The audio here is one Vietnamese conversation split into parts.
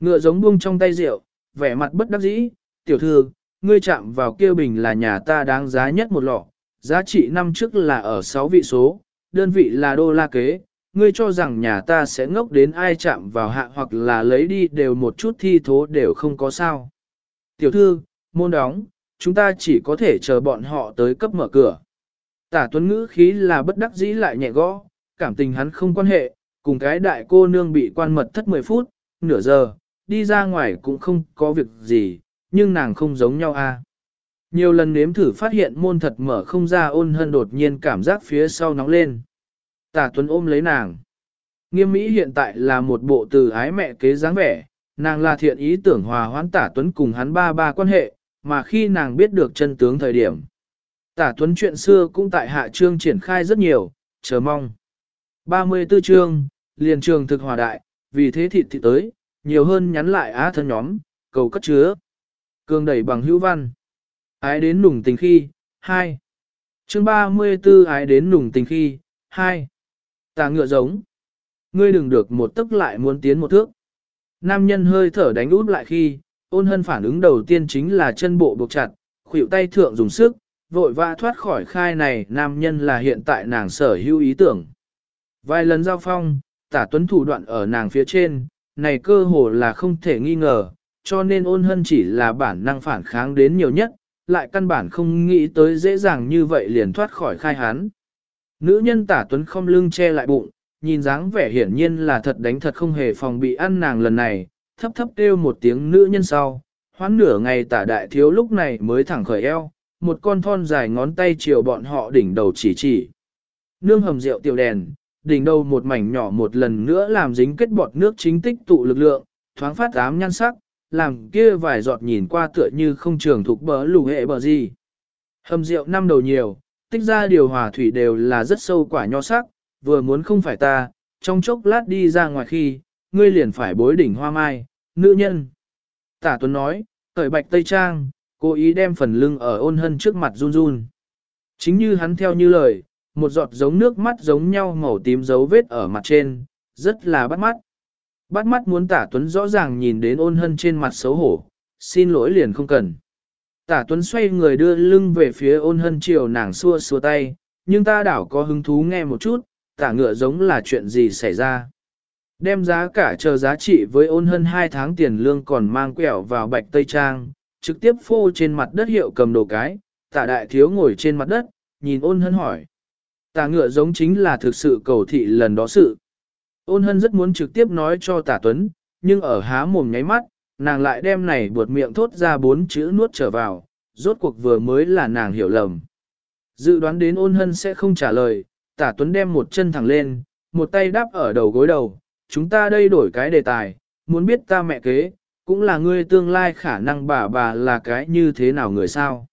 Ngựa giống buông trong tay rượu, vẻ mặt bất đắc dĩ, tiểu thư, ngươi chạm vào kia bình là nhà ta đáng giá nhất một lọ, giá trị năm trước là ở 6 vị số, đơn vị là đô la kế, ngươi cho rằng nhà ta sẽ ngốc đến ai chạm vào hạ hoặc là lấy đi đều một chút thi thố đều không có sao. Tiểu thư, môn đóng, chúng ta chỉ có thể chờ bọn họ tới cấp mở cửa. Tả tuấn ngữ khí là bất đắc dĩ lại nhẹ gõ, cảm tình hắn không quan hệ, cùng cái đại cô nương bị quan mật thất 10 phút, nửa giờ, đi ra ngoài cũng không có việc gì, nhưng nàng không giống nhau a. Nhiều lần nếm thử phát hiện môn thật mở không ra ôn hân đột nhiên cảm giác phía sau nóng lên. Tả tuấn ôm lấy nàng. Nghiêm mỹ hiện tại là một bộ từ ái mẹ kế dáng vẻ, nàng là thiện ý tưởng hòa hoãn tả tuấn cùng hắn ba ba quan hệ, mà khi nàng biết được chân tướng thời điểm. Tả tuấn chuyện xưa cũng tại hạ trương triển khai rất nhiều, chờ mong. 34 chương, liền trường thực hòa đại, vì thế thịt thị tới, nhiều hơn nhắn lại á thân nhóm, cầu cất chứa. Cường đẩy bằng hữu văn. Ái đến nùng tình khi, 2. Chương 34 ái đến nùng tình khi, 2. Tà ngựa giống. Ngươi đừng được một tức lại muốn tiến một thước. Nam nhân hơi thở đánh út lại khi, ôn hân phản ứng đầu tiên chính là chân bộ buộc chặt, khuỷu tay thượng dùng sức, vội vã thoát khỏi khai này nam nhân là hiện tại nàng sở hữu ý tưởng. Vài lần giao phong, tả tuấn thủ đoạn ở nàng phía trên, này cơ hồ là không thể nghi ngờ, cho nên ôn hân chỉ là bản năng phản kháng đến nhiều nhất, lại căn bản không nghĩ tới dễ dàng như vậy liền thoát khỏi khai hán. Nữ nhân tả tuấn không lưng che lại bụng, nhìn dáng vẻ hiển nhiên là thật đánh thật không hề phòng bị ăn nàng lần này, thấp thấp kêu một tiếng nữ nhân sau, hoãn nửa ngày tả đại thiếu lúc này mới thẳng khởi eo, một con thon dài ngón tay chiều bọn họ đỉnh đầu chỉ chỉ. Nương hầm rượu tiểu đèn, đỉnh đầu một mảnh nhỏ một lần nữa làm dính kết bọt nước chính tích tụ lực lượng, thoáng phát ám nhan sắc, làm kia vài giọt nhìn qua tựa như không trường thuộc bờ lù hệ bờ gì. Hầm rượu năm đầu nhiều, tích ra điều hòa thủy đều là rất sâu quả nho sắc, vừa muốn không phải ta, trong chốc lát đi ra ngoài khi, ngươi liền phải bối đỉnh hoa mai, nữ nhân. Tả Tuấn nói, cởi bạch tây trang, cố ý đem phần lưng ở ôn hân trước mặt run run. Chính như hắn theo như lời, một giọt giống nước mắt giống nhau màu tím dấu vết ở mặt trên, rất là bắt mắt. Bắt mắt muốn tả tuấn rõ ràng nhìn đến ôn hân trên mặt xấu hổ, xin lỗi liền không cần. Tả tuấn xoay người đưa lưng về phía ôn hân chiều nàng xua xua tay, nhưng ta đảo có hứng thú nghe một chút, tả ngựa giống là chuyện gì xảy ra. Đem giá cả chờ giá trị với ôn hân hai tháng tiền lương còn mang quẹo vào bạch tây trang, trực tiếp phô trên mặt đất hiệu cầm đồ cái, tả đại thiếu ngồi trên mặt đất, nhìn ôn hân hỏi. Tả ngựa giống chính là thực sự cầu thị lần đó sự. Ôn hân rất muốn trực tiếp nói cho tả tuấn, nhưng ở há mồm nháy mắt, nàng lại đem này buột miệng thốt ra bốn chữ nuốt trở vào, rốt cuộc vừa mới là nàng hiểu lầm. Dự đoán đến ôn hân sẽ không trả lời, tả tuấn đem một chân thẳng lên, một tay đáp ở đầu gối đầu, chúng ta đây đổi cái đề tài, muốn biết ta mẹ kế, cũng là ngươi tương lai khả năng bà bà là cái như thế nào người sao.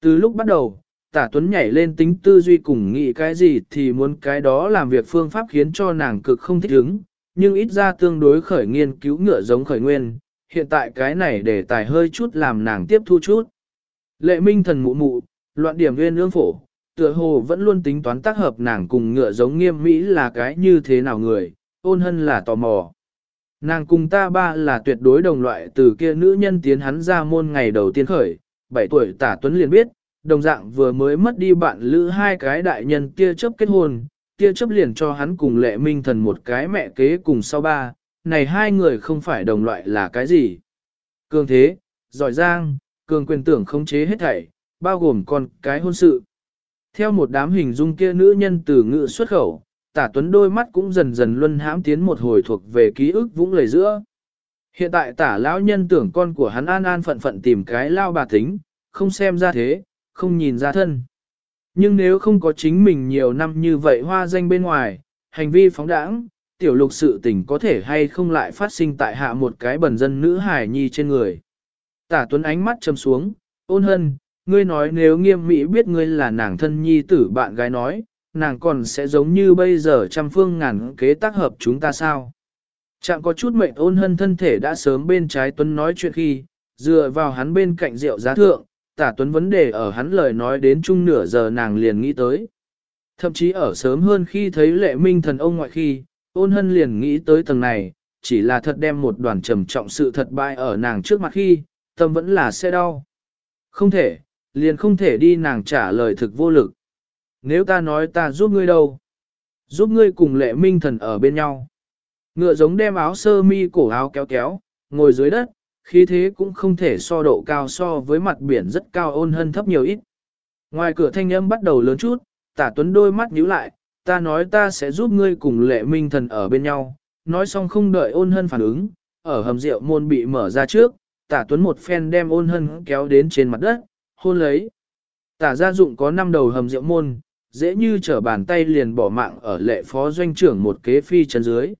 Từ lúc bắt đầu, tả tuấn nhảy lên tính tư duy cùng nghĩ cái gì thì muốn cái đó làm việc phương pháp khiến cho nàng cực không thích ứng, nhưng ít ra tương đối khởi nghiên cứu ngựa giống khởi nguyên, hiện tại cái này để tài hơi chút làm nàng tiếp thu chút. Lệ minh thần mụ mụ, loạn điểm nguyên ương phổ, tựa hồ vẫn luôn tính toán tác hợp nàng cùng ngựa giống nghiêm mỹ là cái như thế nào người, ôn hân là tò mò. Nàng cùng ta ba là tuyệt đối đồng loại từ kia nữ nhân tiến hắn ra môn ngày đầu tiên khởi, 7 tuổi tả tuấn liền biết, đồng dạng vừa mới mất đi bạn lữ hai cái đại nhân tia chấp kết hôn, tia chấp liền cho hắn cùng lệ minh thần một cái mẹ kế cùng sau ba, này hai người không phải đồng loại là cái gì. Cường thế, giỏi giang, cường quyền tưởng khống chế hết thảy, bao gồm con cái hôn sự. Theo một đám hình dung kia nữ nhân từ ngữ xuất khẩu, tả tuấn đôi mắt cũng dần dần luân hãm tiến một hồi thuộc về ký ức vũng lầy giữa. Hiện tại tả lão nhân tưởng con của hắn an an phận phận tìm cái lao bà tính, không xem ra thế, không nhìn ra thân. Nhưng nếu không có chính mình nhiều năm như vậy hoa danh bên ngoài, hành vi phóng đãng, tiểu lục sự tình có thể hay không lại phát sinh tại hạ một cái bần dân nữ hải nhi trên người. Tả tuấn ánh mắt châm xuống, ôn hân, ngươi nói nếu nghiêm mỹ biết ngươi là nàng thân nhi tử bạn gái nói, nàng còn sẽ giống như bây giờ trăm phương ngàn kế tác hợp chúng ta sao. Chẳng có chút mệnh ôn hân thân thể đã sớm bên trái tuấn nói chuyện khi, dựa vào hắn bên cạnh rượu giá thượng, tả tuấn vấn đề ở hắn lời nói đến chung nửa giờ nàng liền nghĩ tới. Thậm chí ở sớm hơn khi thấy lệ minh thần ông ngoại khi, ôn hân liền nghĩ tới tầng này, chỉ là thật đem một đoàn trầm trọng sự thật bại ở nàng trước mặt khi, tâm vẫn là sẽ đau. Không thể, liền không thể đi nàng trả lời thực vô lực. Nếu ta nói ta giúp ngươi đâu? Giúp ngươi cùng lệ minh thần ở bên nhau. Ngựa giống đem áo sơ mi cổ áo kéo kéo, ngồi dưới đất, khí thế cũng không thể so độ cao so với mặt biển rất cao ôn hân thấp nhiều ít. Ngoài cửa thanh âm bắt đầu lớn chút, tả tuấn đôi mắt nhíu lại, ta nói ta sẽ giúp ngươi cùng lệ minh thần ở bên nhau, nói xong không đợi ôn hân phản ứng, ở hầm rượu môn bị mở ra trước, tả tuấn một phen đem ôn hân kéo đến trên mặt đất, hôn lấy. Tả gia dụng có năm đầu hầm rượu môn, dễ như trở bàn tay liền bỏ mạng ở lệ phó doanh trưởng một kế phi chân dưới.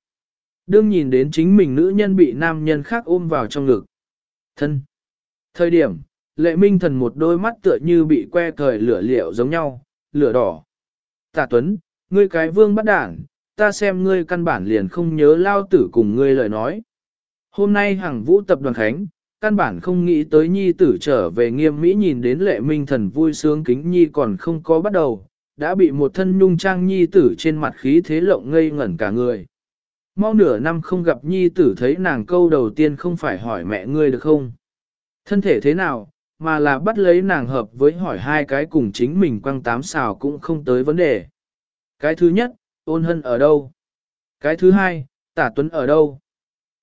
Đương nhìn đến chính mình nữ nhân bị nam nhân khác ôm vào trong ngực. Thân. Thời điểm, lệ minh thần một đôi mắt tựa như bị que thời lửa liệu giống nhau, lửa đỏ. Tạ Tuấn, ngươi cái vương bắt đảng, ta xem ngươi căn bản liền không nhớ lao tử cùng ngươi lời nói. Hôm nay hàng vũ tập đoàn khánh, căn bản không nghĩ tới nhi tử trở về nghiêm mỹ nhìn đến lệ minh thần vui sướng kính nhi còn không có bắt đầu, đã bị một thân nhung trang nhi tử trên mặt khí thế lộng ngây ngẩn cả người. Mau nửa năm không gặp nhi tử thấy nàng câu đầu tiên không phải hỏi mẹ ngươi được không? Thân thể thế nào, mà là bắt lấy nàng hợp với hỏi hai cái cùng chính mình quăng tám xào cũng không tới vấn đề. Cái thứ nhất, ôn hân ở đâu? Cái thứ hai, tả tuấn ở đâu?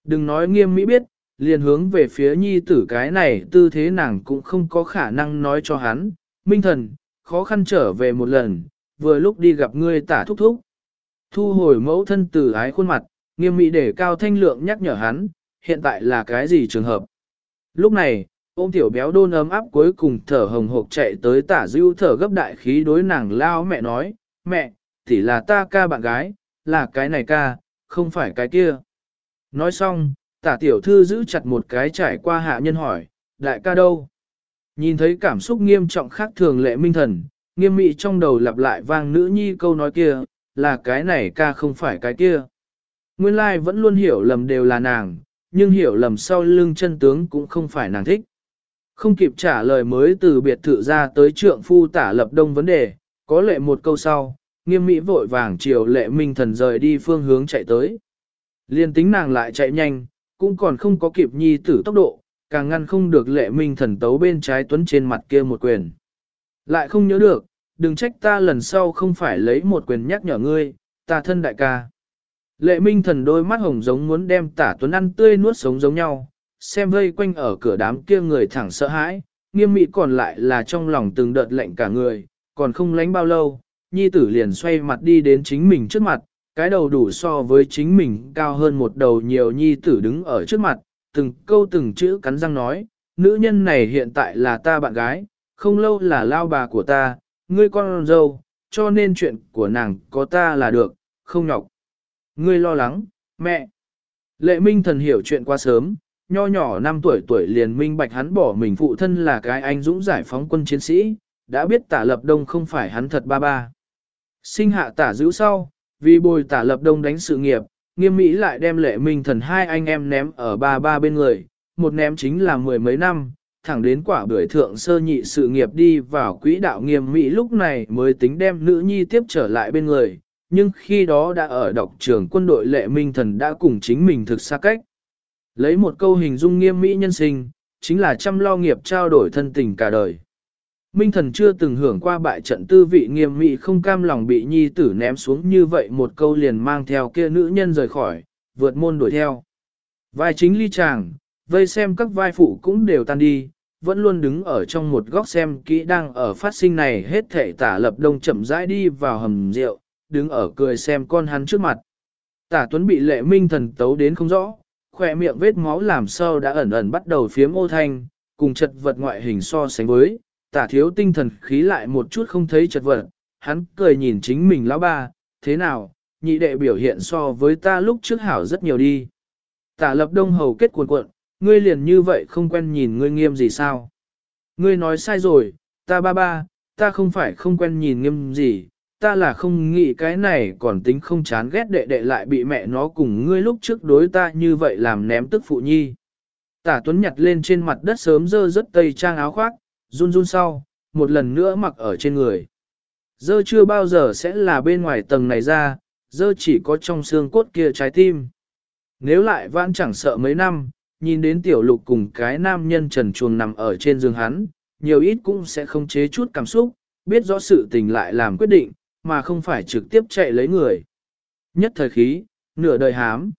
Đừng nói nghiêm mỹ biết, liền hướng về phía nhi tử cái này tư thế nàng cũng không có khả năng nói cho hắn. Minh thần, khó khăn trở về một lần, vừa lúc đi gặp ngươi tả thúc thúc. Thu hồi mẫu thân tử ái khuôn mặt, nghiêm mỹ để cao thanh lượng nhắc nhở hắn, hiện tại là cái gì trường hợp. Lúc này, ôm tiểu béo đôn ấm áp cuối cùng thở hồng hộc chạy tới tả dưu thở gấp đại khí đối nàng lao mẹ nói, mẹ, thì là ta ca bạn gái, là cái này ca, không phải cái kia. Nói xong, tả tiểu thư giữ chặt một cái trải qua hạ nhân hỏi, đại ca đâu? Nhìn thấy cảm xúc nghiêm trọng khác thường lệ minh thần, nghiêm mị trong đầu lặp lại vang nữ nhi câu nói kia, là cái này ca không phải cái kia. Nguyên lai vẫn luôn hiểu lầm đều là nàng, nhưng hiểu lầm sau lưng chân tướng cũng không phải nàng thích. Không kịp trả lời mới từ biệt thự ra tới trượng phu tả lập đông vấn đề, có lệ một câu sau, nghiêm mỹ vội vàng chiều lệ minh thần rời đi phương hướng chạy tới. Liên tính nàng lại chạy nhanh, cũng còn không có kịp nhi tử tốc độ, càng ngăn không được lệ minh thần tấu bên trái tuấn trên mặt kia một quyền. Lại không nhớ được, đừng trách ta lần sau không phải lấy một quyền nhắc nhở ngươi, ta thân đại ca. Lệ minh thần đôi mắt hồng giống muốn đem tả tuấn ăn tươi nuốt sống giống nhau, xem vây quanh ở cửa đám kia người thẳng sợ hãi, nghiêm mị còn lại là trong lòng từng đợt lệnh cả người, còn không lánh bao lâu, nhi tử liền xoay mặt đi đến chính mình trước mặt, cái đầu đủ so với chính mình cao hơn một đầu nhiều nhi tử đứng ở trước mặt, từng câu từng chữ cắn răng nói, nữ nhân này hiện tại là ta bạn gái, không lâu là lao bà của ta, ngươi con dâu, cho nên chuyện của nàng có ta là được, không nhọc. Ngươi lo lắng, mẹ. Lệ Minh thần hiểu chuyện quá sớm, nho nhỏ 5 tuổi tuổi liền minh bạch hắn bỏ mình phụ thân là cái anh dũng giải phóng quân chiến sĩ, đã biết tả lập đông không phải hắn thật ba ba. Sinh hạ tả giữ sau, vì bồi tả lập đông đánh sự nghiệp, nghiêm mỹ lại đem lệ minh thần hai anh em ném ở ba ba bên người, một ném chính là mười mấy năm, thẳng đến quả bưởi thượng sơ nhị sự nghiệp đi vào quỹ đạo nghiêm mỹ lúc này mới tính đem nữ nhi tiếp trở lại bên người, nhưng khi đó đã ở đọc trường quân đội lệ minh thần đã cùng chính mình thực xa cách. Lấy một câu hình dung nghiêm mỹ nhân sinh, chính là chăm lo nghiệp trao đổi thân tình cả đời. Minh thần chưa từng hưởng qua bại trận tư vị nghiêm mỹ không cam lòng bị nhi tử ném xuống như vậy một câu liền mang theo kia nữ nhân rời khỏi, vượt môn đuổi theo. Vai chính ly chàng, vây xem các vai phụ cũng đều tan đi, vẫn luôn đứng ở trong một góc xem kỹ đang ở phát sinh này hết thể tả lập đông chậm rãi đi vào hầm rượu, đứng ở cười xem con hắn trước mặt. Tả tuấn bị lệ minh thần tấu đến không rõ, khỏe miệng vết máu làm sâu đã ẩn ẩn bắt đầu phiếm ô thanh, cùng chật vật ngoại hình so sánh với, tả thiếu tinh thần khí lại một chút không thấy chật vật, hắn cười nhìn chính mình lão ba, thế nào, nhị đệ biểu hiện so với ta lúc trước hảo rất nhiều đi. Tả lập đông hầu kết cuộn cuộn, ngươi liền như vậy không quen nhìn ngươi nghiêm gì sao? Ngươi nói sai rồi, ta ba ba, ta không phải không quen nhìn nghiêm gì, ta là không nghĩ cái này còn tính không chán ghét đệ đệ lại bị mẹ nó cùng ngươi lúc trước đối ta như vậy làm ném tức phụ nhi. Tả Tuấn nhặt lên trên mặt đất sớm dơ rất tây trang áo khoác, run run sau, một lần nữa mặc ở trên người. Dơ chưa bao giờ sẽ là bên ngoài tầng này ra, dơ chỉ có trong xương cốt kia trái tim. Nếu lại vãn chẳng sợ mấy năm, nhìn đến tiểu lục cùng cái nam nhân trần chuồng nằm ở trên giường hắn, nhiều ít cũng sẽ không chế chút cảm xúc, biết rõ sự tình lại làm quyết định, mà không phải trực tiếp chạy lấy người. Nhất thời khí, nửa đời hám.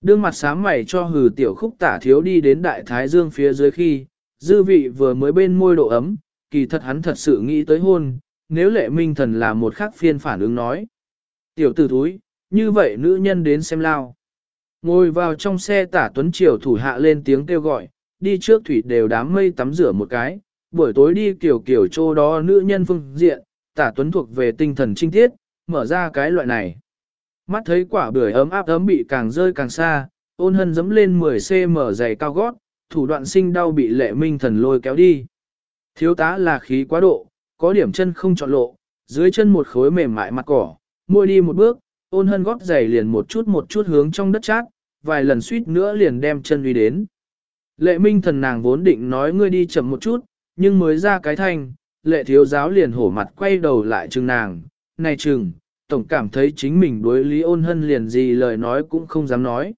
Đương mặt sám mày cho hừ tiểu khúc tả thiếu đi đến đại thái dương phía dưới khi, dư vị vừa mới bên môi độ ấm, kỳ thật hắn thật sự nghĩ tới hôn, nếu lệ minh thần là một khác phiên phản ứng nói. Tiểu tử túi, như vậy nữ nhân đến xem lao. Ngồi vào trong xe tả tuấn triều thủ hạ lên tiếng kêu gọi, đi trước thủy đều đám mây tắm rửa một cái, buổi tối đi kiểu kiểu chỗ đó nữ nhân phương diện, tả tuấn thuộc về tinh thần trinh tiết, mở ra cái loại này. Mắt thấy quả bưởi ấm áp ấm bị càng rơi càng xa, ôn hân dẫm lên 10cm dày cao gót, thủ đoạn sinh đau bị lệ minh thần lôi kéo đi. Thiếu tá là khí quá độ, có điểm chân không chọn lộ, dưới chân một khối mềm mại mặt cỏ, môi đi một bước, ôn hân gót giày liền một chút một chút hướng trong đất chát, vài lần suýt nữa liền đem chân đi đến. Lệ minh thần nàng vốn định nói ngươi đi chậm một chút, nhưng mới ra cái thành lệ thiếu giáo liền hổ mặt quay đầu lại chừng nàng, này chừng, tổng cảm thấy chính mình đối lý ôn hân liền gì lời nói cũng không dám nói.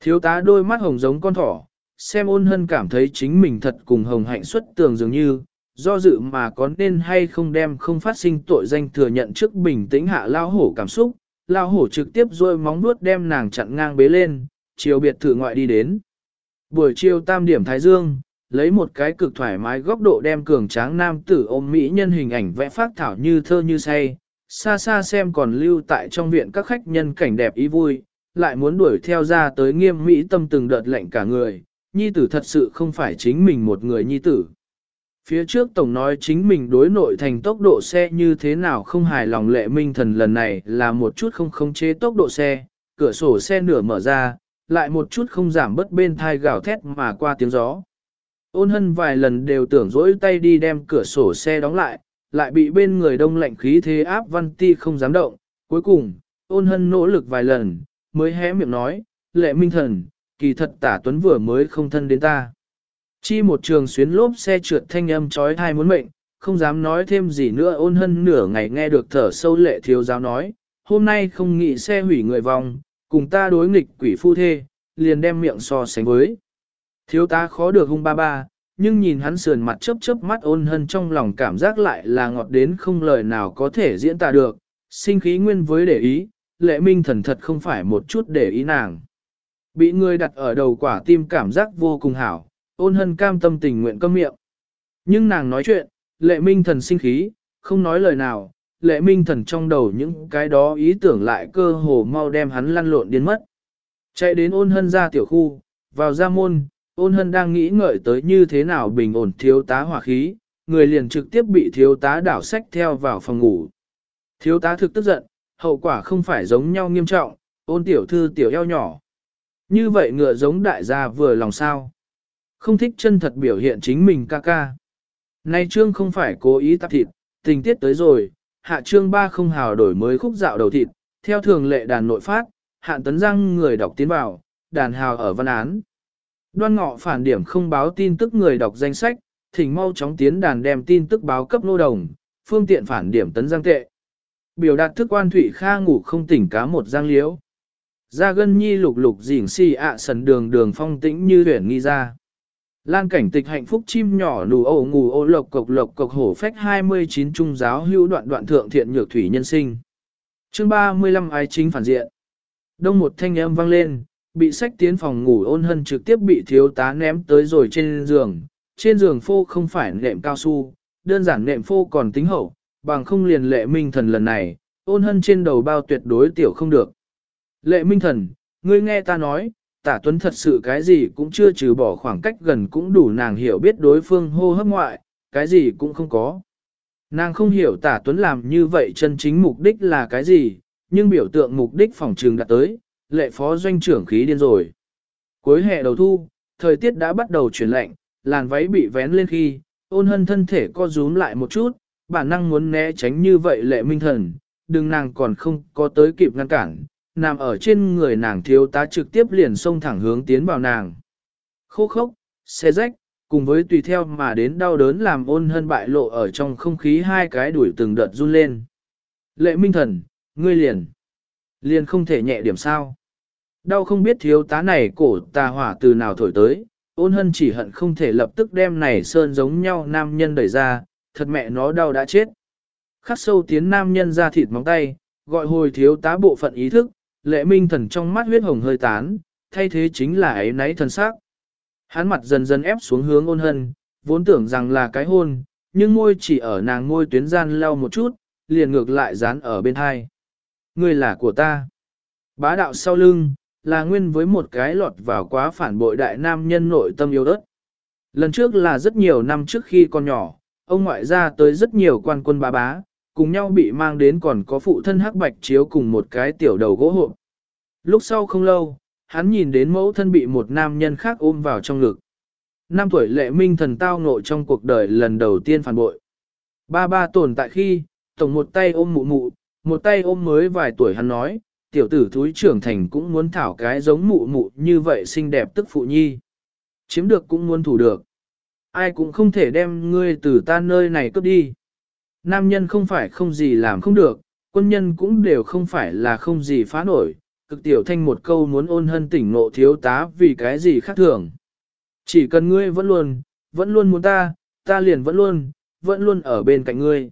Thiếu tá đôi mắt hồng giống con thỏ, xem ôn hân cảm thấy chính mình thật cùng hồng hạnh xuất tường dường như, do dự mà có nên hay không đem không phát sinh tội danh thừa nhận trước bình tĩnh hạ lao hổ cảm xúc, lao hổ trực tiếp rôi móng nuốt đem nàng chặn ngang bế lên, chiều biệt thự ngoại đi đến. Buổi chiều tam điểm Thái Dương, lấy một cái cực thoải mái góc độ đem cường tráng nam tử ôm mỹ nhân hình ảnh vẽ phát thảo như thơ như say, xa xa xem còn lưu tại trong viện các khách nhân cảnh đẹp ý vui, lại muốn đuổi theo ra tới nghiêm mỹ tâm từng đợt lệnh cả người, nhi tử thật sự không phải chính mình một người nhi tử. Phía trước Tổng nói chính mình đối nội thành tốc độ xe như thế nào không hài lòng lệ minh thần lần này là một chút không khống chế tốc độ xe, cửa sổ xe nửa mở ra, lại một chút không giảm bớt bên thai gào thét mà qua tiếng gió. Ôn hân vài lần đều tưởng dỗi tay đi đem cửa sổ xe đóng lại, lại bị bên người đông lạnh khí thế áp văn ti không dám động. Cuối cùng, ôn hân nỗ lực vài lần, mới hé miệng nói, lệ minh thần, kỳ thật tả tuấn vừa mới không thân đến ta. Chi một trường xuyến lốp xe trượt thanh âm trói thai muốn mệnh, không dám nói thêm gì nữa ôn hân nửa ngày nghe được thở sâu lệ thiếu giáo nói, hôm nay không nghĩ xe hủy người vòng, cùng ta đối nghịch quỷ phu thê, liền đem miệng so sánh với. Thiếu ta khó được hung ba ba, nhưng nhìn hắn sườn mặt chớp chớp mắt ôn hân trong lòng cảm giác lại là ngọt đến không lời nào có thể diễn tả được, sinh khí nguyên với để ý, lệ minh thần thật không phải một chút để ý nàng. Bị người đặt ở đầu quả tim cảm giác vô cùng hảo, ôn hân cam tâm tình nguyện câm miệng. Nhưng nàng nói chuyện, lệ minh thần sinh khí, không nói lời nào, lệ minh thần trong đầu những cái đó ý tưởng lại cơ hồ mau đem hắn lăn lộn điên mất. Chạy đến ôn hân ra tiểu khu, vào ra môn, ôn hân đang nghĩ ngợi tới như thế nào bình ổn thiếu tá hỏa khí, người liền trực tiếp bị thiếu tá đảo sách theo vào phòng ngủ. Thiếu tá thực tức giận, hậu quả không phải giống nhau nghiêm trọng, ôn tiểu thư tiểu eo nhỏ. Như vậy ngựa giống đại gia vừa lòng sao. Không thích chân thật biểu hiện chính mình ca ca. Nay trương không phải cố ý tạp thịt, tình tiết tới rồi, hạ trương ba không hào đổi mới khúc dạo đầu thịt, theo thường lệ đàn nội phát, hạn tấn răng người đọc tiến vào, đàn hào ở văn án. Đoan ngọ phản điểm không báo tin tức người đọc danh sách, thỉnh mau chóng tiến đàn đem tin tức báo cấp nô đồng, phương tiện phản điểm tấn giang tệ. Biểu đạt thức quan thủy kha ngủ không tỉnh cá một giang liễu. Ra gân nhi lục lục dỉn si ạ à sần đường đường phong tĩnh như huyển nghi ra. Lan cảnh tịch hạnh phúc chim nhỏ nù ổ ngủ ô lộc cộc lộc cộc hổ phách 29 trung giáo hữu đoạn đoạn thượng thiện nhược thủy nhân sinh. chương 35 ái chính phản diện. Đông một thanh âm vang lên, bị sách tiến phòng ngủ ôn hân trực tiếp bị thiếu tá ném tới rồi trên giường. Trên giường phô không phải nệm cao su, đơn giản nệm phô còn tính hậu, bằng không liền lệ minh thần lần này, ôn hân trên đầu bao tuyệt đối tiểu không được. Lệ minh thần, ngươi nghe ta nói, tả tuấn thật sự cái gì cũng chưa trừ bỏ khoảng cách gần cũng đủ nàng hiểu biết đối phương hô hấp ngoại, cái gì cũng không có. Nàng không hiểu tả tuấn làm như vậy chân chính mục đích là cái gì, nhưng biểu tượng mục đích phòng trường đạt tới, lệ phó doanh trưởng khí điên rồi. Cuối hè đầu thu, thời tiết đã bắt đầu chuyển lạnh, làn váy bị vén lên khi, ôn hân thân thể co rúm lại một chút, bản năng muốn né tránh như vậy lệ minh thần, đừng nàng còn không có tới kịp ngăn cản, nằm ở trên người nàng thiếu tá trực tiếp liền xông thẳng hướng tiến vào nàng. Khô khốc, xe rách, cùng với tùy theo mà đến đau đớn làm ôn hân bại lộ ở trong không khí hai cái đuổi từng đợt run lên. Lệ minh thần, ngươi liền, liền không thể nhẹ điểm sao. Đau không biết thiếu tá này cổ tà hỏa từ nào thổi tới, ôn hân chỉ hận không thể lập tức đem này sơn giống nhau nam nhân đẩy ra, thật mẹ nó đau đã chết. Khắc sâu tiến nam nhân ra thịt móng tay, gọi hồi thiếu tá bộ phận ý thức, lệ minh thần trong mắt huyết hồng hơi tán, thay thế chính là ấy náy thần sắc. Hắn mặt dần dần ép xuống hướng ôn hân, vốn tưởng rằng là cái hôn, nhưng môi chỉ ở nàng môi tuyến gian lau một chút, liền ngược lại dán ở bên hai. Ngươi là của ta. Bá đạo sau lưng, là nguyên với một cái lọt vào quá phản bội đại nam nhân nội tâm yêu đất. Lần trước là rất nhiều năm trước khi còn nhỏ, ông ngoại ra tới rất nhiều quan quân bá bá, cùng nhau bị mang đến còn có phụ thân hắc bạch chiếu cùng một cái tiểu đầu gỗ hộp. Lúc sau không lâu, hắn nhìn đến mẫu thân bị một nam nhân khác ôm vào trong ngực. Năm tuổi lệ minh thần tao ngộ trong cuộc đời lần đầu tiên phản bội. Ba ba tồn tại khi, tổng một tay ôm mụ mụ, một tay ôm mới vài tuổi hắn nói, tiểu tử thúi trưởng thành cũng muốn thảo cái giống mụ mụ như vậy xinh đẹp tức phụ nhi. Chiếm được cũng muốn thủ được. Ai cũng không thể đem ngươi từ ta nơi này cướp đi. Nam nhân không phải không gì làm không được, quân nhân cũng đều không phải là không gì phá nổi. Cực tiểu thanh một câu muốn ôn hân tỉnh nộ thiếu tá vì cái gì khác thường. Chỉ cần ngươi vẫn luôn, vẫn luôn muốn ta, ta liền vẫn luôn, vẫn luôn ở bên cạnh ngươi.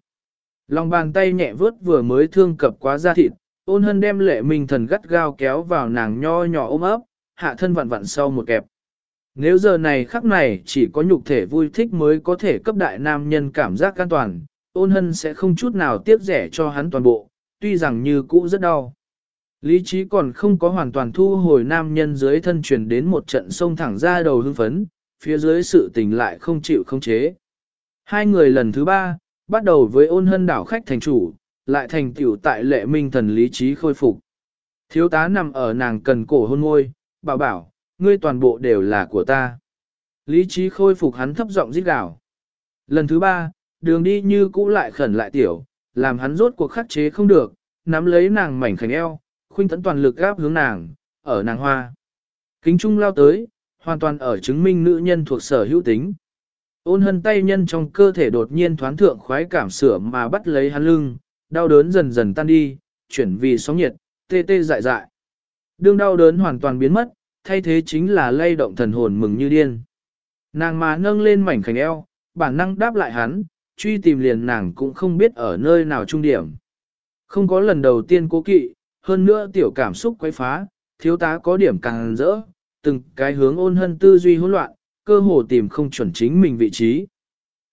Lòng bàn tay nhẹ vớt vừa mới thương cập quá da thịt, ôn hân đem lệ minh thần gắt gao kéo vào nàng nho nhỏ ôm ấp, hạ thân vặn vặn sau một kẹp. Nếu giờ này khắc này chỉ có nhục thể vui thích mới có thể cấp đại nam nhân cảm giác an toàn, ôn hân sẽ không chút nào tiếc rẻ cho hắn toàn bộ, tuy rằng như cũ rất đau. Lý trí còn không có hoàn toàn thu hồi nam nhân dưới thân truyền đến một trận sông thẳng ra đầu hưng phấn, phía dưới sự tình lại không chịu không chế. Hai người lần thứ ba, bắt đầu với ôn hân đảo khách thành chủ, lại thành tiểu tại lệ minh thần lý trí khôi phục. Thiếu tá nằm ở nàng cần cổ hôn môi, bảo bảo, ngươi toàn bộ đều là của ta. Lý trí khôi phục hắn thấp giọng rít gào. Lần thứ ba, đường đi như cũ lại khẩn lại tiểu, làm hắn rốt cuộc khắc chế không được, nắm lấy nàng mảnh khảnh eo, khuynh tấn toàn lực gáp hướng nàng, ở nàng hoa. Kính trung lao tới, hoàn toàn ở chứng minh nữ nhân thuộc sở hữu tính. Ôn hân tay nhân trong cơ thể đột nhiên thoáng thượng khoái cảm sửa mà bắt lấy hắn lưng, đau đớn dần dần tan đi, chuyển vì sóng nhiệt, tê tê dại dại. Đương đau đớn hoàn toàn biến mất, thay thế chính là lay động thần hồn mừng như điên. Nàng mà nâng lên mảnh khảnh eo, bản năng đáp lại hắn, truy tìm liền nàng cũng không biết ở nơi nào trung điểm. Không có lần đầu tiên cố kỵ, hơn nữa tiểu cảm xúc quấy phá, thiếu tá có điểm càng rỡ, từng cái hướng ôn hân tư duy hỗn loạn, cơ hồ tìm không chuẩn chính mình vị trí.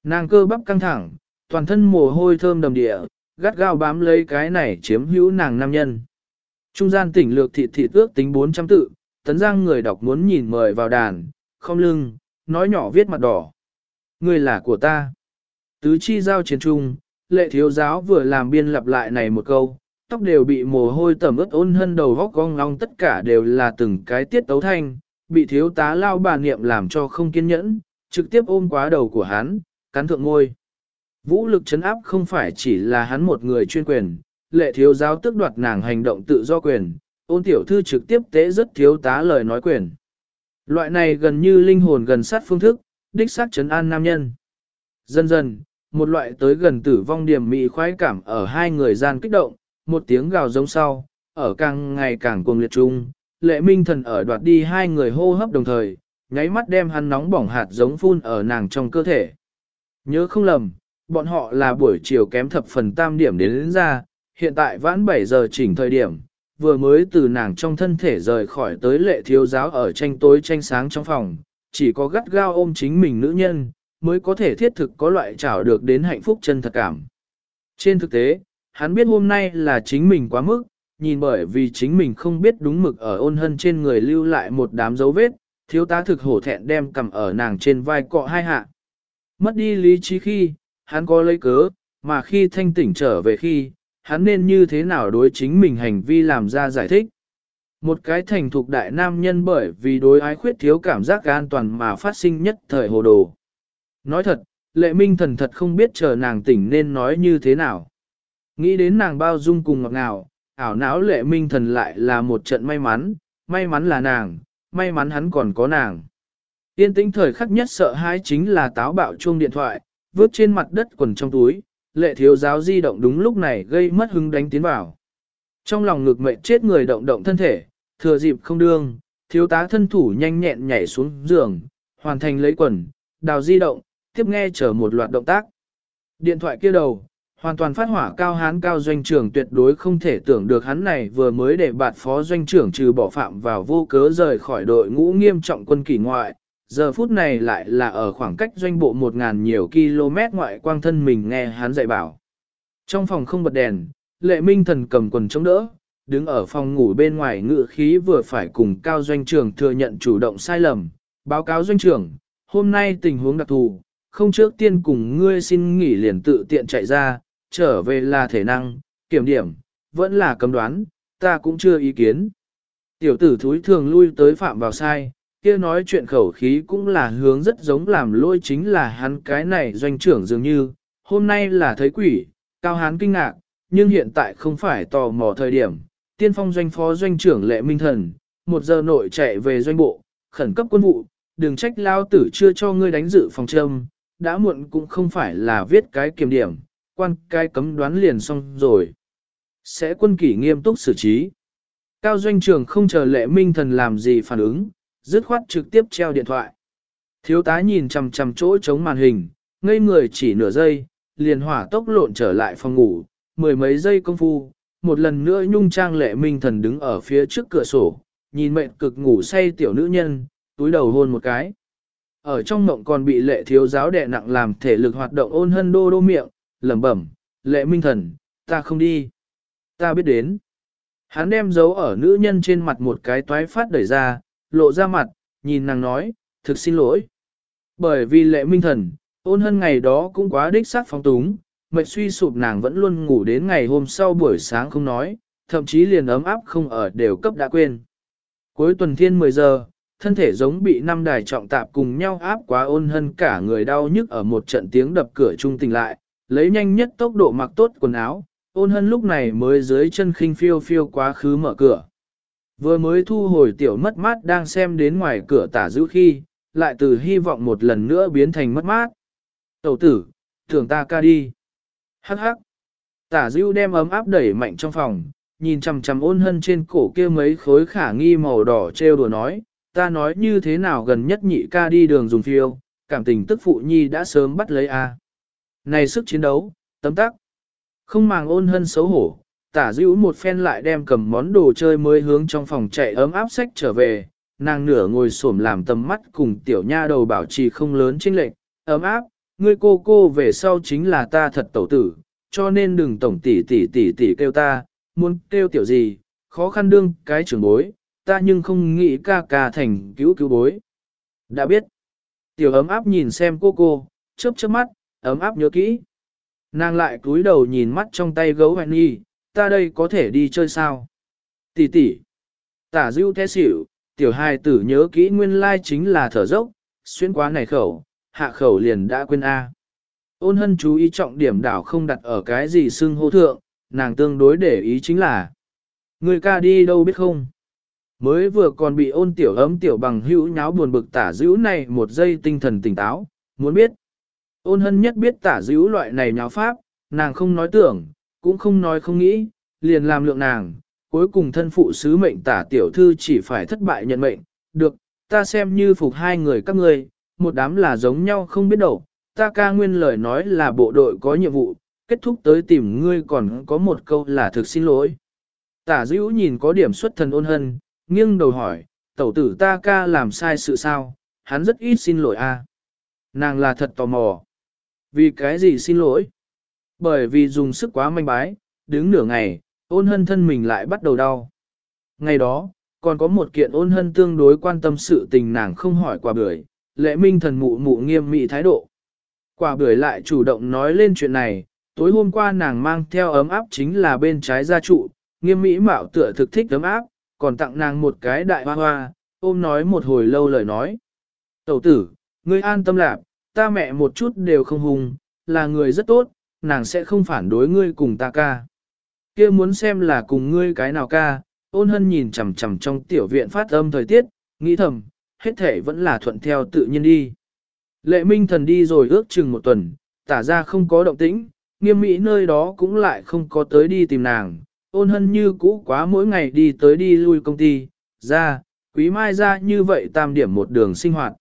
Nàng cơ bắp căng thẳng, toàn thân mồ hôi thơm đầm địa, gắt gao bám lấy cái này chiếm hữu nàng nam nhân. Trung gian tỉnh lược thị thị ước tính 400 tự, tấn giang người đọc muốn nhìn mời vào đàn, không lưng, nói nhỏ viết mặt đỏ. Người là của ta. Tứ chi giao chiến trung, lệ thiếu giáo vừa làm biên lặp lại này một câu, tóc đều bị mồ hôi tẩm ướt ôn hân đầu vóc cong long tất cả đều là từng cái tiết tấu thanh, bị thiếu tá lao bà niệm làm cho không kiên nhẫn, trực tiếp ôm quá đầu của hắn, cắn thượng ngôi. Vũ lực chấn áp không phải chỉ là hắn một người chuyên quyền, lệ thiếu giáo tức đoạt nàng hành động tự do quyền, ôn tiểu thư trực tiếp tế rất thiếu tá lời nói quyền. Loại này gần như linh hồn gần sát phương thức, đích sát chấn an nam nhân. Dần dần, một loại tới gần tử vong điểm mị khoái cảm ở hai người gian kích động, một tiếng gào giống sau, ở càng ngày càng cuồng liệt chung, lệ minh thần ở đoạt đi hai người hô hấp đồng thời, nháy mắt đem hắn nóng bỏng hạt giống phun ở nàng trong cơ thể. Nhớ không lầm, bọn họ là buổi chiều kém thập phần tam điểm đến, đến ra, hiện tại vãn 7 giờ chỉnh thời điểm, vừa mới từ nàng trong thân thể rời khỏi tới lệ thiếu giáo ở tranh tối tranh sáng trong phòng, chỉ có gắt gao ôm chính mình nữ nhân, mới có thể thiết thực có loại trảo được đến hạnh phúc chân thật cảm. Trên thực tế, hắn biết hôm nay là chính mình quá mức, nhìn bởi vì chính mình không biết đúng mực ở ôn hân trên người lưu lại một đám dấu vết, thiếu tá thực hổ thẹn đem cầm ở nàng trên vai cọ hai hạ. Mất đi lý trí khi, hắn có lấy cớ, mà khi thanh tỉnh trở về khi, hắn nên như thế nào đối chính mình hành vi làm ra giải thích. Một cái thành thục đại nam nhân bởi vì đối ái khuyết thiếu cảm giác an toàn mà phát sinh nhất thời hồ đồ. Nói thật, lệ minh thần thật không biết chờ nàng tỉnh nên nói như thế nào. Nghĩ đến nàng bao dung cùng ngọt ngào, ảo não lệ minh thần lại là một trận may mắn, may mắn là nàng, may mắn hắn còn có nàng. Yên tĩnh thời khắc nhất sợ hãi chính là táo bạo chuông điện thoại, vứt trên mặt đất quần trong túi, lệ thiếu giáo di động đúng lúc này gây mất hứng đánh tiến vào. Trong lòng ngực mệnh chết người động động thân thể, Thừa dịp không đương, thiếu tá thân thủ nhanh nhẹn nhảy xuống giường, hoàn thành lấy quần, đào di động, tiếp nghe chờ một loạt động tác. Điện thoại kia đầu, hoàn toàn phát hỏa cao hán cao doanh trưởng tuyệt đối không thể tưởng được hắn này vừa mới để bạt phó doanh trưởng trừ bỏ phạm vào vô cớ rời khỏi đội ngũ nghiêm trọng quân kỷ ngoại, giờ phút này lại là ở khoảng cách doanh bộ một ngàn nhiều km ngoại quang thân mình nghe hắn dạy bảo. Trong phòng không bật đèn, lệ minh thần cầm quần chống đỡ, đứng ở phòng ngủ bên ngoài ngự khí vừa phải cùng cao doanh trưởng thừa nhận chủ động sai lầm, báo cáo doanh trưởng, hôm nay tình huống đặc thù, không trước tiên cùng ngươi xin nghỉ liền tự tiện chạy ra, trở về là thể năng, kiểm điểm, vẫn là cấm đoán, ta cũng chưa ý kiến. Tiểu tử thúi thường lui tới phạm vào sai, kia nói chuyện khẩu khí cũng là hướng rất giống làm lôi chính là hắn cái này doanh trưởng dường như, hôm nay là thấy quỷ, cao hán kinh ngạc, nhưng hiện tại không phải tò mò thời điểm, tiên phong doanh phó doanh trưởng lệ minh thần, một giờ nội chạy về doanh bộ, khẩn cấp quân vụ, đừng trách lao tử chưa cho ngươi đánh dự phòng châm, đã muộn cũng không phải là viết cái kiểm điểm, quan cai cấm đoán liền xong rồi. Sẽ quân kỷ nghiêm túc xử trí. Cao doanh trưởng không chờ lệ minh thần làm gì phản ứng, dứt khoát trực tiếp treo điện thoại. Thiếu tá nhìn chằm chằm chỗ chống màn hình, ngây người chỉ nửa giây, liền hỏa tốc lộn trở lại phòng ngủ, mười mấy giây công phu, một lần nữa nhung trang lệ minh thần đứng ở phía trước cửa sổ, nhìn mệnh cực ngủ say tiểu nữ nhân, túi đầu hôn một cái. Ở trong mộng còn bị lệ thiếu giáo đè nặng làm thể lực hoạt động ôn hân đô đô miệng, lẩm bẩm, lệ minh thần, ta không đi. Ta biết đến. Hắn đem dấu ở nữ nhân trên mặt một cái toái phát đẩy ra, lộ ra mặt, nhìn nàng nói, thực xin lỗi. Bởi vì lệ minh thần, ôn hân ngày đó cũng quá đích xác phóng túng, mệt suy sụp nàng vẫn luôn ngủ đến ngày hôm sau buổi sáng không nói, thậm chí liền ấm áp không ở đều cấp đã quên. Cuối tuần thiên 10 giờ, thân thể giống bị năm đài trọng tạp cùng nhau áp quá ôn hân cả người đau nhức ở một trận tiếng đập cửa trung tỉnh lại, lấy nhanh nhất tốc độ mặc tốt quần áo, ôn hân lúc này mới dưới chân khinh phiêu phiêu quá khứ mở cửa. Vừa mới thu hồi tiểu mất mát đang xem đến ngoài cửa tả giữ khi, lại từ hy vọng một lần nữa biến thành mất mát. Tẩu tử, tưởng ta ca đi. Hắc hắc. Tả dưu đem ấm áp đẩy mạnh trong phòng, nhìn chằm chằm ôn hân trên cổ kia mấy khối khả nghi màu đỏ trêu đùa nói, ta nói như thế nào gần nhất nhị ca đi đường dùng phiêu, cảm tình tức phụ nhi đã sớm bắt lấy a. Này sức chiến đấu, tấm tắc. Không màng ôn hân xấu hổ, tả dữ một phen lại đem cầm món đồ chơi mới hướng trong phòng chạy ấm áp sách trở về, nàng nửa ngồi xổm làm tầm mắt cùng tiểu nha đầu bảo trì không lớn chênh lệch, ấm áp, ngươi cô cô về sau chính là ta thật tẩu tử, cho nên đừng tổng tỷ tỷ tỷ tỷ kêu ta, muốn kêu tiểu gì, khó khăn đương cái trưởng bối, ta nhưng không nghĩ ca ca thành cứu cứu bối. Đã biết, tiểu ấm áp nhìn xem cô cô, chớp chớp mắt, ấm áp nhớ kỹ. Nàng lại cúi đầu nhìn mắt trong tay gấu hoài nhi, ta đây có thể đi chơi sao? Tỷ tỷ, tả dưu thế xỉu, tiểu hài tử nhớ kỹ nguyên lai chính là thở dốc, xuyên quá này khẩu, hạ khẩu liền đã quên A. Ôn hân chú ý trọng điểm đảo không đặt ở cái gì xưng hô thượng, nàng tương đối để ý chính là Người ca đi đâu biết không? Mới vừa còn bị ôn tiểu ấm tiểu bằng hữu nháo buồn bực tả dữ này một giây tinh thần tỉnh táo, muốn biết. Ôn hân nhất biết tả dữ loại này nháo pháp, nàng không nói tưởng, cũng không nói không nghĩ, liền làm lượng nàng, cuối cùng thân phụ sứ mệnh tả tiểu thư chỉ phải thất bại nhận mệnh, được, ta xem như phục hai người các ngươi, một đám là giống nhau không biết đâu, ta ca nguyên lời nói là bộ đội có nhiệm vụ, kết thúc tới tìm ngươi còn có một câu là thực xin lỗi. Tả dữ nhìn có điểm xuất thần ôn hân, nghiêng đầu hỏi, tẩu tử ta ca làm sai sự sao, hắn rất ít xin lỗi a. Nàng là thật tò mò. Vì cái gì xin lỗi? Bởi vì dùng sức quá manh bái, đứng nửa ngày, ôn hân thân mình lại bắt đầu đau. Ngày đó, còn có một kiện ôn hân tương đối quan tâm sự tình nàng không hỏi quả bưởi, lệ minh thần mụ mụ nghiêm mị thái độ. Quả bưởi lại chủ động nói lên chuyện này, tối hôm qua nàng mang theo ấm áp chính là bên trái gia trụ, nghiêm mỹ mạo tựa thực thích ấm áp, còn tặng nàng một cái đại hoa hoa, ôm nói một hồi lâu lời nói. Tẩu tử, ngươi an tâm lạc, ta mẹ một chút đều không hùng, là người rất tốt, nàng sẽ không phản đối ngươi cùng ta ca. kia muốn xem là cùng ngươi cái nào ca, ôn hân nhìn chằm chằm trong tiểu viện phát âm thời tiết, nghĩ thầm, hết thể vẫn là thuận theo tự nhiên đi. Lệ minh thần đi rồi ước chừng một tuần, tả ra không có động tĩnh, nghiêm mỹ nơi đó cũng lại không có tới đi tìm nàng, ôn hân như cũ quá mỗi ngày đi tới đi lui công ty, ra, quý mai ra như vậy tam điểm một đường sinh hoạt.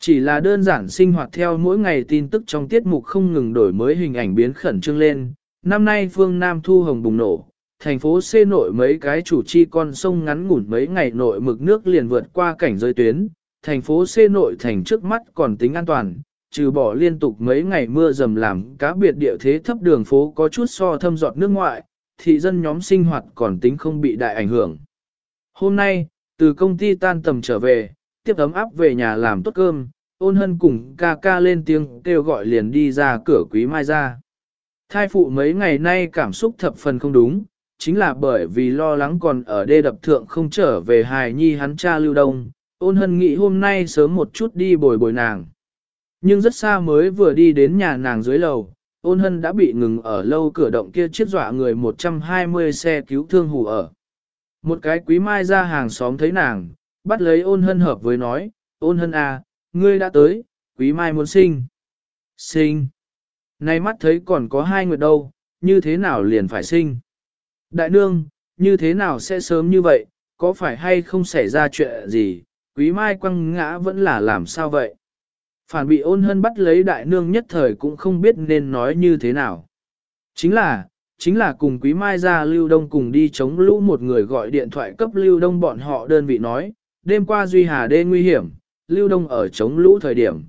Chỉ là đơn giản sinh hoạt theo mỗi ngày tin tức trong tiết mục không ngừng đổi mới hình ảnh biến khẩn trương lên. Năm nay phương Nam thu hồng bùng nổ, thành phố C nội mấy cái chủ chi con sông ngắn ngủn mấy ngày nội mực nước liền vượt qua cảnh giới tuyến, thành phố C nội thành trước mắt còn tính an toàn, trừ bỏ liên tục mấy ngày mưa dầm làm cá biệt địa thế thấp đường phố có chút so thâm giọt nước ngoại, thị dân nhóm sinh hoạt còn tính không bị đại ảnh hưởng. Hôm nay, từ công ty tan tầm trở về, tiếp ấm áp về nhà làm tốt cơm, ôn hân cùng ca ca lên tiếng kêu gọi liền đi ra cửa quý mai ra. Thai phụ mấy ngày nay cảm xúc thập phần không đúng, chính là bởi vì lo lắng còn ở đê đập thượng không trở về hài nhi hắn cha lưu đông, ôn hân nghĩ hôm nay sớm một chút đi bồi bồi nàng. Nhưng rất xa mới vừa đi đến nhà nàng dưới lầu, ôn hân đã bị ngừng ở lâu cửa động kia chiếc dọa người 120 xe cứu thương hù ở. Một cái quý mai ra hàng xóm thấy nàng, bắt lấy ôn hân hợp với nói, ôn hân à, ngươi đã tới, quý mai muốn sinh. Sinh. Nay mắt thấy còn có hai người đâu, như thế nào liền phải sinh. Đại nương, như thế nào sẽ sớm như vậy, có phải hay không xảy ra chuyện gì, quý mai quăng ngã vẫn là làm sao vậy? Phản bị ôn hân bắt lấy đại nương nhất thời cũng không biết nên nói như thế nào. Chính là, chính là cùng quý mai ra lưu đông cùng đi chống lũ một người gọi điện thoại cấp lưu đông bọn họ đơn vị nói, đêm qua Duy Hà đê nguy hiểm, lưu đông ở chống lũ thời điểm.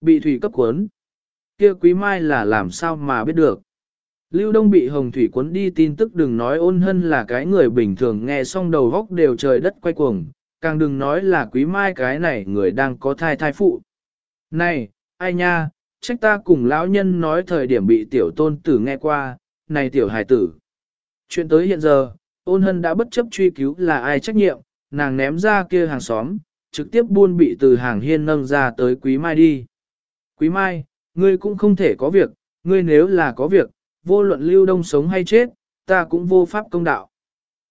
Bị thủy cấp cuốn. kia quý mai là làm sao mà biết được. Lưu Đông bị Hồng Thủy cuốn đi tin tức đừng nói ôn hân là cái người bình thường nghe xong đầu góc đều trời đất quay cuồng, càng đừng nói là quý mai cái này người đang có thai thai phụ. Này, ai nha, trách ta cùng lão nhân nói thời điểm bị tiểu tôn tử nghe qua, này tiểu hài tử. Chuyện tới hiện giờ, ôn hân đã bất chấp truy cứu là ai trách nhiệm, nàng ném ra kia hàng xóm, trực tiếp buôn bị từ hàng hiên nâng ra tới quý mai đi. Quý mai, ngươi cũng không thể có việc, ngươi nếu là có việc, vô luận lưu đông sống hay chết, ta cũng vô pháp công đạo.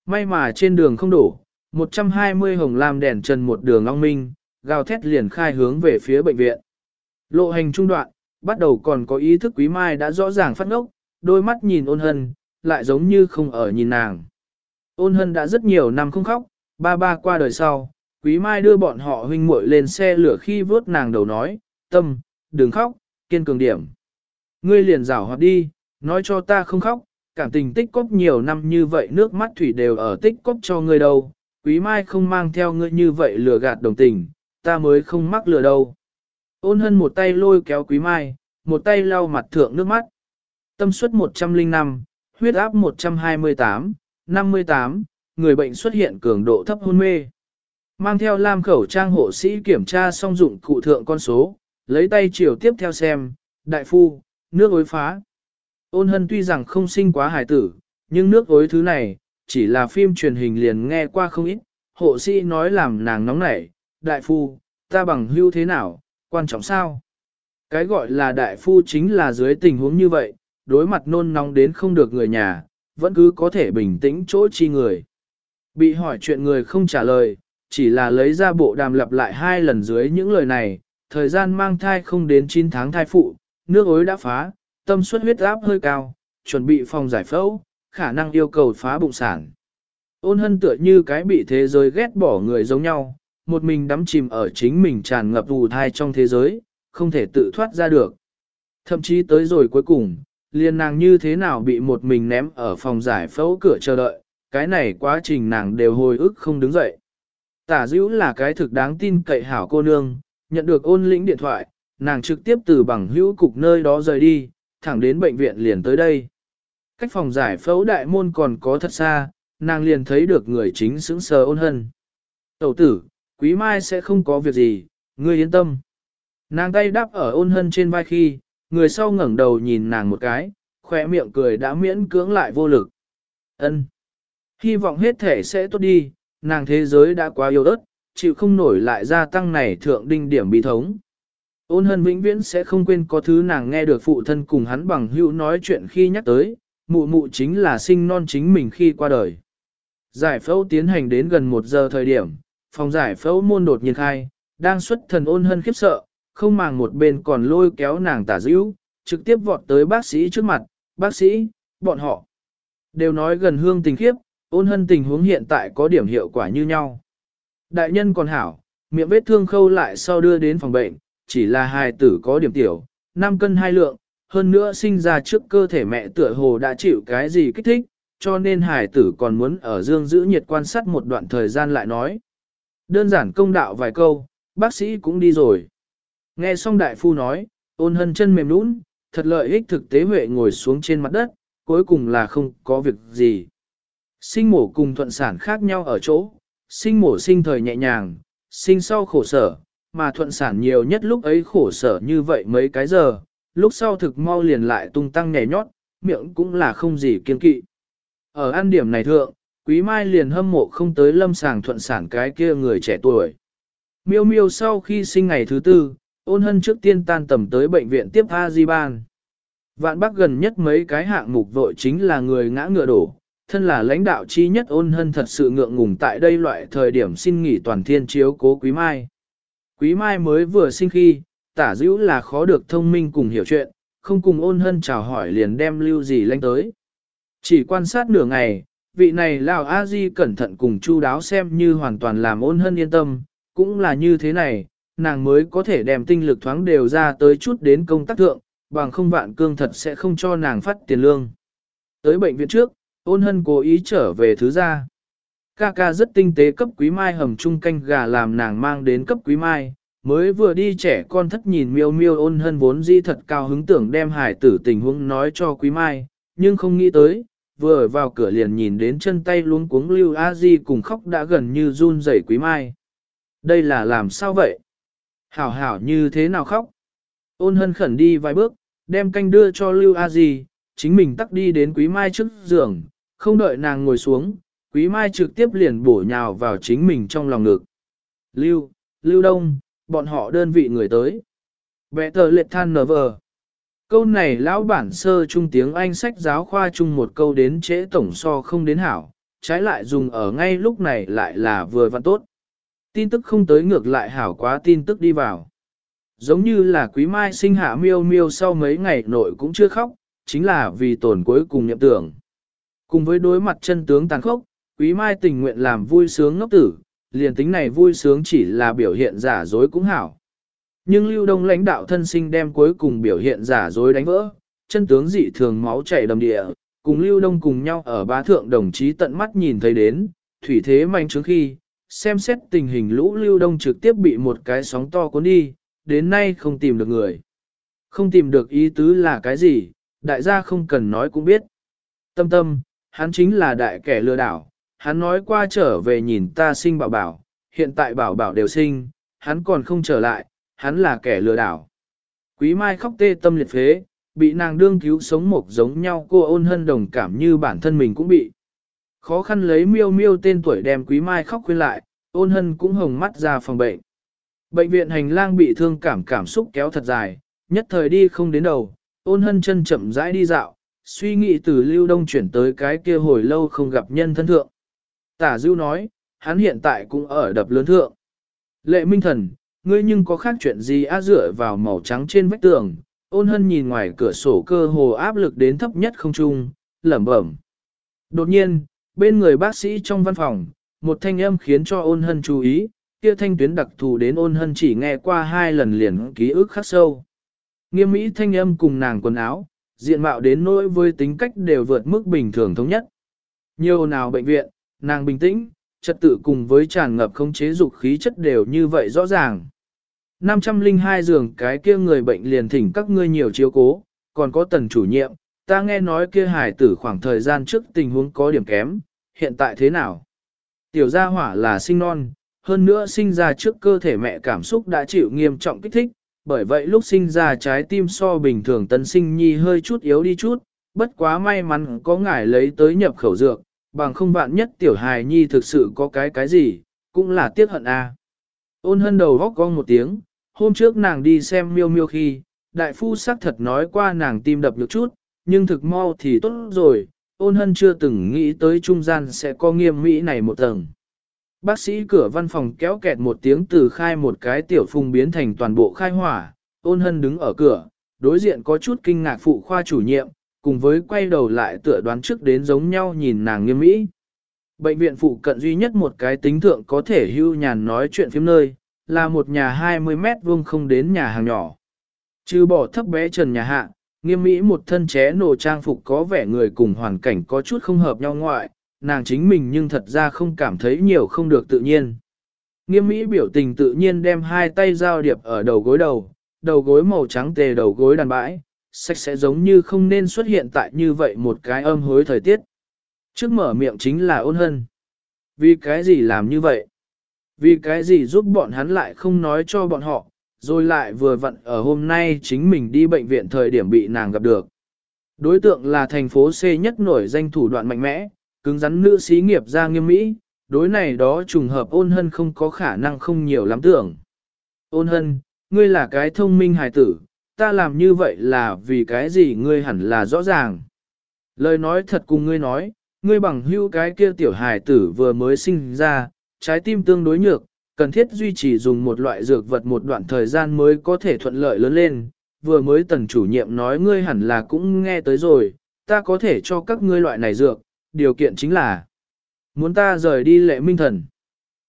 May mà trên đường không đổ, 120 hồng lam đèn trần một đường long minh, gào thét liền khai hướng về phía bệnh viện. Lộ hành trung đoạn, bắt đầu còn có ý thức quý mai đã rõ ràng phát ngốc, đôi mắt nhìn ôn hân, lại giống như không ở nhìn nàng. Ôn hân đã rất nhiều năm không khóc, ba ba qua đời sau, quý mai đưa bọn họ huynh muội lên xe lửa khi vớt nàng đầu nói, tâm, đừng khóc, kiên cường điểm. Ngươi liền rảo hoạt đi, nói cho ta không khóc, cảm tình tích cốc nhiều năm như vậy nước mắt thủy đều ở tích cốc cho ngươi đâu, quý mai không mang theo ngươi như vậy lừa gạt đồng tình, ta mới không mắc lừa đâu. Ôn hân một tay lôi kéo quý mai, một tay lau mặt thượng nước mắt. Tâm suất 105, huyết áp 128, 58, người bệnh xuất hiện cường độ thấp hôn mê. Mang theo lam khẩu trang hộ sĩ kiểm tra xong dụng cụ thượng con số, lấy tay chiều tiếp theo xem, đại phu, nước ối phá. Ôn hân tuy rằng không sinh quá hài tử, nhưng nước ối thứ này, chỉ là phim truyền hình liền nghe qua không ít, hộ sĩ nói làm nàng nóng nảy, đại phu, ta bằng hưu thế nào, quan trọng sao? Cái gọi là đại phu chính là dưới tình huống như vậy, đối mặt nôn nóng đến không được người nhà, vẫn cứ có thể bình tĩnh chỗ chi người. Bị hỏi chuyện người không trả lời, chỉ là lấy ra bộ đàm lặp lại hai lần dưới những lời này, thời gian mang thai không đến 9 tháng thai phụ, nước ối đã phá, tâm suất huyết áp hơi cao, chuẩn bị phòng giải phẫu, khả năng yêu cầu phá bụng sản. Ôn hân tựa như cái bị thế giới ghét bỏ người giống nhau, một mình đắm chìm ở chính mình tràn ngập ù thai trong thế giới, không thể tự thoát ra được. Thậm chí tới rồi cuối cùng, liền nàng như thế nào bị một mình ném ở phòng giải phẫu cửa chờ đợi, cái này quá trình nàng đều hồi ức không đứng dậy. Tả dữ là cái thực đáng tin cậy hảo cô nương, nhận được ôn lĩnh điện thoại, nàng trực tiếp từ bằng hữu cục nơi đó rời đi, thẳng đến bệnh viện liền tới đây. Cách phòng giải phẫu đại môn còn có thật xa, nàng liền thấy được người chính sững sờ ôn hân. Tẩu tử, quý mai sẽ không có việc gì, ngươi yên tâm. Nàng tay đáp ở ôn hân trên vai khi, người sau ngẩng đầu nhìn nàng một cái, khỏe miệng cười đã miễn cưỡng lại vô lực. Ân, Hy vọng hết thể sẽ tốt đi, nàng thế giới đã quá yếu ớt, chịu không nổi lại gia tăng này thượng đinh điểm bị thống. Ôn hân vĩnh viễn sẽ không quên có thứ nàng nghe được phụ thân cùng hắn bằng hữu nói chuyện khi nhắc tới, mụ mụ chính là sinh non chính mình khi qua đời. Giải phẫu tiến hành đến gần một giờ thời điểm, phòng giải phẫu môn đột nhiên khai, đang xuất thần ôn hân khiếp sợ, không màng một bên còn lôi kéo nàng tả dữ, trực tiếp vọt tới bác sĩ trước mặt, bác sĩ, bọn họ đều nói gần hương tình khiếp, ôn hân tình huống hiện tại có điểm hiệu quả như nhau. Đại nhân còn hảo, miệng vết thương khâu lại sau đưa đến phòng bệnh, chỉ là hài tử có điểm tiểu, 5 cân 2 lượng, hơn nữa sinh ra trước cơ thể mẹ tựa hồ đã chịu cái gì kích thích, cho nên hài tử còn muốn ở dương giữ nhiệt quan sát một đoạn thời gian lại nói. Đơn giản công đạo vài câu, bác sĩ cũng đi rồi. Nghe xong đại phu nói, ôn hân chân mềm nũng, thật lợi ích thực tế huệ ngồi xuống trên mặt đất, cuối cùng là không có việc gì. Sinh mổ cùng thuận sản khác nhau ở chỗ, sinh mổ sinh thời nhẹ nhàng, sinh sau khổ sở, mà thuận sản nhiều nhất lúc ấy khổ sở như vậy mấy cái giờ, lúc sau thực mau liền lại tung tăng nhảy nhót, miệng cũng là không gì kiên kỵ. Ở an điểm này thượng, Quý Mai liền hâm mộ không tới lâm sàng thuận sản cái kia người trẻ tuổi. Miêu miêu sau khi sinh ngày thứ tư, ôn hân trước tiên tan tầm tới bệnh viện tiếp A Di Ban. Vạn Bắc gần nhất mấy cái hạng mục vội chính là người ngã ngựa đổ, thân là lãnh đạo chi nhất ôn hân thật sự ngượng ngùng tại đây loại thời điểm xin nghỉ toàn thiên chiếu cố Quý Mai. Quý Mai mới vừa sinh khi, tả dữ là khó được thông minh cùng hiểu chuyện, không cùng ôn hân chào hỏi liền đem lưu gì lanh tới. Chỉ quan sát nửa ngày, vị này Lào A Di cẩn thận cùng chu đáo xem như hoàn toàn làm ôn hân yên tâm, cũng là như thế này, nàng mới có thể đem tinh lực thoáng đều ra tới chút đến công tác thượng, bằng không vạn cương thật sẽ không cho nàng phát tiền lương. Tới bệnh viện trước, ôn hân cố ý trở về thứ gia. Ca ca rất tinh tế cấp quý mai hầm chung canh gà làm nàng mang đến cấp quý mai, mới vừa đi trẻ con thất nhìn miêu miêu ôn hân vốn di thật cao hứng tưởng đem hải tử tình huống nói cho quý mai, nhưng không nghĩ tới, vừa vào cửa liền nhìn đến chân tay luống cuống lưu a di cùng khóc đã gần như run rẩy quý mai. Đây là làm sao vậy? Hảo hảo như thế nào khóc? Ôn hân khẩn đi vài bước, đem canh đưa cho lưu a di, chính mình tắt đi đến quý mai trước giường, không đợi nàng ngồi xuống, quý mai trực tiếp liền bổ nhào vào chính mình trong lòng ngực. Lưu, Lưu Đông, bọn họ đơn vị người tới. Bẻ tờ liệt than nở vờ. Câu này lão bản sơ trung tiếng Anh sách giáo khoa chung một câu đến trễ tổng so không đến hảo, trái lại dùng ở ngay lúc này lại là vừa văn tốt. Tin tức không tới ngược lại hảo quá tin tức đi vào. Giống như là quý mai sinh hạ miêu miêu sau mấy ngày nội cũng chưa khóc, chính là vì tổn cuối cùng nhậm tưởng. Cùng với đối mặt chân tướng tàn khốc, quý mai tình nguyện làm vui sướng ngốc tử, liền tính này vui sướng chỉ là biểu hiện giả dối cũng hảo. Nhưng lưu đông lãnh đạo thân sinh đem cuối cùng biểu hiện giả dối đánh vỡ, chân tướng dị thường máu chảy đầm địa, cùng lưu đông cùng nhau ở bá thượng đồng chí tận mắt nhìn thấy đến, thủy thế manh trước khi, xem xét tình hình lũ lưu đông trực tiếp bị một cái sóng to cuốn đi, đến nay không tìm được người. Không tìm được ý tứ là cái gì, đại gia không cần nói cũng biết. Tâm tâm, hắn chính là đại kẻ lừa đảo, hắn nói qua trở về nhìn ta sinh bảo bảo, hiện tại bảo bảo đều sinh, hắn còn không trở lại, hắn là kẻ lừa đảo. Quý Mai khóc tê tâm liệt phế, bị nàng đương cứu sống một giống nhau cô ôn hân đồng cảm như bản thân mình cũng bị. Khó khăn lấy miêu miêu tên tuổi đem Quý Mai khóc khuyên lại, ôn hân cũng hồng mắt ra phòng bệnh. Bệnh viện hành lang bị thương cảm cảm xúc kéo thật dài, nhất thời đi không đến đầu, ôn hân chân chậm rãi đi dạo, suy nghĩ từ lưu đông chuyển tới cái kia hồi lâu không gặp nhân thân thượng. Tả Dưu nói, hắn hiện tại cũng ở đập lớn thượng. Lệ Minh Thần, ngươi nhưng có khác chuyện gì á dựa vào màu trắng trên vách tường, ôn hân nhìn ngoài cửa sổ cơ hồ áp lực đến thấp nhất không trung, lẩm bẩm. Đột nhiên, bên người bác sĩ trong văn phòng, một thanh âm khiến cho ôn hân chú ý, kia thanh tuyến đặc thù đến ôn hân chỉ nghe qua hai lần liền ký ức khắc sâu. Nghiêm mỹ thanh âm cùng nàng quần áo, diện mạo đến nỗi với tính cách đều vượt mức bình thường thống nhất. Nhiều nào bệnh viện, nàng bình tĩnh, trật tự cùng với tràn ngập không chế dục khí chất đều như vậy rõ ràng. 502 giường cái kia người bệnh liền thỉnh các ngươi nhiều chiếu cố, còn có tần chủ nhiệm, ta nghe nói kia hải tử khoảng thời gian trước tình huống có điểm kém, hiện tại thế nào? Tiểu gia hỏa là sinh non, hơn nữa sinh ra trước cơ thể mẹ cảm xúc đã chịu nghiêm trọng kích thích, bởi vậy lúc sinh ra trái tim so bình thường tân sinh nhi hơi chút yếu đi chút, bất quá may mắn có ngài lấy tới nhập khẩu dược, bằng không vạn nhất tiểu hài nhi thực sự có cái cái gì, cũng là tiếc hận a. Ôn hân đầu góc cong một tiếng, hôm trước nàng đi xem miêu miêu khi, đại phu xác thật nói qua nàng tim đập được chút, nhưng thực mau thì tốt rồi, ôn hân chưa từng nghĩ tới trung gian sẽ có nghiêm mỹ này một tầng. Bác sĩ cửa văn phòng kéo kẹt một tiếng từ khai một cái tiểu phùng biến thành toàn bộ khai hỏa, ôn hân đứng ở cửa, đối diện có chút kinh ngạc phụ khoa chủ nhiệm, cùng với quay đầu lại tựa đoán trước đến giống nhau nhìn nàng nghiêm mỹ. Bệnh viện phụ cận duy nhất một cái tính thượng có thể hưu nhàn nói chuyện phim nơi, là một nhà 20 mét vuông không đến nhà hàng nhỏ. Trừ bỏ thấp bé trần nhà hạ, nghiêm mỹ một thân ché nổ trang phục có vẻ người cùng hoàn cảnh có chút không hợp nhau ngoại, nàng chính mình nhưng thật ra không cảm thấy nhiều không được tự nhiên. Nghiêm mỹ biểu tình tự nhiên đem hai tay giao điệp ở đầu gối đầu, đầu gối màu trắng tề đầu gối đàn bãi, sạch sẽ giống như không nên xuất hiện tại như vậy một cái âm hối thời tiết. Trước mở miệng chính là ôn hân. Vì cái gì làm như vậy? Vì cái gì giúp bọn hắn lại không nói cho bọn họ, rồi lại vừa vặn ở hôm nay chính mình đi bệnh viện thời điểm bị nàng gặp được. Đối tượng là thành phố C nhất nổi danh thủ đoạn mạnh mẽ, cứng rắn nữ sĩ nghiệp ra nghiêm mỹ, đối này đó trùng hợp ôn hân không có khả năng không nhiều lắm tưởng. Ôn hân, ngươi là cái thông minh hài tử, ta làm như vậy là vì cái gì ngươi hẳn là rõ ràng. Lời nói thật cùng ngươi nói, ngươi bằng hữu cái kia tiểu hài tử vừa mới sinh ra, trái tim tương đối nhược, cần thiết duy trì dùng một loại dược vật một đoạn thời gian mới có thể thuận lợi lớn lên. Vừa mới tần chủ nhiệm nói ngươi hẳn là cũng nghe tới rồi, ta có thể cho các ngươi loại này dược, điều kiện chính là muốn ta rời đi lệ minh thần.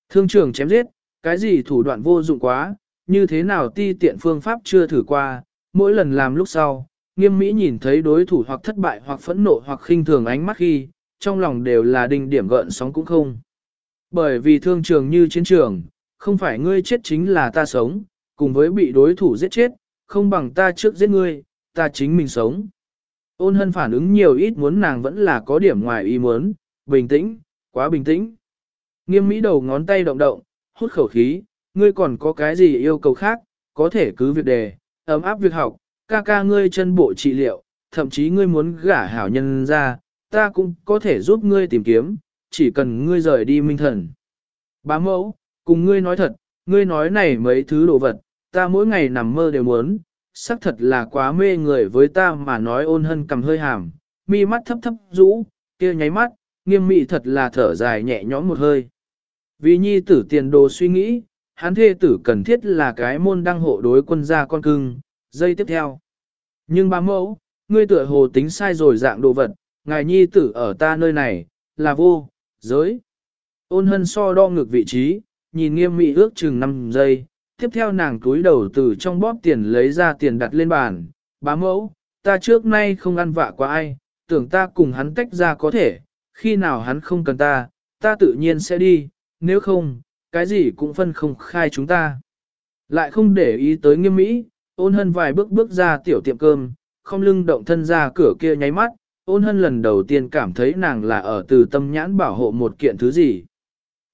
Thương trưởng chém giết, cái gì thủ đoạn vô dụng quá, như thế nào ti tiện phương pháp chưa thử qua, mỗi lần làm lúc sau, nghiêm mỹ nhìn thấy đối thủ hoặc thất bại hoặc phẫn nộ hoặc khinh thường ánh mắt khi, trong lòng đều là đình điểm gợn sóng cũng không. Bởi vì thương trường như chiến trường, không phải ngươi chết chính là ta sống, cùng với bị đối thủ giết chết, không bằng ta trước giết ngươi, ta chính mình sống. Ôn hân phản ứng nhiều ít muốn nàng vẫn là có điểm ngoài ý muốn, bình tĩnh, quá bình tĩnh. Nghiêm mỹ đầu ngón tay động động, hút khẩu khí, ngươi còn có cái gì yêu cầu khác, có thể cứ việc đề, ấm áp việc học, ca ca ngươi chân bộ trị liệu, thậm chí ngươi muốn gả hảo nhân ra, ta cũng có thể giúp ngươi tìm kiếm, chỉ cần ngươi rời đi minh thần. Bá mẫu, cùng ngươi nói thật, ngươi nói này mấy thứ đồ vật, ta mỗi ngày nằm mơ đều muốn, xác thật là quá mê người với ta mà nói ôn hân cầm hơi hàm, mi mắt thấp thấp rũ, kia nháy mắt, nghiêm mị thật là thở dài nhẹ nhõm một hơi. Vì nhi tử tiền đồ suy nghĩ, hắn thê tử cần thiết là cái môn đăng hộ đối quân gia con cưng, dây tiếp theo. Nhưng ba mẫu, ngươi tựa hồ tính sai rồi dạng đồ vật, ngài nhi tử ở ta nơi này, là vô, giới. Ôn hân so đo ngược vị trí, nhìn nghiêm mị ước chừng 5 giây, tiếp theo nàng túi đầu từ trong bóp tiền lấy ra tiền đặt lên bàn, bá mẫu, ta trước nay không ăn vạ qua ai, tưởng ta cùng hắn tách ra có thể, khi nào hắn không cần ta, ta tự nhiên sẽ đi, nếu không, cái gì cũng phân không khai chúng ta. Lại không để ý tới nghiêm mỹ, ôn hân vài bước bước ra tiểu tiệm cơm, không lưng động thân ra cửa kia nháy mắt, ôn hân lần đầu tiên cảm thấy nàng là ở từ tâm nhãn bảo hộ một kiện thứ gì.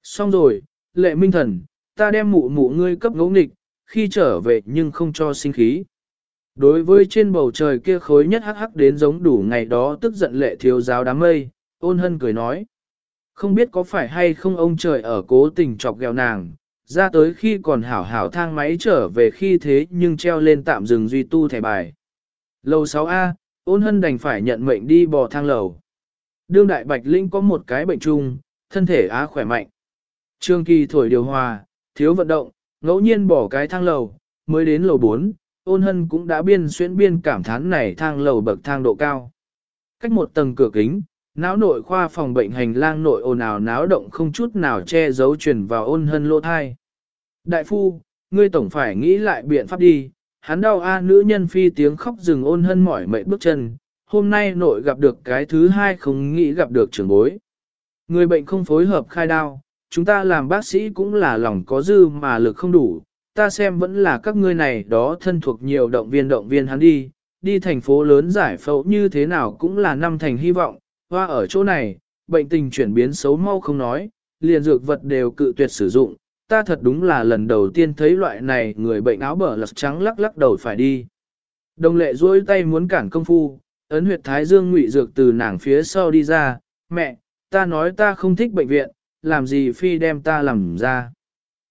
Xong rồi, lệ minh thần, ta đem mụ mụ ngươi cấp ngỗ nghịch, khi trở về nhưng không cho sinh khí. Đối với trên bầu trời kia khối nhất hắc hắc đến giống đủ ngày đó tức giận lệ thiếu giáo đám mây, ôn hân cười nói. Không biết có phải hay không ông trời ở cố tình chọc ghẹo nàng, ra tới khi còn hảo hảo thang máy trở về khi thế nhưng treo lên tạm dừng duy tu thẻ bài. Lầu 6A, ôn hân đành phải nhận mệnh đi bò thang lầu. Đương đại bạch linh có một cái bệnh chung, thân thể á khỏe mạnh. Trương kỳ thổi điều hòa, thiếu vận động, ngẫu nhiên bỏ cái thang lầu, mới đến lầu 4, ôn hân cũng đã biên xuyên biên cảm thán này thang lầu bậc thang độ cao. Cách một tầng cửa kính, não nội khoa phòng bệnh hành lang nội ồn ào náo động không chút nào che giấu truyền vào ôn hân lỗ thai. Đại phu, ngươi tổng phải nghĩ lại biện pháp đi, hắn đau a nữ nhân phi tiếng khóc rừng ôn hân mỏi mệt bước chân, hôm nay nội gặp được cái thứ hai không nghĩ gặp được trưởng bối. Người bệnh không phối hợp khai đao, chúng ta làm bác sĩ cũng là lòng có dư mà lực không đủ, ta xem vẫn là các ngươi này đó thân thuộc nhiều động viên động viên hắn đi, đi thành phố lớn giải phẫu như thế nào cũng là năm thành hy vọng, hoa ở chỗ này, bệnh tình chuyển biến xấu mau không nói, liền dược vật đều cự tuyệt sử dụng, ta thật đúng là lần đầu tiên thấy loại này người bệnh áo bờ lật trắng lắc lắc đầu phải đi. Đồng lệ duỗi tay muốn cản công phu, ấn huyệt thái dương ngụy dược từ nàng phía sau đi ra, mẹ, ta nói ta không thích bệnh viện, làm gì phi đem ta làm ra.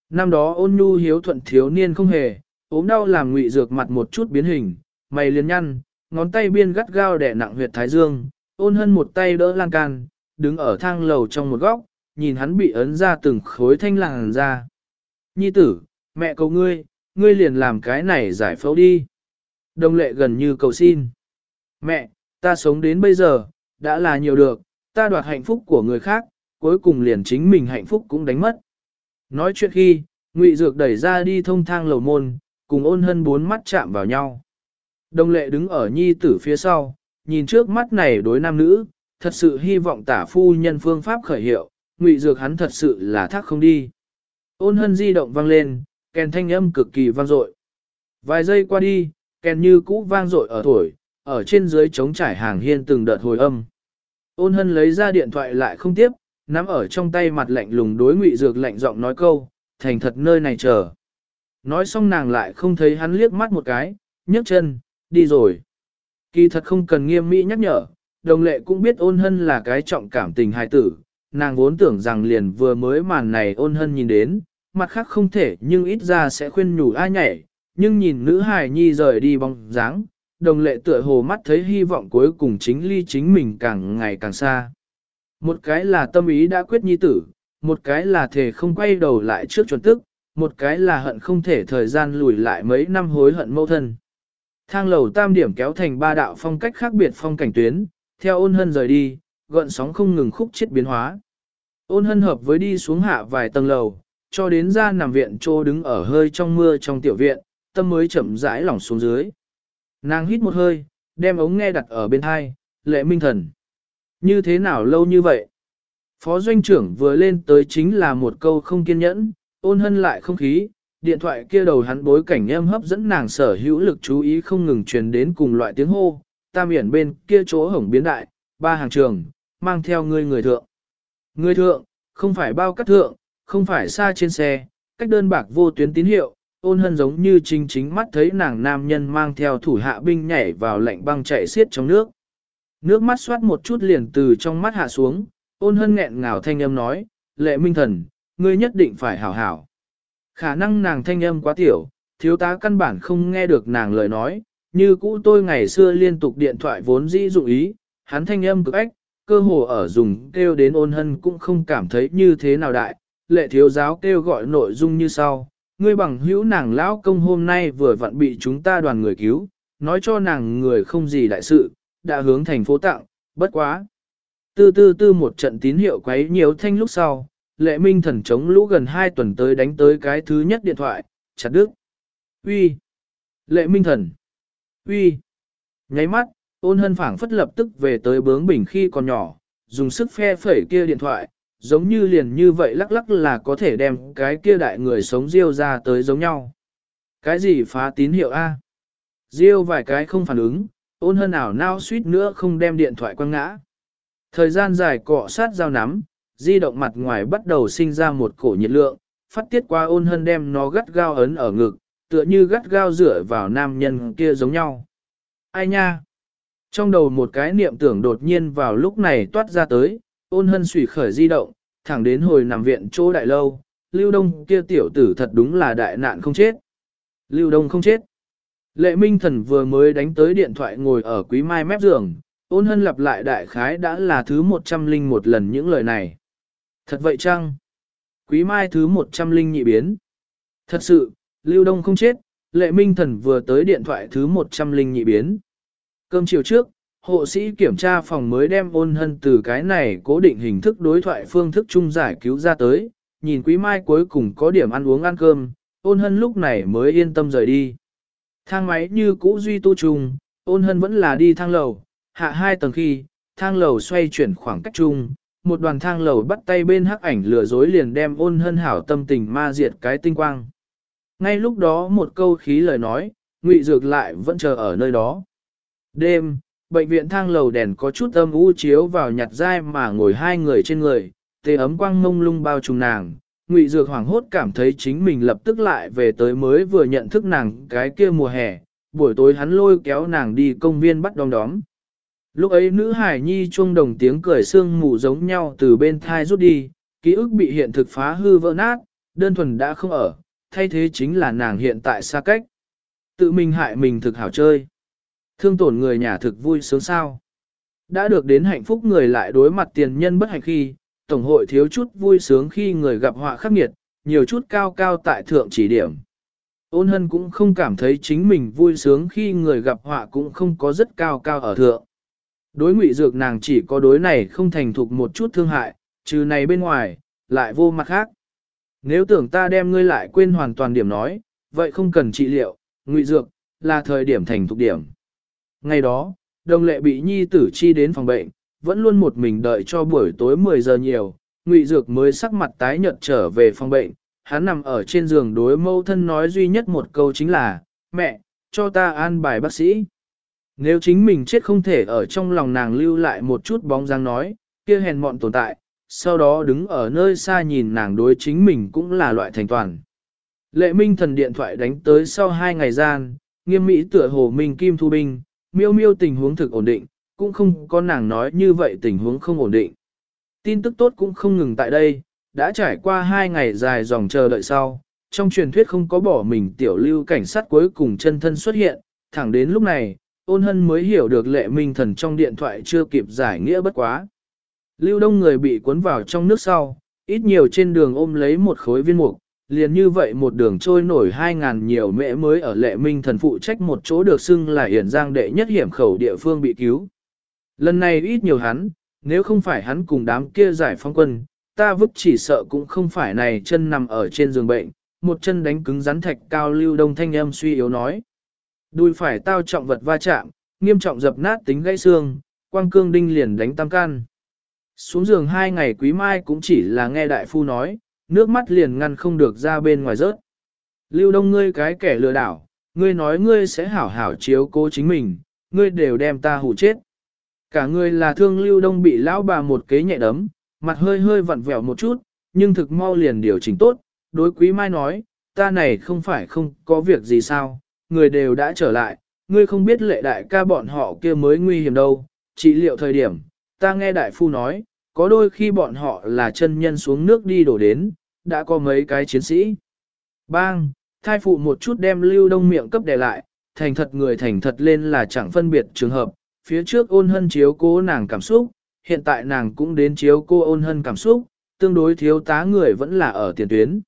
Năm đó ôn nhu hiếu thuận thiếu niên không hề, ốm đau làm ngụy dược mặt một chút biến hình, mày liền nhăn, ngón tay biên gắt gao đẻ nặng huyệt thái dương, ôn hân một tay đỡ lan can, đứng ở thang lầu trong một góc, nhìn hắn bị ấn ra từng khối thanh làng ra. Nhi tử, mẹ cầu ngươi, ngươi liền làm cái này giải phẫu đi. Đồng lệ gần như cầu xin. Mẹ, ta sống đến bây giờ, đã là nhiều được, ta đoạt hạnh phúc của người khác, cuối cùng liền chính mình hạnh phúc cũng đánh mất. Nói chuyện khi, Ngụy Dược đẩy ra đi thông thang lầu môn, cùng ôn hân bốn mắt chạm vào nhau. Đồng lệ đứng ở nhi tử phía sau, nhìn trước mắt này đối nam nữ, thật sự hy vọng tả phu nhân phương pháp khởi hiệu, Ngụy Dược hắn thật sự là thác không đi. Ôn hân di động vang lên, kèn thanh âm cực kỳ vang dội. Vài giây qua đi, kèn như cũ vang dội ở thổi, ở trên dưới trống trải hàng hiên từng đợt hồi âm. Ôn hân lấy ra điện thoại lại không tiếp, nắm ở trong tay mặt lạnh lùng đối ngụy dược lạnh giọng nói câu, thành thật nơi này chờ. Nói xong nàng lại không thấy hắn liếc mắt một cái, nhấc chân, đi rồi. Kỳ thật không cần nghiêm mỹ nhắc nhở, đồng lệ cũng biết ôn hân là cái trọng cảm tình hài tử, nàng vốn tưởng rằng liền vừa mới màn này ôn hân nhìn đến, mặt khác không thể nhưng ít ra sẽ khuyên nhủ ai nhảy, nhưng nhìn nữ hài nhi rời đi bóng dáng, đồng lệ tựa hồ mắt thấy hy vọng cuối cùng chính ly chính mình càng ngày càng xa. Một cái là tâm ý đã quyết nhi tử, một cái là thể không quay đầu lại trước chuẩn tức, một cái là hận không thể thời gian lùi lại mấy năm hối hận mâu thân. Thang lầu tam điểm kéo thành ba đạo phong cách khác biệt phong cảnh tuyến, theo ôn hân rời đi, gợn sóng không ngừng khúc chết biến hóa. Ôn hân hợp với đi xuống hạ vài tầng lầu, cho đến ra nằm viện trô đứng ở hơi trong mưa trong tiểu viện, tâm mới chậm rãi lỏng xuống dưới. Nàng hít một hơi, đem ống nghe đặt ở bên hai, lệ minh thần. Như thế nào lâu như vậy? Phó doanh trưởng vừa lên tới chính là một câu không kiên nhẫn, ôn hân lại không khí, điện thoại kia đầu hắn bối cảnh em hấp dẫn nàng sở hữu lực chú ý không ngừng truyền đến cùng loại tiếng hô, tam miển bên kia chỗ hổng biến đại, ba hàng trường, mang theo người người thượng. Người thượng, không phải bao cắt thượng, không phải xa trên xe, cách đơn bạc vô tuyến tín hiệu, ôn hân giống như chính chính mắt thấy nàng nam nhân mang theo thủ hạ binh nhảy vào lạnh băng chạy xiết trong nước. Nước mắt xoát một chút liền từ trong mắt hạ xuống, ôn hân nghẹn ngào thanh âm nói, lệ minh thần, ngươi nhất định phải hảo hảo. Khả năng nàng thanh âm quá tiểu, thiếu tá căn bản không nghe được nàng lời nói, như cũ tôi ngày xưa liên tục điện thoại vốn dĩ dụng ý, hắn thanh âm cực ách, cơ hồ ở dùng kêu đến ôn hân cũng không cảm thấy như thế nào đại, lệ thiếu giáo kêu gọi nội dung như sau, ngươi bằng hữu nàng lão công hôm nay vừa vặn bị chúng ta đoàn người cứu, nói cho nàng người không gì đại sự, đã hướng thành phố tặng, bất quá. Tư tư tư một trận tín hiệu quấy nhiều thanh lúc sau, lệ minh thần chống lũ gần 2 tuần tới đánh tới cái thứ nhất điện thoại, chặt đứt. Uy, Lệ minh thần! Uy, Nháy mắt, ôn hân phảng phất lập tức về tới bướng bình khi còn nhỏ, dùng sức phe phẩy kia điện thoại, giống như liền như vậy lắc lắc là có thể đem cái kia đại người sống riêu ra tới giống nhau. Cái gì phá tín hiệu A? Riêu vài cái không phản ứng, ôn hân ảo nao suýt nữa không đem điện thoại quăng ngã. Thời gian dài cọ sát dao nắm, di động mặt ngoài bắt đầu sinh ra một cổ nhiệt lượng, phát tiết qua ôn hân đem nó gắt gao ấn ở ngực, tựa như gắt gao rửa vào nam nhân kia giống nhau. Ai nha? Trong đầu một cái niệm tưởng đột nhiên vào lúc này toát ra tới, ôn hân sủy khởi di động, thẳng đến hồi nằm viện chỗ đại lâu, lưu đông kia tiểu tử thật đúng là đại nạn không chết. Lưu đông không chết. Lệ minh thần vừa mới đánh tới điện thoại ngồi ở quý mai mép giường, ôn hân lặp lại đại khái đã là thứ một trăm linh một lần những lời này. Thật vậy chăng? Quý mai thứ một trăm linh nhị biến. Thật sự, lưu đông không chết, lệ minh thần vừa tới điện thoại thứ một trăm linh nhị biến. Cơm chiều trước, hộ sĩ kiểm tra phòng mới đem ôn hân từ cái này cố định hình thức đối thoại phương thức chung giải cứu ra tới, nhìn quý mai cuối cùng có điểm ăn uống ăn cơm, ôn hân lúc này mới yên tâm rời đi. Thang máy như cũ duy tu trùng, ôn hân vẫn là đi thang lầu, hạ hai tầng khi, thang lầu xoay chuyển khoảng cách chung, một đoàn thang lầu bắt tay bên hắc ảnh lừa dối liền đem ôn hân hảo tâm tình ma diệt cái tinh quang. Ngay lúc đó một câu khí lời nói, ngụy dược lại vẫn chờ ở nơi đó. Đêm, bệnh viện thang lầu đèn có chút âm u chiếu vào nhặt dai mà ngồi hai người trên người, tê ấm quang mông lung bao trùm nàng. Ngụy Dược hoảng hốt cảm thấy chính mình lập tức lại về tới mới vừa nhận thức nàng cái kia mùa hè, buổi tối hắn lôi kéo nàng đi công viên bắt đom đóm. Lúc ấy nữ hải nhi chuông đồng tiếng cười sương mù giống nhau từ bên thai rút đi, ký ức bị hiện thực phá hư vỡ nát, đơn thuần đã không ở, thay thế chính là nàng hiện tại xa cách. Tự mình hại mình thực hảo chơi thương tổn người nhà thực vui sướng sao. Đã được đến hạnh phúc người lại đối mặt tiền nhân bất hạnh khi, Tổng hội thiếu chút vui sướng khi người gặp họa khắc nghiệt, nhiều chút cao cao tại thượng chỉ điểm. Ôn hân cũng không cảm thấy chính mình vui sướng khi người gặp họa cũng không có rất cao cao ở thượng. Đối ngụy dược nàng chỉ có đối này không thành thục một chút thương hại, trừ này bên ngoài, lại vô mặt khác. Nếu tưởng ta đem ngươi lại quên hoàn toàn điểm nói, vậy không cần trị liệu, ngụy dược, là thời điểm thành thục điểm. Ngày đó, đồng lệ bị nhi tử chi đến phòng bệnh, vẫn luôn một mình đợi cho buổi tối 10 giờ nhiều, ngụy dược mới sắc mặt tái nhợt trở về phòng bệnh, hắn nằm ở trên giường đối mâu thân nói duy nhất một câu chính là, mẹ, cho ta an bài bác sĩ. Nếu chính mình chết không thể ở trong lòng nàng lưu lại một chút bóng dáng nói, kia hèn mọn tồn tại, sau đó đứng ở nơi xa nhìn nàng đối chính mình cũng là loại thành toàn. Lệ Minh thần điện thoại đánh tới sau hai ngày gian, nghiêm mỹ tựa hồ Minh Kim Thu Binh, miêu miêu tình huống thực ổn định, cũng không có nàng nói như vậy tình huống không ổn định. Tin tức tốt cũng không ngừng tại đây, đã trải qua hai ngày dài dòng chờ đợi sau, trong truyền thuyết không có bỏ mình tiểu lưu cảnh sát cuối cùng chân thân xuất hiện, thẳng đến lúc này, ôn hân mới hiểu được lệ minh thần trong điện thoại chưa kịp giải nghĩa bất quá. Lưu đông người bị cuốn vào trong nước sau, ít nhiều trên đường ôm lấy một khối viên mục, liền như vậy một đường trôi nổi hai ngàn nhiều mễ mới ở lệ minh thần phụ trách một chỗ được xưng là hiển giang đệ nhất hiểm khẩu địa phương bị cứu. Lần này ít nhiều hắn, nếu không phải hắn cùng đám kia giải phong quân, ta vứt chỉ sợ cũng không phải này chân nằm ở trên giường bệnh, một chân đánh cứng rắn thạch cao lưu đông thanh âm suy yếu nói. Đùi phải tao trọng vật va chạm, nghiêm trọng dập nát tính gãy xương, quang cương đinh liền đánh tam can. Xuống giường hai ngày quý mai cũng chỉ là nghe đại phu nói, nước mắt liền ngăn không được ra bên ngoài rớt. Lưu đông ngươi cái kẻ lừa đảo, ngươi nói ngươi sẽ hảo hảo chiếu cố chính mình, ngươi đều đem ta hù chết. Cả người là thương lưu đông bị lão bà một kế nhẹ đấm, mặt hơi hơi vặn vẹo một chút, nhưng thực mau liền điều chỉnh tốt, đối quý mai nói, ta này không phải không có việc gì sao, người đều đã trở lại, ngươi không biết lệ đại ca bọn họ kia mới nguy hiểm đâu, trị liệu thời điểm, ta nghe đại phu nói, có đôi khi bọn họ là chân nhân xuống nước đi đổ đến, đã có mấy cái chiến sĩ. Bang, thai phụ một chút đem lưu đông miệng cấp đè lại, thành thật người thành thật lên là chẳng phân biệt trường hợp, phía trước ôn hân chiếu cố nàng cảm xúc, hiện tại nàng cũng đến chiếu cô ôn hân cảm xúc, tương đối thiếu tá người vẫn là ở tiền tuyến.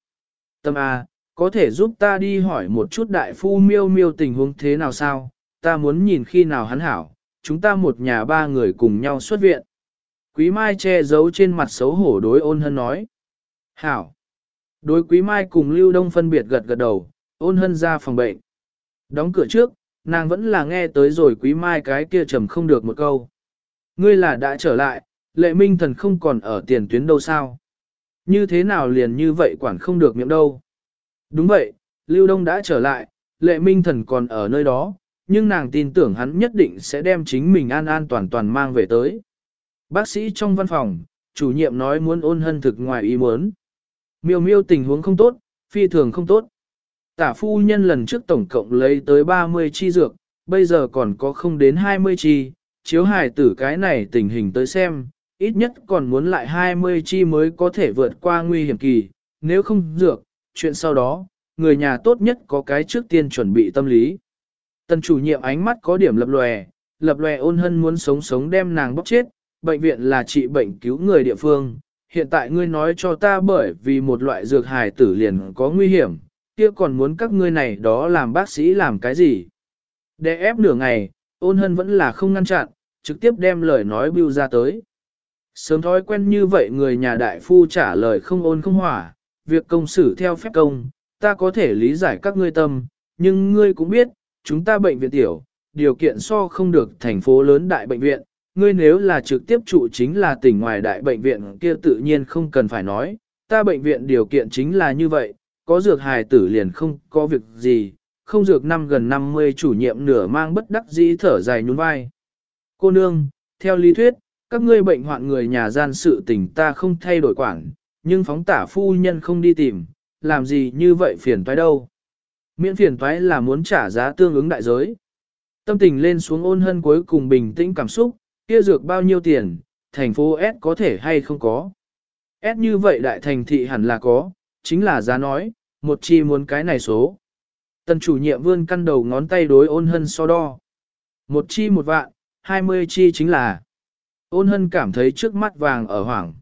Tâm A, có thể giúp ta đi hỏi một chút đại phu miêu miêu tình huống thế nào sao, ta muốn nhìn khi nào hắn hảo, chúng ta một nhà ba người cùng nhau xuất viện. Quý Mai che giấu trên mặt xấu hổ đối ôn hân nói. Hảo. Đối Quý Mai cùng Lưu Đông phân biệt gật gật đầu, ôn hân ra phòng bệnh. Đóng cửa trước, nàng vẫn là nghe tới rồi Quý Mai cái kia trầm không được một câu. Ngươi là đã trở lại, lệ minh thần không còn ở tiền tuyến đâu sao? Như thế nào liền như vậy quản không được miệng đâu? Đúng vậy, Lưu Đông đã trở lại, lệ minh thần còn ở nơi đó, nhưng nàng tin tưởng hắn nhất định sẽ đem chính mình an an toàn toàn mang về tới. Bác sĩ trong văn phòng, chủ nhiệm nói muốn ôn hân thực ngoài ý muốn. Miêu miêu tình huống không tốt, phi thường không tốt. Tả phu nhân lần trước tổng cộng lấy tới 30 chi dược, bây giờ còn có không đến 20 chi, chiếu hài tử cái này tình hình tới xem, ít nhất còn muốn lại 20 chi mới có thể vượt qua nguy hiểm kỳ, nếu không dược, chuyện sau đó, người nhà tốt nhất có cái trước tiên chuẩn bị tâm lý. Tần chủ nhiệm ánh mắt có điểm lập lòe, lập lòe ôn hân muốn sống sống đem nàng bóc chết, bệnh viện là trị bệnh cứu người địa phương. Hiện tại ngươi nói cho ta bởi vì một loại dược hài tử liền có nguy hiểm, kia còn muốn các ngươi này đó làm bác sĩ làm cái gì? Để ép nửa ngày, ôn hân vẫn là không ngăn chặn, trực tiếp đem lời nói bưu ra tới. Sớm thói quen như vậy người nhà đại phu trả lời không ôn không hỏa, việc công xử theo phép công, ta có thể lý giải các ngươi tâm, nhưng ngươi cũng biết, chúng ta bệnh viện tiểu, điều kiện so không được thành phố lớn đại bệnh viện, ngươi nếu là trực tiếp trụ chính là tỉnh ngoài đại bệnh viện kia tự nhiên không cần phải nói, ta bệnh viện điều kiện chính là như vậy, có dược hài tử liền không có việc gì, không dược năm gần 50 chủ nhiệm nửa mang bất đắc dĩ thở dài nhún vai. Cô nương, theo lý thuyết, các ngươi bệnh hoạn người nhà gian sự tình ta không thay đổi quản, nhưng phóng tả phu nhân không đi tìm, làm gì như vậy phiền toái đâu. Miễn phiền toái là muốn trả giá tương ứng đại giới. Tâm tình lên xuống ôn hân cuối cùng bình tĩnh cảm xúc, kia dược bao nhiêu tiền, thành phố S có thể hay không có. S như vậy đại thành thị hẳn là có, chính là giá nói, một chi muốn cái này số. Tần chủ nhiệm vươn căn đầu ngón tay đối ôn hân so đo. Một chi một vạn, hai mươi chi chính là. Ôn hân cảm thấy trước mắt vàng ở hoảng.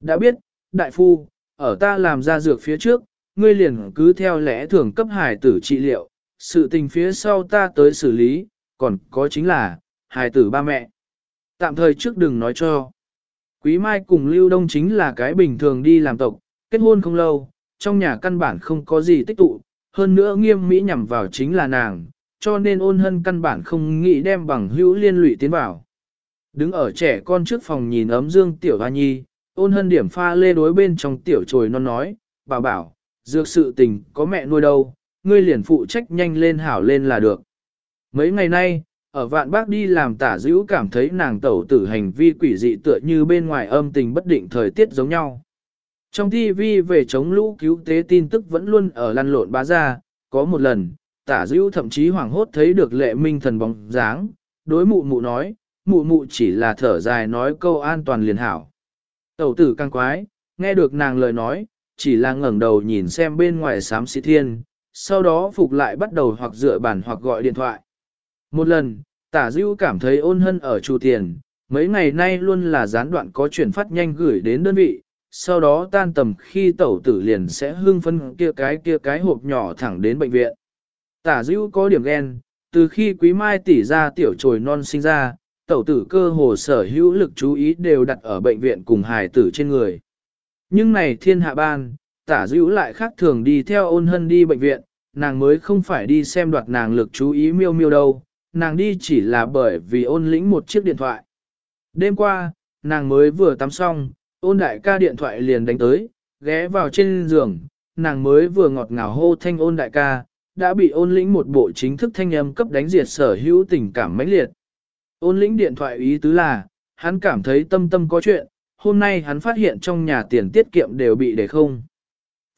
Đã biết, đại phu, ở ta làm ra dược phía trước, ngươi liền cứ theo lẽ thường cấp hài tử trị liệu, sự tình phía sau ta tới xử lý, còn có chính là, hài tử ba mẹ. Tạm thời trước đừng nói cho. Quý Mai cùng Lưu Đông chính là cái bình thường đi làm tộc, kết hôn không lâu, trong nhà căn bản không có gì tích tụ, hơn nữa nghiêm mỹ nhằm vào chính là nàng, cho nên ôn hân căn bản không nghĩ đem bằng hữu liên lụy tiến vào. Đứng ở trẻ con trước phòng nhìn ấm dương tiểu hoa nhi, ôn hân điểm pha lê đối bên trong tiểu trồi non nói, bảo bảo, dược sự tình có mẹ nuôi đâu, ngươi liền phụ trách nhanh lên hảo lên là được. Mấy ngày nay, ở vạn bác đi làm tả dữ cảm thấy nàng tẩu tử hành vi quỷ dị tựa như bên ngoài âm tình bất định thời tiết giống nhau. Trong TV về chống lũ cứu tế tin tức vẫn luôn ở lăn lộn bá ra, có một lần, tả dữ thậm chí hoảng hốt thấy được lệ minh thần bóng dáng, đối mụ mụ nói, mụ mụ chỉ là thở dài nói câu an toàn liền hảo. Tẩu tử căng quái, nghe được nàng lời nói, chỉ là ngẩng đầu nhìn xem bên ngoài sám sĩ thiên, sau đó phục lại bắt đầu hoặc dựa bàn hoặc gọi điện thoại. Một lần, tả dữ cảm thấy ôn hân ở chủ tiền, mấy ngày nay luôn là gián đoạn có chuyển phát nhanh gửi đến đơn vị, sau đó tan tầm khi tẩu tử liền sẽ hương phân kia cái kia cái hộp nhỏ thẳng đến bệnh viện. Tả dữ có điểm ghen, từ khi quý mai tỉ ra tiểu trồi non sinh ra, tẩu tử cơ hồ sở hữu lực chú ý đều đặt ở bệnh viện cùng hài tử trên người. Nhưng này thiên hạ ban, tả dữ lại khác thường đi theo ôn hân đi bệnh viện, nàng mới không phải đi xem đoạt nàng lực chú ý miêu miêu đâu, nàng đi chỉ là bởi vì ôn lĩnh một chiếc điện thoại. Đêm qua, nàng mới vừa tắm xong, ôn đại ca điện thoại liền đánh tới, ghé vào trên giường, nàng mới vừa ngọt ngào hô thanh ôn đại ca, đã bị ôn lĩnh một bộ chính thức thanh âm cấp đánh diệt sở hữu tình cảm mãnh liệt. Ôn lĩnh điện thoại ý tứ là, hắn cảm thấy tâm tâm có chuyện, hôm nay hắn phát hiện trong nhà tiền tiết kiệm đều bị để không.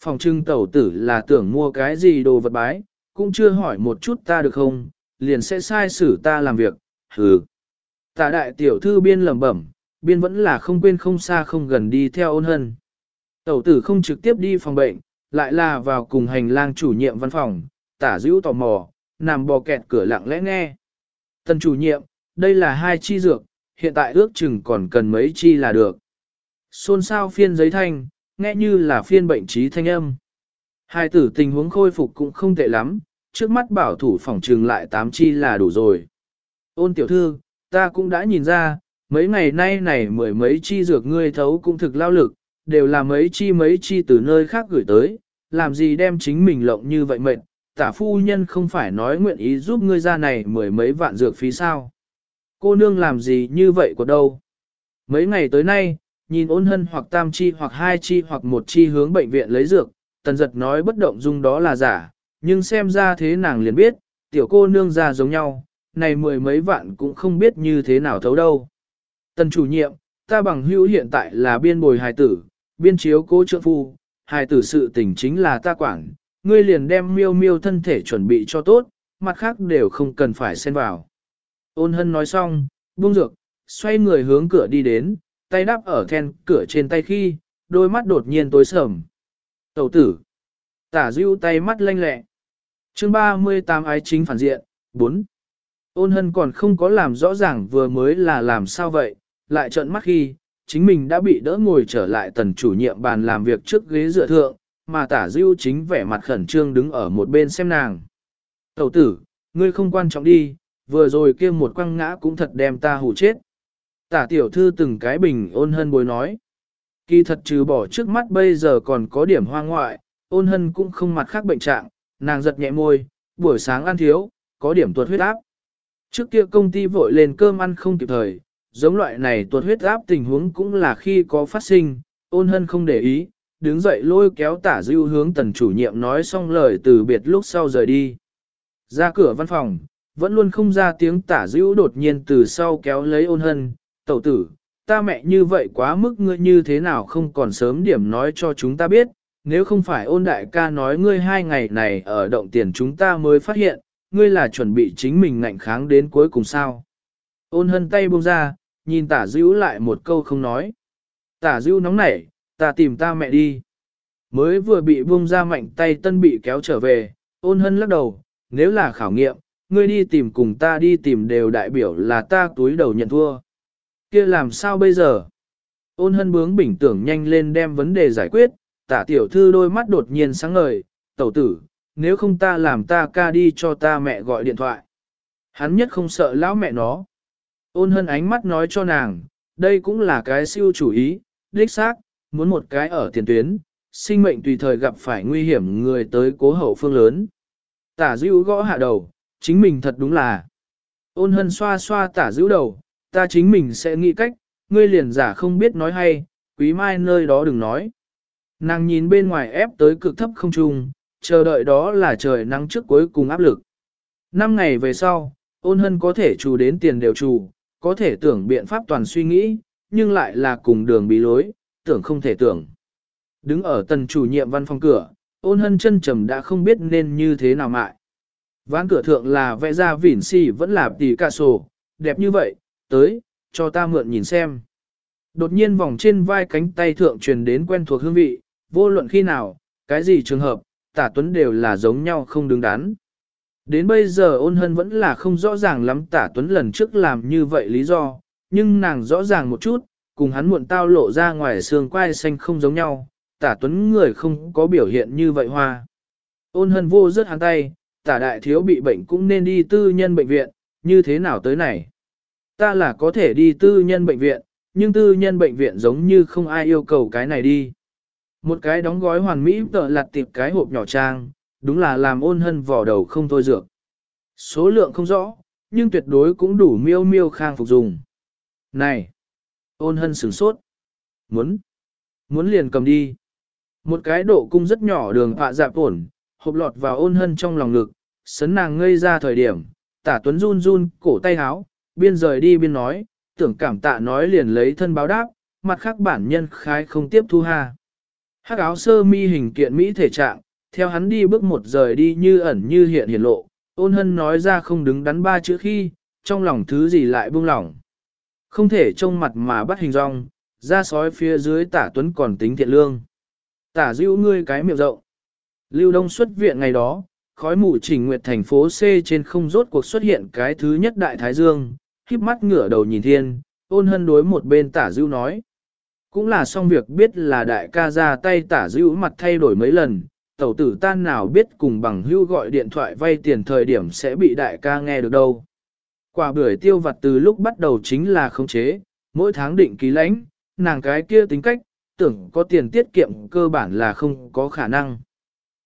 Phòng trưng tẩu tử là tưởng mua cái gì đồ vật bái, cũng chưa hỏi một chút ta được không, liền sẽ sai xử ta làm việc, hừ. Tạ đại tiểu thư biên lẩm bẩm, biên vẫn là không quên không xa không gần đi theo ôn hân. Tẩu tử không trực tiếp đi phòng bệnh, lại là vào cùng hành lang chủ nhiệm văn phòng, tả dữ tò mò, nằm bò kẹt cửa lặng lẽ nghe. Tần chủ nhiệm, đây là hai chi dược, hiện tại ước chừng còn cần mấy chi là được. Xôn xao phiên giấy thanh, nghe như là phiên bệnh trí thanh âm. Hai tử tình huống khôi phục cũng không tệ lắm, trước mắt bảo thủ phòng trừng lại tám chi là đủ rồi. Ôn tiểu thư, ta cũng đã nhìn ra, mấy ngày nay này mười mấy chi dược ngươi thấu cũng thực lao lực, đều là mấy chi mấy chi từ nơi khác gửi tới, làm gì đem chính mình lộng như vậy mệt, tả phu nhân không phải nói nguyện ý giúp ngươi ra này mười mấy vạn dược phí sao. Cô nương làm gì như vậy của đâu. Mấy ngày tới nay, nhìn ôn hân hoặc tam chi hoặc hai chi hoặc một chi hướng bệnh viện lấy dược, tần giật nói bất động dung đó là giả, nhưng xem ra thế nàng liền biết, tiểu cô nương ra giống nhau, này mười mấy vạn cũng không biết như thế nào thấu đâu. Tần chủ nhiệm, ta bằng hữu hiện tại là biên bồi hài tử, biên chiếu cố trượng phu, hài tử sự tình chính là ta quản, ngươi liền đem miêu miêu thân thể chuẩn bị cho tốt, mặt khác đều không cần phải xen vào. Ôn hân nói xong, buông dược, xoay người hướng cửa đi đến, tay đắp ở then cửa trên tay khi, đôi mắt đột nhiên tối sầm. Tẩu tử. Tả dưu tay mắt lanh lẹ. chương 38 ái chính phản diện, 4. Ôn hân còn không có làm rõ ràng vừa mới là làm sao vậy, lại trợn mắt khi, chính mình đã bị đỡ ngồi trở lại tần chủ nhiệm bàn làm việc trước ghế dựa thượng, mà tả diêu chính vẻ mặt khẩn trương đứng ở một bên xem nàng. Tẩu tử, ngươi không quan trọng đi, vừa rồi kia một quăng ngã cũng thật đem ta hù chết. Tả tiểu thư từng cái bình ôn hân bối nói. Kỳ thật trừ bỏ trước mắt bây giờ còn có điểm hoa ngoại, ôn hân cũng không mặt khác bệnh trạng, nàng giật nhẹ môi, buổi sáng ăn thiếu, có điểm tuột huyết áp. Trước kia công ty vội lên cơm ăn không kịp thời, giống loại này tuột huyết áp tình huống cũng là khi có phát sinh, ôn hân không để ý, đứng dậy lôi kéo tả dưu hướng tần chủ nhiệm nói xong lời từ biệt lúc sau rời đi. Ra cửa văn phòng, vẫn luôn không ra tiếng tả dưu đột nhiên từ sau kéo lấy ôn hân, tẩu tử, ta mẹ như vậy quá mức ngươi như thế nào không còn sớm điểm nói cho chúng ta biết, nếu không phải ôn đại ca nói ngươi hai ngày này ở động tiền chúng ta mới phát hiện, ngươi là chuẩn bị chính mình ngạnh kháng đến cuối cùng sao. Ôn hân tay buông ra, nhìn tả dữ lại một câu không nói. Tả dữ nóng nảy, ta tìm ta mẹ đi. Mới vừa bị buông ra mạnh tay tân bị kéo trở về, ôn hân lắc đầu, nếu là khảo nghiệm, ngươi đi tìm cùng ta đi tìm đều đại biểu là ta túi đầu nhận thua kia làm sao bây giờ? Ôn hân bướng bình tưởng nhanh lên đem vấn đề giải quyết, tả tiểu thư đôi mắt đột nhiên sáng ngời, tẩu tử, nếu không ta làm ta ca đi cho ta mẹ gọi điện thoại. Hắn nhất không sợ lão mẹ nó. Ôn hân ánh mắt nói cho nàng, đây cũng là cái siêu chủ ý, đích xác, muốn một cái ở tiền tuyến, sinh mệnh tùy thời gặp phải nguy hiểm người tới cố hậu phương lớn. Tả dữ gõ hạ đầu, chính mình thật đúng là. Ôn hân xoa xoa tả dữ đầu, ta chính mình sẽ nghĩ cách, ngươi liền giả không biết nói hay, quý mai nơi đó đừng nói. Nàng nhìn bên ngoài ép tới cực thấp không trung, chờ đợi đó là trời nắng trước cuối cùng áp lực. Năm ngày về sau, ôn hân có thể chủ đến tiền đều chủ có thể tưởng biện pháp toàn suy nghĩ, nhưng lại là cùng đường bị lối, tưởng không thể tưởng. Đứng ở tần chủ nhiệm văn phòng cửa, ôn hân chân trầm đã không biết nên như thế nào mại. Ván cửa thượng là vẽ ra vỉn xì vẫn là tỷ ca sổ, đẹp như vậy, tới, cho ta mượn nhìn xem. Đột nhiên vòng trên vai cánh tay thượng truyền đến quen thuộc hương vị, vô luận khi nào, cái gì trường hợp, tả tuấn đều là giống nhau không đứng đắn. Đến bây giờ ôn hân vẫn là không rõ ràng lắm tả tuấn lần trước làm như vậy lý do, nhưng nàng rõ ràng một chút, cùng hắn muộn tao lộ ra ngoài xương quai xanh không giống nhau, tả tuấn người không có biểu hiện như vậy hoa. Ôn hân vô rớt hắn tay, tả đại thiếu bị bệnh cũng nên đi tư nhân bệnh viện, như thế nào tới này? Ta là có thể đi tư nhân bệnh viện, nhưng tư nhân bệnh viện giống như không ai yêu cầu cái này đi. Một cái đóng gói hoàn mỹ tợ lặt tiệp cái hộp nhỏ trang, đúng là làm ôn hân vỏ đầu không thôi dược. Số lượng không rõ, nhưng tuyệt đối cũng đủ miêu miêu khang phục dùng. Này! Ôn hân sửng sốt. Muốn! Muốn liền cầm đi. Một cái độ cung rất nhỏ đường họa dạp ổn, hộp lọt vào ôn hân trong lòng ngực, sấn nàng ngây ra thời điểm, tả tuấn run run, cổ tay háo, biên rời đi biên nói, tưởng cảm tạ nói liền lấy thân báo đáp, mặt khác bản nhân khái không tiếp thu ha. Hắc áo sơ mi hình kiện Mỹ thể trạng, theo hắn đi bước một rời đi như ẩn như hiện hiện lộ, ôn hân nói ra không đứng đắn ba chữ khi, trong lòng thứ gì lại buông lỏng. Không thể trông mặt mà bắt hình rong, ra sói phía dưới tả tuấn còn tính thiện lương. Tả dữ ngươi cái miệng rộng. Lưu Đông xuất viện ngày đó, khói mù trình nguyệt thành phố C trên không rốt cuộc xuất hiện cái thứ nhất đại thái dương, khiếp mắt ngửa đầu nhìn thiên, ôn hân đối một bên tả dữ nói. Cũng là xong việc biết là đại ca ra tay tả dữ mặt thay đổi mấy lần, tẩu tử tan nào biết cùng bằng hưu gọi điện thoại vay tiền thời điểm sẽ bị đại ca nghe được đâu. Quả bưởi tiêu vặt từ lúc bắt đầu chính là khống chế, mỗi tháng định ký lãnh, nàng cái kia tính cách, tưởng có tiền tiết kiệm cơ bản là không có khả năng.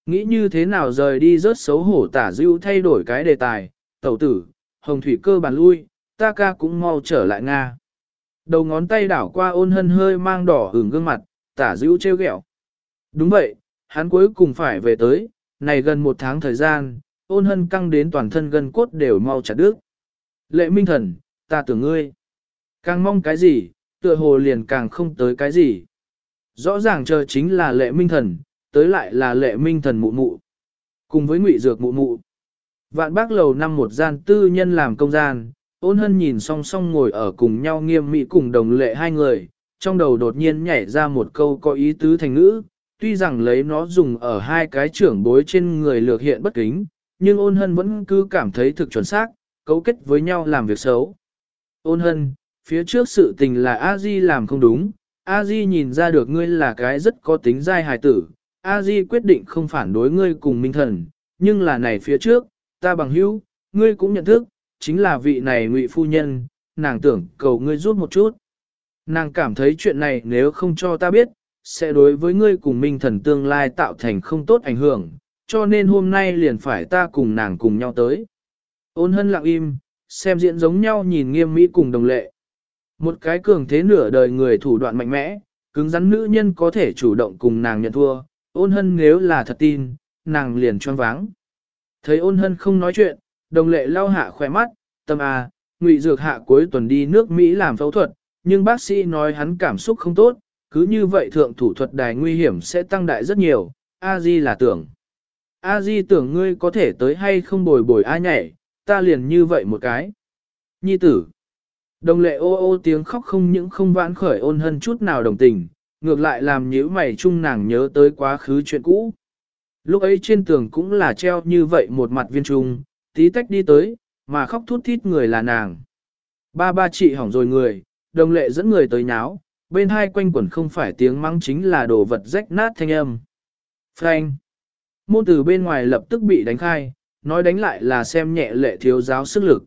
Nghĩ như thế nào rời đi rớt xấu hổ tả dưu thay đổi cái đề tài, tẩu tử, hồng thủy cơ bản lui, ta ca cũng mau trở lại Nga. Đầu ngón tay đảo qua ôn hân hơi mang đỏ hưởng gương mặt, tả dưu treo ghẹo. Đúng vậy, hắn cuối cùng phải về tới, này gần một tháng thời gian, ôn hân căng đến toàn thân gân cốt đều mau chặt đứt. Lệ minh thần, ta tưởng ngươi. Càng mong cái gì, tựa hồ liền càng không tới cái gì. Rõ ràng chờ chính là lệ minh thần, tới lại là lệ minh thần mụ mụ. Cùng với ngụy dược mụ mụ. Vạn bác lầu năm một gian tư nhân làm công gian, ôn hân nhìn song song ngồi ở cùng nhau nghiêm mỹ cùng đồng lệ hai người, trong đầu đột nhiên nhảy ra một câu có ý tứ thành ngữ, tuy rằng lấy nó dùng ở hai cái trưởng bối trên người lược hiện bất kính, nhưng ôn hân vẫn cứ cảm thấy thực chuẩn xác, cấu kết với nhau làm việc xấu. Ôn hân, phía trước sự tình là A-di làm không đúng, A-di nhìn ra được ngươi là cái rất có tính dai hài tử, A-di quyết định không phản đối ngươi cùng minh thần, nhưng là này phía trước, ta bằng hữu, ngươi cũng nhận thức, chính là vị này ngụy phu nhân, nàng tưởng cầu ngươi giúp một chút. Nàng cảm thấy chuyện này nếu không cho ta biết, sẽ đối với ngươi cùng minh thần tương lai tạo thành không tốt ảnh hưởng, cho nên hôm nay liền phải ta cùng nàng cùng nhau tới. Ôn hân lặng im, xem diễn giống nhau nhìn nghiêm mỹ cùng đồng lệ. Một cái cường thế nửa đời người thủ đoạn mạnh mẽ, cứng rắn nữ nhân có thể chủ động cùng nàng nhận thua, ôn hân nếu là thật tin, nàng liền choáng váng. Thấy ôn hân không nói chuyện, đồng lệ lau hạ khỏe mắt, tâm à, ngụy dược hạ cuối tuần đi nước Mỹ làm phẫu thuật, nhưng bác sĩ nói hắn cảm xúc không tốt, cứ như vậy thượng thủ thuật đài nguy hiểm sẽ tăng đại rất nhiều, a di là tưởng. a di tưởng ngươi có thể tới hay không bồi bồi ai nhảy, ta liền như vậy một cái. Nhi tử. Đồng lệ ô ô tiếng khóc không những không vãn khởi ôn hân chút nào đồng tình, ngược lại làm nhíu mày chung nàng nhớ tới quá khứ chuyện cũ. Lúc ấy trên tường cũng là treo như vậy một mặt viên trung, tí tách đi tới, mà khóc thút thít người là nàng. Ba ba chị hỏng rồi người, đồng lệ dẫn người tới nháo, bên hai quanh quẩn không phải tiếng mắng chính là đồ vật rách nát thanh âm. Frank. Môn từ bên ngoài lập tức bị đánh khai, nói đánh lại là xem nhẹ lệ thiếu giáo sức lực.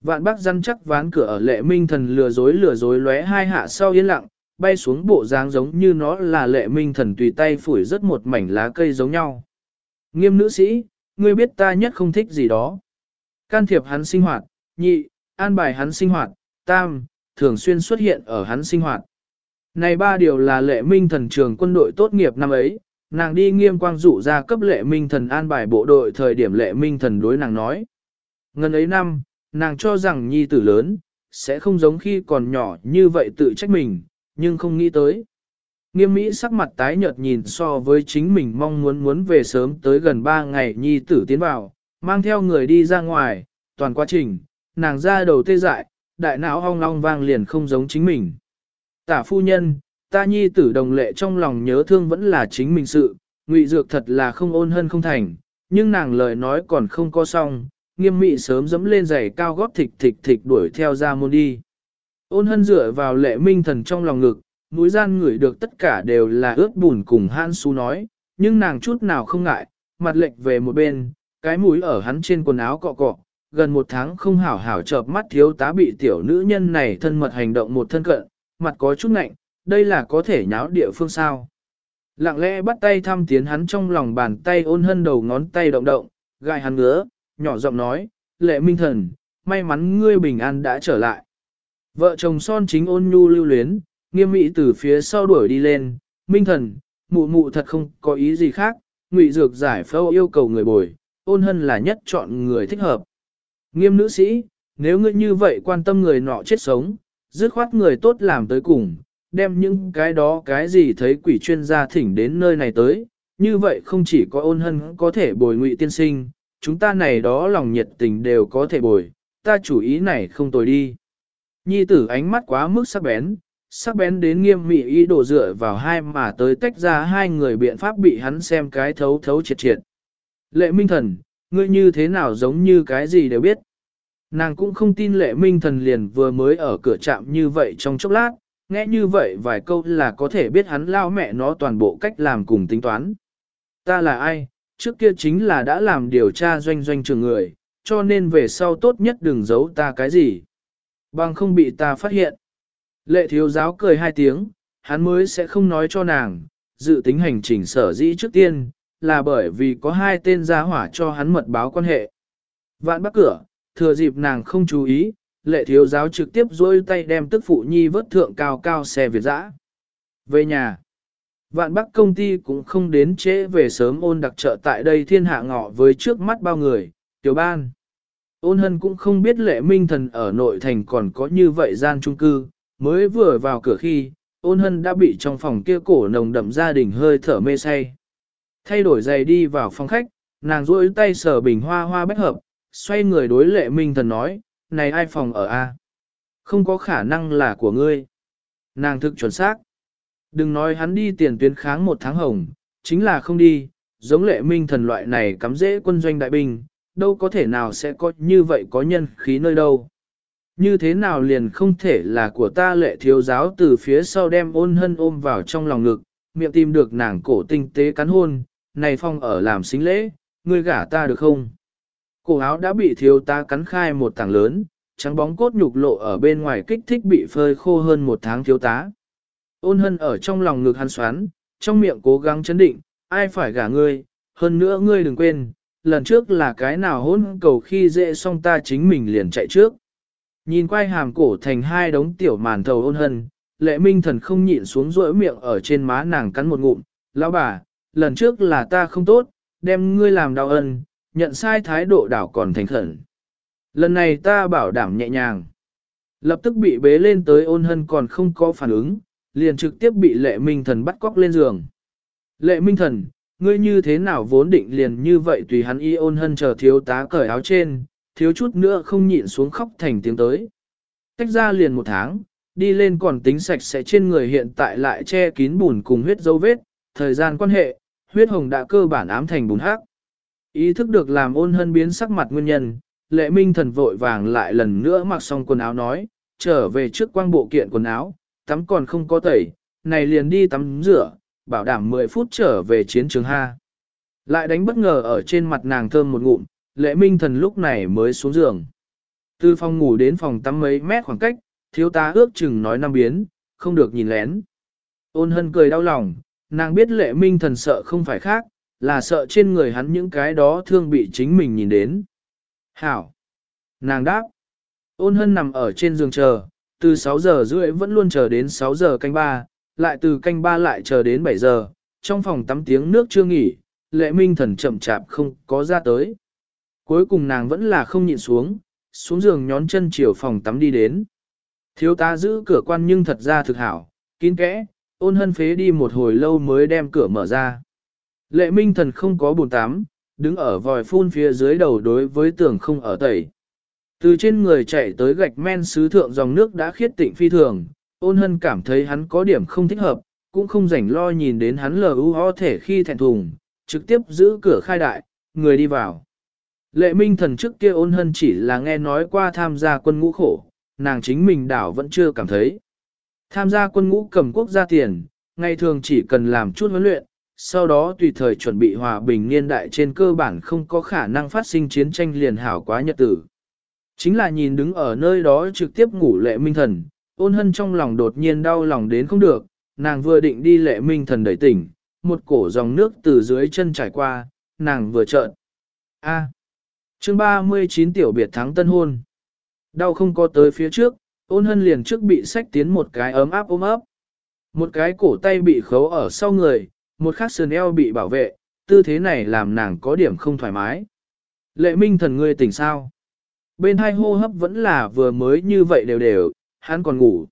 Vạn bác răn chắc ván cửa ở lệ minh thần lừa dối lừa dối lóe hai hạ sau yên lặng, bay xuống bộ dáng giống như nó là lệ minh thần tùy tay phủi rất một mảnh lá cây giống nhau. Nghiêm nữ sĩ, ngươi biết ta nhất không thích gì đó. Can thiệp hắn sinh hoạt, nhị, an bài hắn sinh hoạt, tam, thường xuyên xuất hiện ở hắn sinh hoạt. Này ba điều là lệ minh thần trường quân đội tốt nghiệp năm ấy, nàng đi nghiêm quang dụ ra cấp lệ minh thần an bài bộ đội thời điểm lệ minh thần đối nàng nói. Ngân ấy năm, nàng cho rằng nhi tử lớn, sẽ không giống khi còn nhỏ như vậy tự trách mình, nhưng không nghĩ tới. Nghiêm Mỹ sắc mặt tái nhợt nhìn so với chính mình mong muốn muốn về sớm tới gần 3 ngày nhi tử tiến vào, mang theo người đi ra ngoài, toàn quá trình, nàng ra đầu tê dại, đại não ong long vang liền không giống chính mình. Tả phu nhân, ta nhi tử đồng lệ trong lòng nhớ thương vẫn là chính mình sự, ngụy dược thật là không ôn hơn không thành, nhưng nàng lời nói còn không có xong, nghiêm mị sớm dẫm lên giày cao gót thịch thịch thịch đuổi theo ra môn đi. Ôn hân dựa vào lệ minh thần trong lòng ngực, mũi gian ngửi được tất cả đều là ướt bùn cùng han su nói, nhưng nàng chút nào không ngại, mặt lệch về một bên, cái mũi ở hắn trên quần áo cọ cọ, gần một tháng không hảo hảo chợp mắt thiếu tá bị tiểu nữ nhân này thân mật hành động một thân cận, mặt có chút ngạnh, đây là có thể nháo địa phương sao. Lặng lẽ bắt tay thăm tiến hắn trong lòng bàn tay ôn hân đầu ngón tay động động, gai hắn ngứa, nhỏ giọng nói, lệ minh thần, may mắn ngươi bình an đã trở lại. Vợ chồng son chính ôn nhu lưu luyến, nghiêm mỹ từ phía sau đuổi đi lên, minh thần, mụ mụ thật không có ý gì khác, ngụy dược giải phẫu yêu cầu người bồi, ôn hân là nhất chọn người thích hợp. Nghiêm nữ sĩ, nếu ngươi như vậy quan tâm người nọ chết sống, dứt khoát người tốt làm tới cùng, đem những cái đó cái gì thấy quỷ chuyên gia thỉnh đến nơi này tới, như vậy không chỉ có ôn hân có thể bồi ngụy tiên sinh, chúng ta này đó lòng nhiệt tình đều có thể bồi, ta chủ ý này không tồi đi. Nhi tử ánh mắt quá mức sắc bén, sắc bén đến nghiêm mị ý đồ dựa vào hai mà tới tách ra hai người biện pháp bị hắn xem cái thấu thấu triệt triệt. Lệ minh thần, ngươi như thế nào giống như cái gì đều biết. Nàng cũng không tin lệ minh thần liền vừa mới ở cửa trạm như vậy trong chốc lát, nghe như vậy vài câu là có thể biết hắn lao mẹ nó toàn bộ cách làm cùng tính toán. Ta là ai, trước kia chính là đã làm điều tra doanh doanh trường người, cho nên về sau tốt nhất đừng giấu ta cái gì. Bằng không bị ta phát hiện. Lệ thiếu giáo cười hai tiếng, hắn mới sẽ không nói cho nàng, dự tính hành trình sở dĩ trước tiên, là bởi vì có hai tên gia hỏa cho hắn mật báo quan hệ. Vạn bắt cửa, thừa dịp nàng không chú ý, lệ thiếu giáo trực tiếp dôi tay đem tức phụ nhi vớt thượng cao cao xe Việt dã. Về nhà, vạn bắc công ty cũng không đến trễ về sớm ôn đặc trợ tại đây thiên hạ ngọ với trước mắt bao người, tiểu ban. Ôn hân cũng không biết lệ minh thần ở nội thành còn có như vậy gian trung cư, mới vừa vào cửa khi, ôn hân đã bị trong phòng kia cổ nồng đậm gia đình hơi thở mê say. Thay đổi giày đi vào phòng khách, nàng duỗi tay sờ bình hoa hoa bách hợp, xoay người đối lệ minh thần nói, này ai phòng ở A? Không có khả năng là của ngươi. Nàng thực chuẩn xác. Đừng nói hắn đi tiền tuyến kháng một tháng hồng, chính là không đi, giống lệ minh thần loại này cắm dễ quân doanh đại binh, đâu có thể nào sẽ có như vậy có nhân khí nơi đâu. Như thế nào liền không thể là của ta lệ thiếu giáo từ phía sau đem ôn hân ôm vào trong lòng ngực, miệng tìm được nàng cổ tinh tế cắn hôn, này phong ở làm xính lễ, ngươi gả ta được không? Cổ áo đã bị thiếu tá cắn khai một tảng lớn, trắng bóng cốt nhục lộ ở bên ngoài kích thích bị phơi khô hơn một tháng thiếu tá. Ôn hân ở trong lòng ngực hắn xoắn, trong miệng cố gắng chấn định, ai phải gả ngươi, hơn nữa ngươi đừng quên, lần trước là cái nào hôn cầu khi dễ xong ta chính mình liền chạy trước. Nhìn quay hàm cổ thành hai đống tiểu màn thầu ôn hân, lệ minh thần không nhịn xuống rỗi miệng ở trên má nàng cắn một ngụm, lão bà, lần trước là ta không tốt, đem ngươi làm đau ân, nhận sai thái độ đảo còn thành khẩn. Lần này ta bảo đảm nhẹ nhàng. Lập tức bị bế lên tới ôn hân còn không có phản ứng, liền trực tiếp bị lệ minh thần bắt cóc lên giường. Lệ minh thần, ngươi như thế nào vốn định liền như vậy tùy hắn y ôn hân chờ thiếu tá cởi áo trên, thiếu chút nữa không nhịn xuống khóc thành tiếng tới. Tách ra liền một tháng, đi lên còn tính sạch sẽ trên người hiện tại lại che kín bùn cùng huyết dấu vết, thời gian quan hệ, huyết hồng đã cơ bản ám thành bùn hắc. Ý thức được làm ôn hân biến sắc mặt nguyên nhân, lệ minh thần vội vàng lại lần nữa mặc xong quần áo nói, trở về trước quang bộ kiện quần áo, tắm còn không có tẩy, này liền đi tắm rửa, bảo đảm 10 phút trở về chiến trường ha. Lại đánh bất ngờ ở trên mặt nàng thơm một ngụm, lệ minh thần lúc này mới xuống giường. Từ phòng ngủ đến phòng tắm mấy mét khoảng cách, thiếu tá ước chừng nói năm biến, không được nhìn lén. Ôn hân cười đau lòng, nàng biết lệ minh thần sợ không phải khác, là sợ trên người hắn những cái đó thương bị chính mình nhìn đến. Hảo! Nàng đáp. Ôn hân nằm ở trên giường chờ, từ 6 giờ rưỡi vẫn luôn chờ đến 6 giờ canh ba, lại từ canh ba lại chờ đến 7 giờ, trong phòng tắm tiếng nước chưa nghỉ, lệ minh thần chậm chạp không có ra tới. Cuối cùng nàng vẫn là không nhịn xuống, xuống giường nhón chân chiều phòng tắm đi đến. Thiếu tá giữ cửa quan nhưng thật ra thực hảo, kín kẽ, ôn hân phế đi một hồi lâu mới đem cửa mở ra. Lệ minh thần không có bồn tám, đứng ở vòi phun phía dưới đầu đối với tường không ở tẩy. Từ trên người chạy tới gạch men sứ thượng dòng nước đã khiết tịnh phi thường, ôn hân cảm thấy hắn có điểm không thích hợp, cũng không rảnh lo nhìn đến hắn lờ u ho thể khi thẹn thùng, trực tiếp giữ cửa khai đại, người đi vào. Lệ minh thần trước kia ôn hân chỉ là nghe nói qua tham gia quân ngũ khổ, nàng chính mình đảo vẫn chưa cảm thấy. Tham gia quân ngũ cầm quốc gia tiền, ngày thường chỉ cần làm chút huấn luyện, sau đó tùy thời chuẩn bị hòa bình niên đại trên cơ bản không có khả năng phát sinh chiến tranh liền hảo quá nhật tử. Chính là nhìn đứng ở nơi đó trực tiếp ngủ lệ minh thần, ôn hân trong lòng đột nhiên đau lòng đến không được, nàng vừa định đi lệ minh thần đẩy tỉnh, một cổ dòng nước từ dưới chân trải qua, nàng vừa trợn. A. chương 39 tiểu biệt thắng tân hôn. Đau không có tới phía trước, ôn hân liền trước bị sách tiến một cái ấm áp ôm ấp. Một cái cổ tay bị khấu ở sau người, một khắc sườn eo bị bảo vệ, tư thế này làm nàng có điểm không thoải mái. Lệ minh thần ngươi tỉnh sao? Bên hai hô hấp vẫn là vừa mới như vậy đều đều, hắn còn ngủ.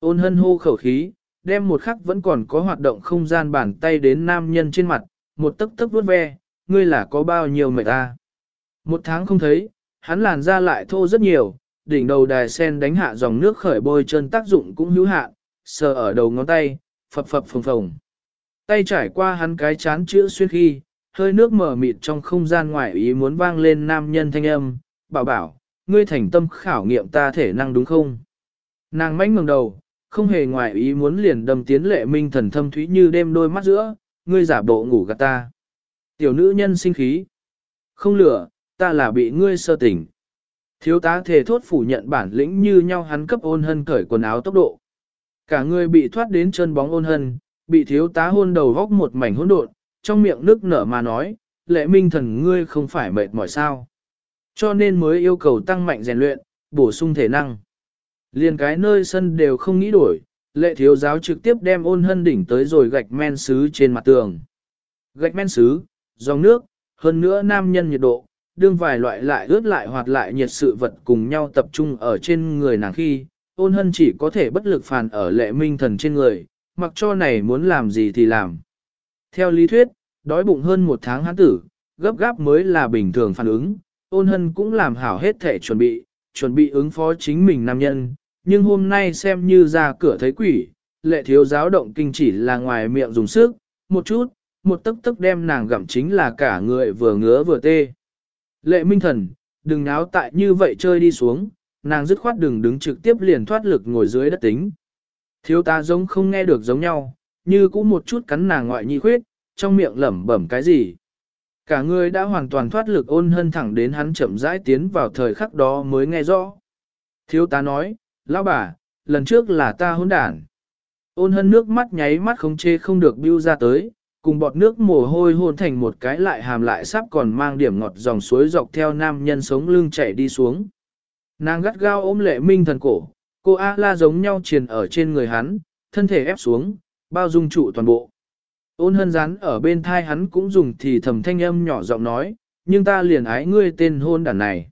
Ôn hân hô khẩu khí, đem một khắc vẫn còn có hoạt động không gian bàn tay đến nam nhân trên mặt, một tấc tấc vuốt ve, ngươi là có bao nhiêu mệt ta. Một tháng không thấy, hắn làn ra lại thô rất nhiều, đỉnh đầu đài sen đánh hạ dòng nước khởi bôi chân tác dụng cũng hữu hạn, sờ ở đầu ngón tay, phập phập phồng phồng. Tay trải qua hắn cái chán chữa xuyên khi, hơi nước mở mịt trong không gian ngoài ý muốn vang lên nam nhân thanh âm, bảo bảo, ngươi thành tâm khảo nghiệm ta thể năng đúng không? Nàng mánh ngẩng đầu, không hề ngoài ý muốn liền đâm tiến lệ minh thần thâm thúy như đêm đôi mắt giữa, ngươi giả bộ ngủ gạt ta. Tiểu nữ nhân sinh khí. Không lửa, ta là bị ngươi sơ tỉnh. Thiếu tá thề thốt phủ nhận bản lĩnh như nhau hắn cấp ôn hân cởi quần áo tốc độ. Cả người bị thoát đến chân bóng ôn hân, bị thiếu tá hôn đầu góc một mảnh hỗn độn, trong miệng nước nở mà nói, lệ minh thần ngươi không phải mệt mỏi sao. Cho nên mới yêu cầu tăng mạnh rèn luyện, bổ sung thể năng. Liên cái nơi sân đều không nghĩ đổi, lệ thiếu giáo trực tiếp đem ôn hân đỉnh tới rồi gạch men sứ trên mặt tường. Gạch men sứ, dòng nước, hơn nữa nam nhân nhiệt độ, đương vài loại lại ướt lại hoạt lại nhiệt sự vật cùng nhau tập trung ở trên người nàng khi, ôn hân chỉ có thể bất lực phàn ở lệ minh thần trên người, mặc cho này muốn làm gì thì làm. Theo lý thuyết, đói bụng hơn một tháng hắn tử, gấp gáp mới là bình thường phản ứng, ôn hân cũng làm hảo hết thể chuẩn bị, chuẩn bị ứng phó chính mình nam nhân, nhưng hôm nay xem như ra cửa thấy quỷ, lệ thiếu giáo động kinh chỉ là ngoài miệng dùng sức, một chút, một tức tức đem nàng gặm chính là cả người vừa ngứa vừa tê. Lệ minh thần, đừng náo tại như vậy chơi đi xuống, nàng dứt khoát đừng đứng trực tiếp liền thoát lực ngồi dưới đất tính. Thiếu ta giống không nghe được giống nhau, như cũng một chút cắn nàng ngoại nhi khuyết, trong miệng lẩm bẩm cái gì. Cả người đã hoàn toàn thoát lực ôn hân thẳng đến hắn chậm rãi tiến vào thời khắc đó mới nghe rõ. Thiếu tá nói, lão bà, lần trước là ta hôn đản. Ôn hân nước mắt nháy mắt không chê không được bưu ra tới, cùng bọt nước mồ hôi hôn thành một cái lại hàm lại sắp còn mang điểm ngọt dòng suối dọc theo nam nhân sống lưng chảy đi xuống. Nàng gắt gao ôm lệ minh thần cổ, cô A la giống nhau triền ở trên người hắn, thân thể ép xuống, bao dung trụ toàn bộ. Ôn hân rán ở bên thai hắn cũng dùng thì thầm thanh âm nhỏ giọng nói, nhưng ta liền ái ngươi tên hôn đàn này.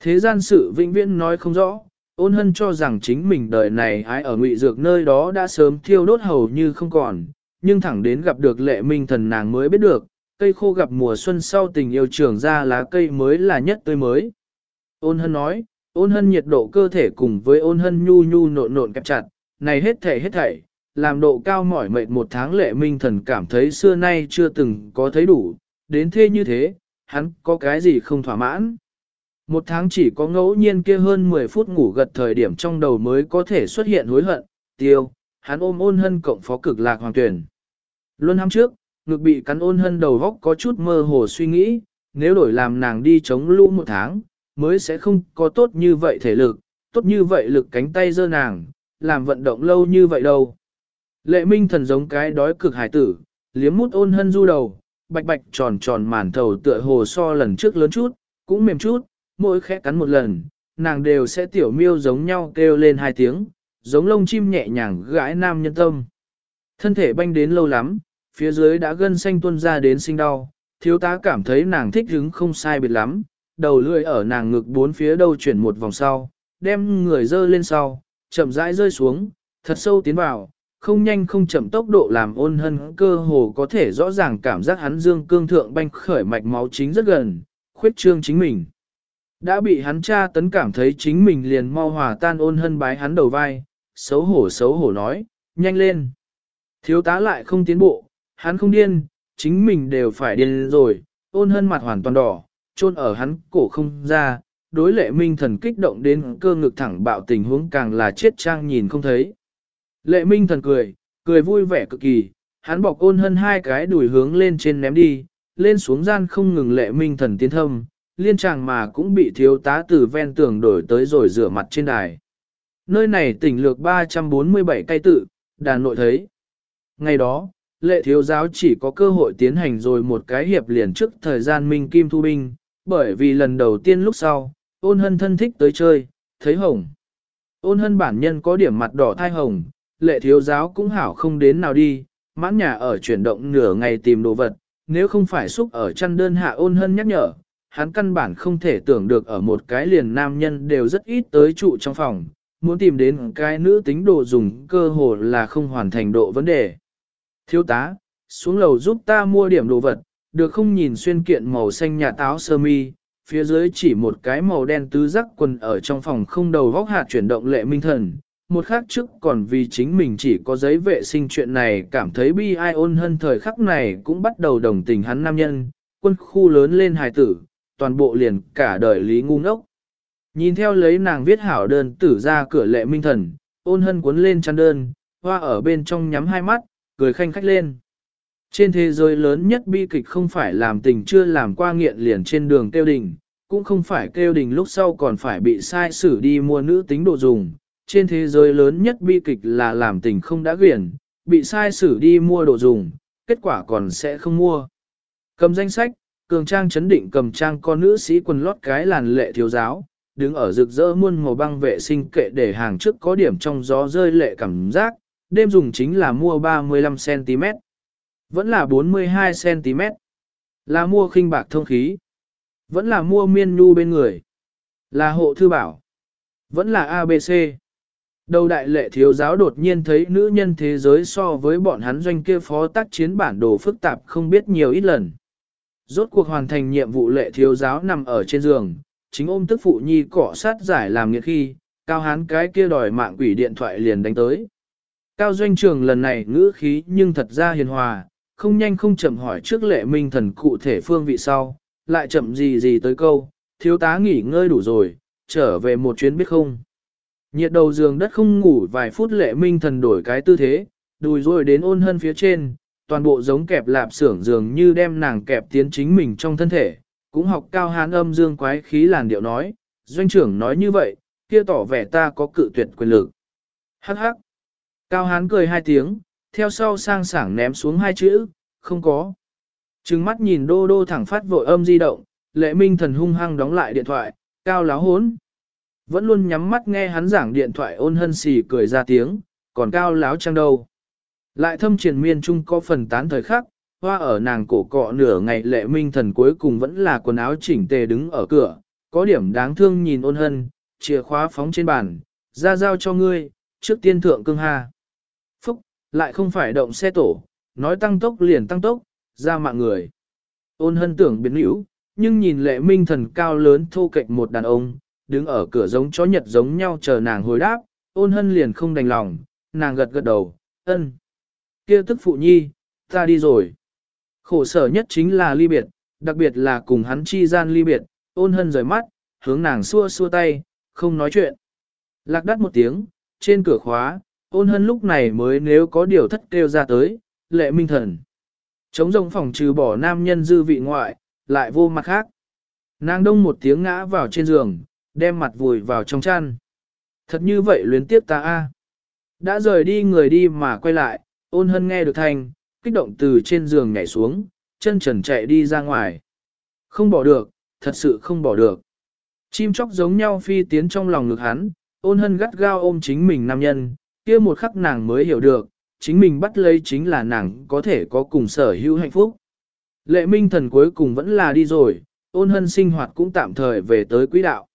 Thế gian sự vĩnh viễn nói không rõ, ôn hân cho rằng chính mình đời này ái ở ngụy dược nơi đó đã sớm thiêu đốt hầu như không còn, nhưng thẳng đến gặp được lệ minh thần nàng mới biết được, cây khô gặp mùa xuân sau tình yêu trưởng ra lá cây mới là nhất tươi mới. Ôn hân nói, ôn hân nhiệt độ cơ thể cùng với ôn hân nhu nhu nộn nộn kẹp chặt, này hết thảy hết thảy, làm độ cao mỏi mệt một tháng lệ minh thần cảm thấy xưa nay chưa từng có thấy đủ, đến thế như thế, hắn có cái gì không thỏa mãn. Một tháng chỉ có ngẫu nhiên kia hơn 10 phút ngủ gật thời điểm trong đầu mới có thể xuất hiện hối hận, tiêu, hắn ôm ôn hân cộng phó cực lạc hoàng tuyển. Luân hăm trước, ngực bị cắn ôn hân đầu góc có chút mơ hồ suy nghĩ, nếu đổi làm nàng đi chống lũ một tháng, mới sẽ không có tốt như vậy thể lực, tốt như vậy lực cánh tay dơ nàng, làm vận động lâu như vậy đâu. Lệ minh thần giống cái đói cực hải tử, liếm mút ôn hân du đầu, bạch bạch tròn tròn màn thầu tựa hồ so lần trước lớn chút, cũng mềm chút, mỗi khẽ cắn một lần, nàng đều sẽ tiểu miêu giống nhau kêu lên hai tiếng, giống lông chim nhẹ nhàng gãi nam nhân tâm. Thân thể banh đến lâu lắm, phía dưới đã gân xanh tuôn ra đến sinh đau, thiếu tá cảm thấy nàng thích hứng không sai biệt lắm, đầu lưỡi ở nàng ngực bốn phía đâu chuyển một vòng sau, đem người dơ lên sau, chậm rãi rơi xuống, thật sâu tiến vào, không nhanh không chậm tốc độ làm ôn hân cơ hồ có thể rõ ràng cảm giác hắn dương cương thượng banh khởi mạch máu chính rất gần, khuyết trương chính mình. Đã bị hắn tra tấn cảm thấy chính mình liền mau hòa tan ôn hân bái hắn đầu vai, xấu hổ xấu hổ nói, nhanh lên. Thiếu tá lại không tiến bộ, hắn không điên, chính mình đều phải điên rồi, ôn hân mặt hoàn toàn đỏ, chôn ở hắn cổ không ra, đối lệ minh thần kích động đến cơ ngực thẳng bạo tình huống càng là chết trang nhìn không thấy. Lệ minh thần cười, cười vui vẻ cực kỳ, hắn bọc ôn hân hai cái đùi hướng lên trên ném đi, lên xuống gian không ngừng lệ minh thần tiến thâm, liên chàng mà cũng bị thiếu tá từ ven tường đổi tới rồi rửa mặt trên đài. Nơi này tỉnh lược 347 cây tự, đàn nội thấy. Ngày đó, lệ thiếu giáo chỉ có cơ hội tiến hành rồi một cái hiệp liền trước thời gian minh kim thu binh, bởi vì lần đầu tiên lúc sau, ôn hân thân thích tới chơi, thấy hồng. Ôn hân bản nhân có điểm mặt đỏ thai hồng, lệ thiếu giáo cũng hảo không đến nào đi, mãn nhà ở chuyển động nửa ngày tìm đồ vật, nếu không phải xúc ở chăn đơn hạ ôn hân nhắc nhở, hắn căn bản không thể tưởng được ở một cái liền nam nhân đều rất ít tới trụ trong phòng, muốn tìm đến cái nữ tính đồ dùng cơ hồ là không hoàn thành độ vấn đề. Thiếu tá, xuống lầu giúp ta mua điểm đồ vật, được không nhìn xuyên kiện màu xanh nhà táo sơ mi, phía dưới chỉ một cái màu đen tứ giác quần ở trong phòng không đầu vóc hạt chuyển động lệ minh thần. Một khác trước còn vì chính mình chỉ có giấy vệ sinh chuyện này cảm thấy bi ai ôn hơn thời khắc này cũng bắt đầu đồng tình hắn nam nhân, quân khu lớn lên hài tử, toàn bộ liền cả đời lý ngu ngốc. Nhìn theo lấy nàng viết hảo đơn tử ra cửa lệ minh thần, ôn hân cuốn lên chăn đơn, hoa ở bên trong nhắm hai mắt, cười khanh khách lên. Trên thế giới lớn nhất bi kịch không phải làm tình chưa làm qua nghiện liền trên đường kêu đình, cũng không phải kêu đình lúc sau còn phải bị sai xử đi mua nữ tính đồ dùng. Trên thế giới lớn nhất bi kịch là làm tình không đã quyển, bị sai xử đi mua đồ dùng, kết quả còn sẽ không mua. Cầm danh sách, cường trang chấn định cầm trang con nữ sĩ quần lót cái làn lệ thiếu giáo, đứng ở rực rỡ muôn màu băng vệ sinh kệ để hàng trước có điểm trong gió rơi lệ cảm giác, đêm dùng chính là mua 35cm. Vẫn là 42cm. Là mua khinh bạc thông khí. Vẫn là mua miên nhu bên người. Là hộ thư bảo. Vẫn là ABC. Đầu đại lệ thiếu giáo đột nhiên thấy nữ nhân thế giới so với bọn hắn doanh kia phó tác chiến bản đồ phức tạp không biết nhiều ít lần. Rốt cuộc hoàn thành nhiệm vụ lệ thiếu giáo nằm ở trên giường, chính ôm tức phụ nhi cỏ sát giải làm nghiệt khi, cao hán cái kia đòi mạng quỷ điện thoại liền đánh tới. Cao doanh trường lần này ngữ khí nhưng thật ra hiền hòa, không nhanh không chậm hỏi trước lệ minh thần cụ thể phương vị sau, lại chậm gì gì tới câu, thiếu tá nghỉ ngơi đủ rồi, trở về một chuyến biết không. Nhiệt đầu giường đất không ngủ vài phút lệ minh thần đổi cái tư thế, đùi rồi đến ôn hân phía trên, toàn bộ giống kẹp lạp xưởng dường như đem nàng kẹp tiến chính mình trong thân thể, cũng học cao hán âm dương quái khí làn điệu nói, doanh trưởng nói như vậy, kia tỏ vẻ ta có cự tuyệt quyền lực. Hắc hắc. Cao hán cười hai tiếng, theo sau sang sảng ném xuống hai chữ, không có. Trừng mắt nhìn đô đô thẳng phát vội âm di động, lệ minh thần hung hăng đóng lại điện thoại, cao láo hốn. Vẫn luôn nhắm mắt nghe hắn giảng điện thoại ôn hân xì cười ra tiếng, còn cao láo trăng đâu. Lại thâm triền miên trung có phần tán thời khắc, hoa ở nàng cổ cọ nửa ngày lệ minh thần cuối cùng vẫn là quần áo chỉnh tề đứng ở cửa, có điểm đáng thương nhìn ôn hân, chìa khóa phóng trên bàn, ra giao cho ngươi, trước tiên thượng cương hà. Lại không phải động xe tổ, nói tăng tốc liền tăng tốc, ra mạng người. Ôn hân tưởng biến hữu, nhưng nhìn lệ minh thần cao lớn thô cạnh một đàn ông, đứng ở cửa giống chó nhật giống nhau chờ nàng hồi đáp, ôn hân liền không đành lòng, nàng gật gật đầu, ân. kia tức phụ nhi, ta đi rồi. Khổ sở nhất chính là ly biệt, đặc biệt là cùng hắn chi gian ly biệt, ôn hân rời mắt, hướng nàng xua xua tay, không nói chuyện. Lạc đắt một tiếng, trên cửa khóa, ôn hân lúc này mới nếu có điều thất kêu ra tới, lệ minh thần. Chống rồng phòng trừ bỏ nam nhân dư vị ngoại, lại vô mặt khác. Nàng đông một tiếng ngã vào trên giường, đem mặt vùi vào trong chăn. Thật như vậy luyến tiếp ta a. À. Đã rời đi người đi mà quay lại, ôn hân nghe được thanh, kích động từ trên giường nhảy xuống, chân trần chạy đi ra ngoài. Không bỏ được, thật sự không bỏ được. Chim chóc giống nhau phi tiến trong lòng ngực hắn, ôn hân gắt gao ôm chính mình nam nhân, kia một khắc nàng mới hiểu được, chính mình bắt lấy chính là nàng có thể có cùng sở hữu hạnh phúc. Lệ minh thần cuối cùng vẫn là đi rồi, ôn hân sinh hoạt cũng tạm thời về tới quỹ đạo.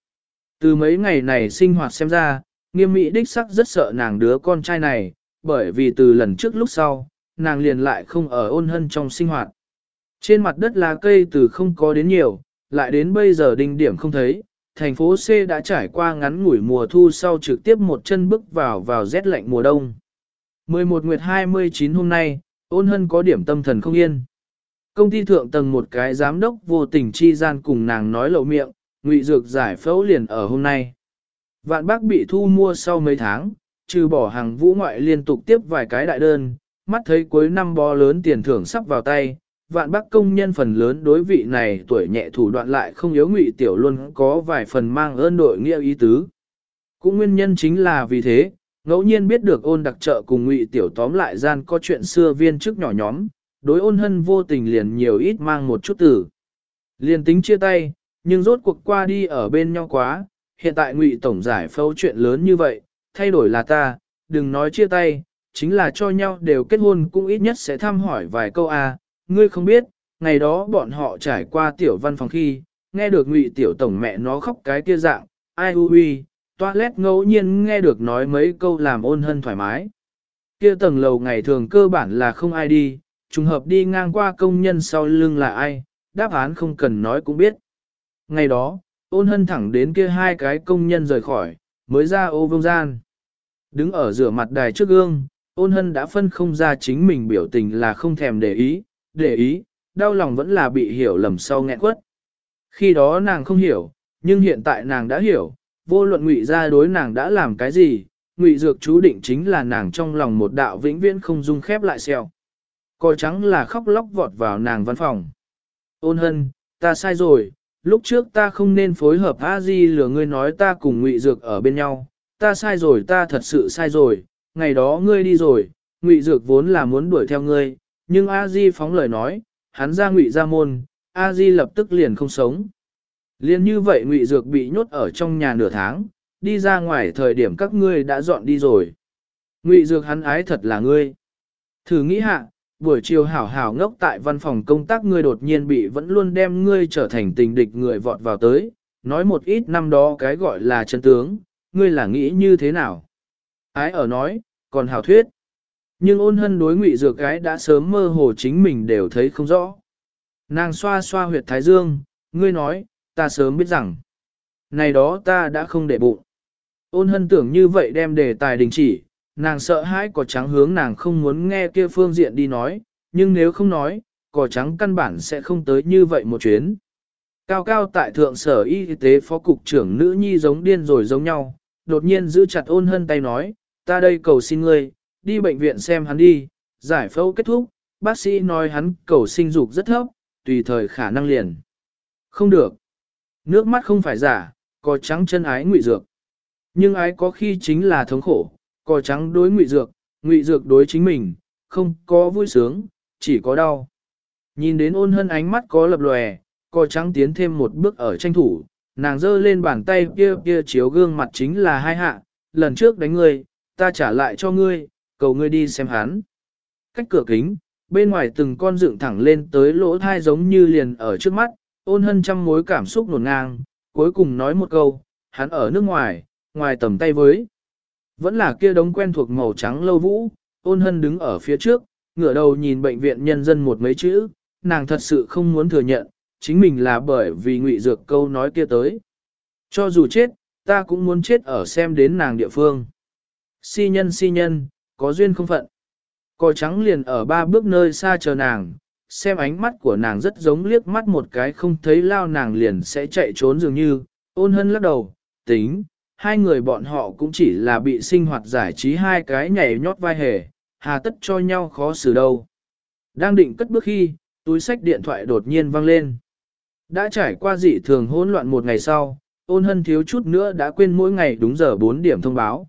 Từ mấy ngày này sinh hoạt xem ra, nghiêm mỹ đích sắc rất sợ nàng đứa con trai này, bởi vì từ lần trước lúc sau, nàng liền lại không ở ôn hân trong sinh hoạt. Trên mặt đất lá cây từ không có đến nhiều, lại đến bây giờ đinh điểm không thấy, thành phố C đã trải qua ngắn ngủi mùa thu sau trực tiếp một chân bước vào vào rét lạnh mùa đông. 11 Nguyệt 29 hôm nay, ôn hân có điểm tâm thần không yên. Công ty thượng tầng một cái giám đốc vô tình chi gian cùng nàng nói lộ miệng, ngụy dược giải phẫu liền ở hôm nay. Vạn bác bị thu mua sau mấy tháng, trừ bỏ hàng vũ ngoại liên tục tiếp vài cái đại đơn, mắt thấy cuối năm bó lớn tiền thưởng sắp vào tay, vạn bác công nhân phần lớn đối vị này tuổi nhẹ thủ đoạn lại không yếu ngụy tiểu luôn có vài phần mang ơn đội nghĩa ý tứ. Cũng nguyên nhân chính là vì thế, ngẫu nhiên biết được ôn đặc trợ cùng ngụy tiểu tóm lại gian có chuyện xưa viên trước nhỏ nhóm, đối ôn hân vô tình liền nhiều ít mang một chút tử. Liền tính chia tay, nhưng rốt cuộc qua đi ở bên nhau quá, hiện tại ngụy tổng giải phẫu chuyện lớn như vậy, thay đổi là ta, đừng nói chia tay, chính là cho nhau đều kết hôn cũng ít nhất sẽ thăm hỏi vài câu a. À ngươi không biết, ngày đó bọn họ trải qua tiểu văn phòng khi, nghe được ngụy tiểu tổng mẹ nó khóc cái kia dạng, ai ui huy, toilet ngẫu nhiên nghe được nói mấy câu làm ôn hân thoải mái. Kia tầng lầu ngày thường cơ bản là không ai đi, trùng hợp đi ngang qua công nhân sau lưng là ai, đáp án không cần nói cũng biết. Ngày đó, ôn hân thẳng đến kia hai cái công nhân rời khỏi, mới ra ô vông gian. Đứng ở rửa mặt đài trước gương, ôn hân đã phân không ra chính mình biểu tình là không thèm để ý, để ý, đau lòng vẫn là bị hiểu lầm sau nghẹn quất. Khi đó nàng không hiểu, nhưng hiện tại nàng đã hiểu, vô luận ngụy ra đối nàng đã làm cái gì, ngụy dược chú định chính là nàng trong lòng một đạo vĩnh viễn không dung khép lại xeo. Coi trắng là khóc lóc vọt vào nàng văn phòng. Ôn hân, ta sai rồi, lúc trước ta không nên phối hợp a di lừa ngươi nói ta cùng ngụy dược ở bên nhau, ta sai rồi ta thật sự sai rồi, ngày đó ngươi đi rồi, ngụy dược vốn là muốn đuổi theo ngươi, nhưng a di phóng lời nói, hắn ra ngụy ra môn, a di lập tức liền không sống. Liên như vậy ngụy dược bị nhốt ở trong nhà nửa tháng, đi ra ngoài thời điểm các ngươi đã dọn đi rồi. Ngụy dược hắn ái thật là ngươi. Thử nghĩ hạ, buổi chiều hảo hảo ngốc tại văn phòng công tác ngươi đột nhiên bị vẫn luôn đem ngươi trở thành tình địch người vọt vào tới, nói một ít năm đó cái gọi là chân tướng, ngươi là nghĩ như thế nào? Ái ở nói, còn hảo thuyết. Nhưng ôn hân đối ngụy dược gái đã sớm mơ hồ chính mình đều thấy không rõ. Nàng xoa xoa huyệt thái dương, ngươi nói, ta sớm biết rằng, này đó ta đã không để bụng. Ôn hân tưởng như vậy đem đề tài đình chỉ, nàng sợ hãi cỏ trắng hướng nàng không muốn nghe kia phương diện đi nói, nhưng nếu không nói, cỏ trắng căn bản sẽ không tới như vậy một chuyến. Cao cao tại thượng sở y tế phó cục trưởng nữ nhi giống điên rồi giống nhau, đột nhiên giữ chặt ôn hân tay nói, ta đây cầu xin ngươi, đi bệnh viện xem hắn đi, giải phẫu kết thúc, bác sĩ nói hắn cầu sinh dục rất thấp, tùy thời khả năng liền. Không được. Nước mắt không phải giả, có trắng chân ái ngụy dược. Nhưng ái có khi chính là thống khổ, có trắng đối ngụy dược, ngụy dược đối chính mình, không có vui sướng, chỉ có đau. Nhìn đến ôn hân ánh mắt có lập lòe, có trắng tiến thêm một bước ở tranh thủ, nàng giơ lên bàn tay kia kia chiếu gương mặt chính là hai hạ, lần trước đánh ngươi, ta trả lại cho ngươi, cầu ngươi đi xem hắn. Cách cửa kính, bên ngoài từng con dựng thẳng lên tới lỗ thai giống như liền ở trước mắt, ôn hân trăm mối cảm xúc nổn ngang, cuối cùng nói một câu, hắn ở nước ngoài, ngoài tầm tay với. Vẫn là kia đống quen thuộc màu trắng lâu vũ, ôn hân đứng ở phía trước, ngửa đầu nhìn bệnh viện nhân dân một mấy chữ, nàng thật sự không muốn thừa nhận, chính mình là bởi vì ngụy dược câu nói kia tới. Cho dù chết, ta cũng muốn chết ở xem đến nàng địa phương. Si nhân si nhân, có duyên không phận. Cò trắng liền ở ba bước nơi xa chờ nàng, xem ánh mắt của nàng rất giống liếc mắt một cái không thấy lao nàng liền sẽ chạy trốn dường như, ôn hân lắc đầu, tính, hai người bọn họ cũng chỉ là bị sinh hoạt giải trí hai cái nhảy nhót vai hề, hà tất cho nhau khó xử đâu. Đang định cất bước khi, túi sách điện thoại đột nhiên vang lên. Đã trải qua dị thường hỗn loạn một ngày sau, ôn hân thiếu chút nữa đã quên mỗi ngày đúng giờ 4 điểm thông báo.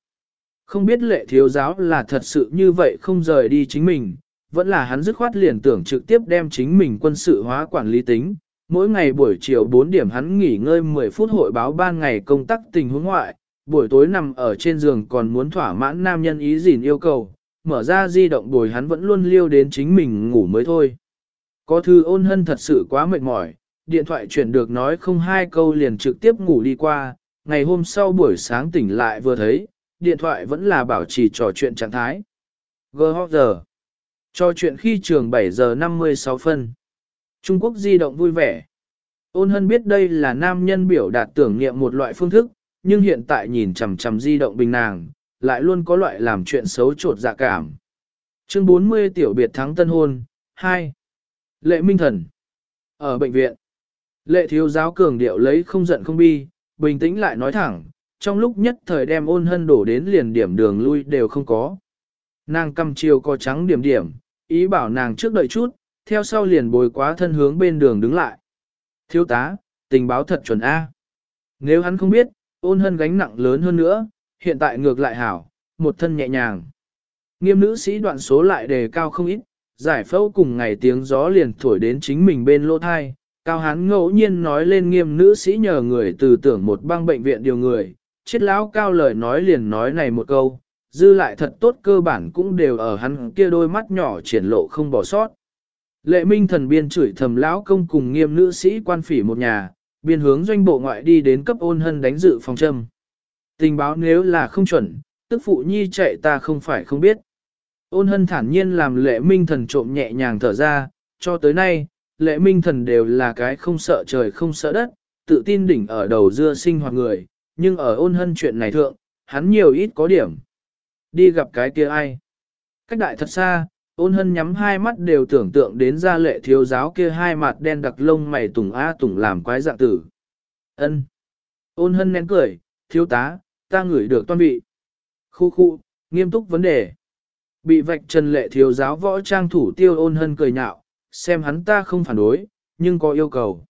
Không biết lệ thiếu giáo là thật sự như vậy không rời đi chính mình, vẫn là hắn dứt khoát liền tưởng trực tiếp đem chính mình quân sự hóa quản lý tính. Mỗi ngày buổi chiều 4 điểm hắn nghỉ ngơi 10 phút hội báo ban ngày công tác tình huống ngoại, buổi tối nằm ở trên giường còn muốn thỏa mãn nam nhân ý gìn yêu cầu, mở ra di động bồi hắn vẫn luôn liêu đến chính mình ngủ mới thôi. Có thư ôn hân thật sự quá mệt mỏi, điện thoại chuyển được nói không hai câu liền trực tiếp ngủ đi qua, ngày hôm sau buổi sáng tỉnh lại vừa thấy, điện thoại vẫn là bảo trì trò chuyện trạng thái. GH giờ. Trò chuyện khi trường 7 giờ 56 phân. Trung Quốc di động vui vẻ. Ôn hân biết đây là nam nhân biểu đạt tưởng niệm một loại phương thức, nhưng hiện tại nhìn chằm chằm di động bình nàng, lại luôn có loại làm chuyện xấu trột dạ cảm. Chương 40 tiểu biệt thắng tân hôn, 2. Lệ Minh Thần. Ở bệnh viện, lệ thiếu giáo cường điệu lấy không giận không bi, bình tĩnh lại nói thẳng, trong lúc nhất thời đem ôn hân đổ đến liền điểm đường lui đều không có. Nàng cầm chiều co trắng điểm điểm, ý bảo nàng trước đợi chút, theo sau liền bồi quá thân hướng bên đường đứng lại. Thiếu tá, tình báo thật chuẩn A. Nếu hắn không biết, ôn hân gánh nặng lớn hơn nữa, hiện tại ngược lại hảo, một thân nhẹ nhàng. Nghiêm nữ sĩ đoạn số lại đề cao không ít, giải phẫu cùng ngày tiếng gió liền thổi đến chính mình bên lỗ thai. Cao hán ngẫu nhiên nói lên nghiêm nữ sĩ nhờ người từ tưởng một băng bệnh viện điều người, chết lão cao lời nói liền nói này một câu, dư lại thật tốt cơ bản cũng đều ở hắn kia đôi mắt nhỏ triển lộ không bỏ sót. Lệ minh thần biên chửi thầm lão công cùng nghiêm nữ sĩ quan phỉ một nhà, biên hướng doanh bộ ngoại đi đến cấp ôn hân đánh dự phòng châm. Tình báo nếu là không chuẩn, tức phụ nhi chạy ta không phải không biết. Ôn hân thản nhiên làm lệ minh thần trộm nhẹ nhàng thở ra, cho tới nay, lệ minh thần đều là cái không sợ trời không sợ đất, tự tin đỉnh ở đầu dưa sinh hoạt người, nhưng ở ôn hân chuyện này thượng, hắn nhiều ít có điểm. Đi gặp cái kia ai? Cách đại thật xa, ôn hân nhắm hai mắt đều tưởng tượng đến gia lệ thiếu giáo kia hai mặt đen đặc lông mày tùng a tùng làm quái dạng tử. ân Ôn hân nén cười, thiếu tá, ta ngửi được toan vị. Khu khu, nghiêm túc vấn đề. Bị vạch trần lệ thiếu giáo võ trang thủ tiêu ôn hân cười nhạo, xem hắn ta không phản đối, nhưng có yêu cầu.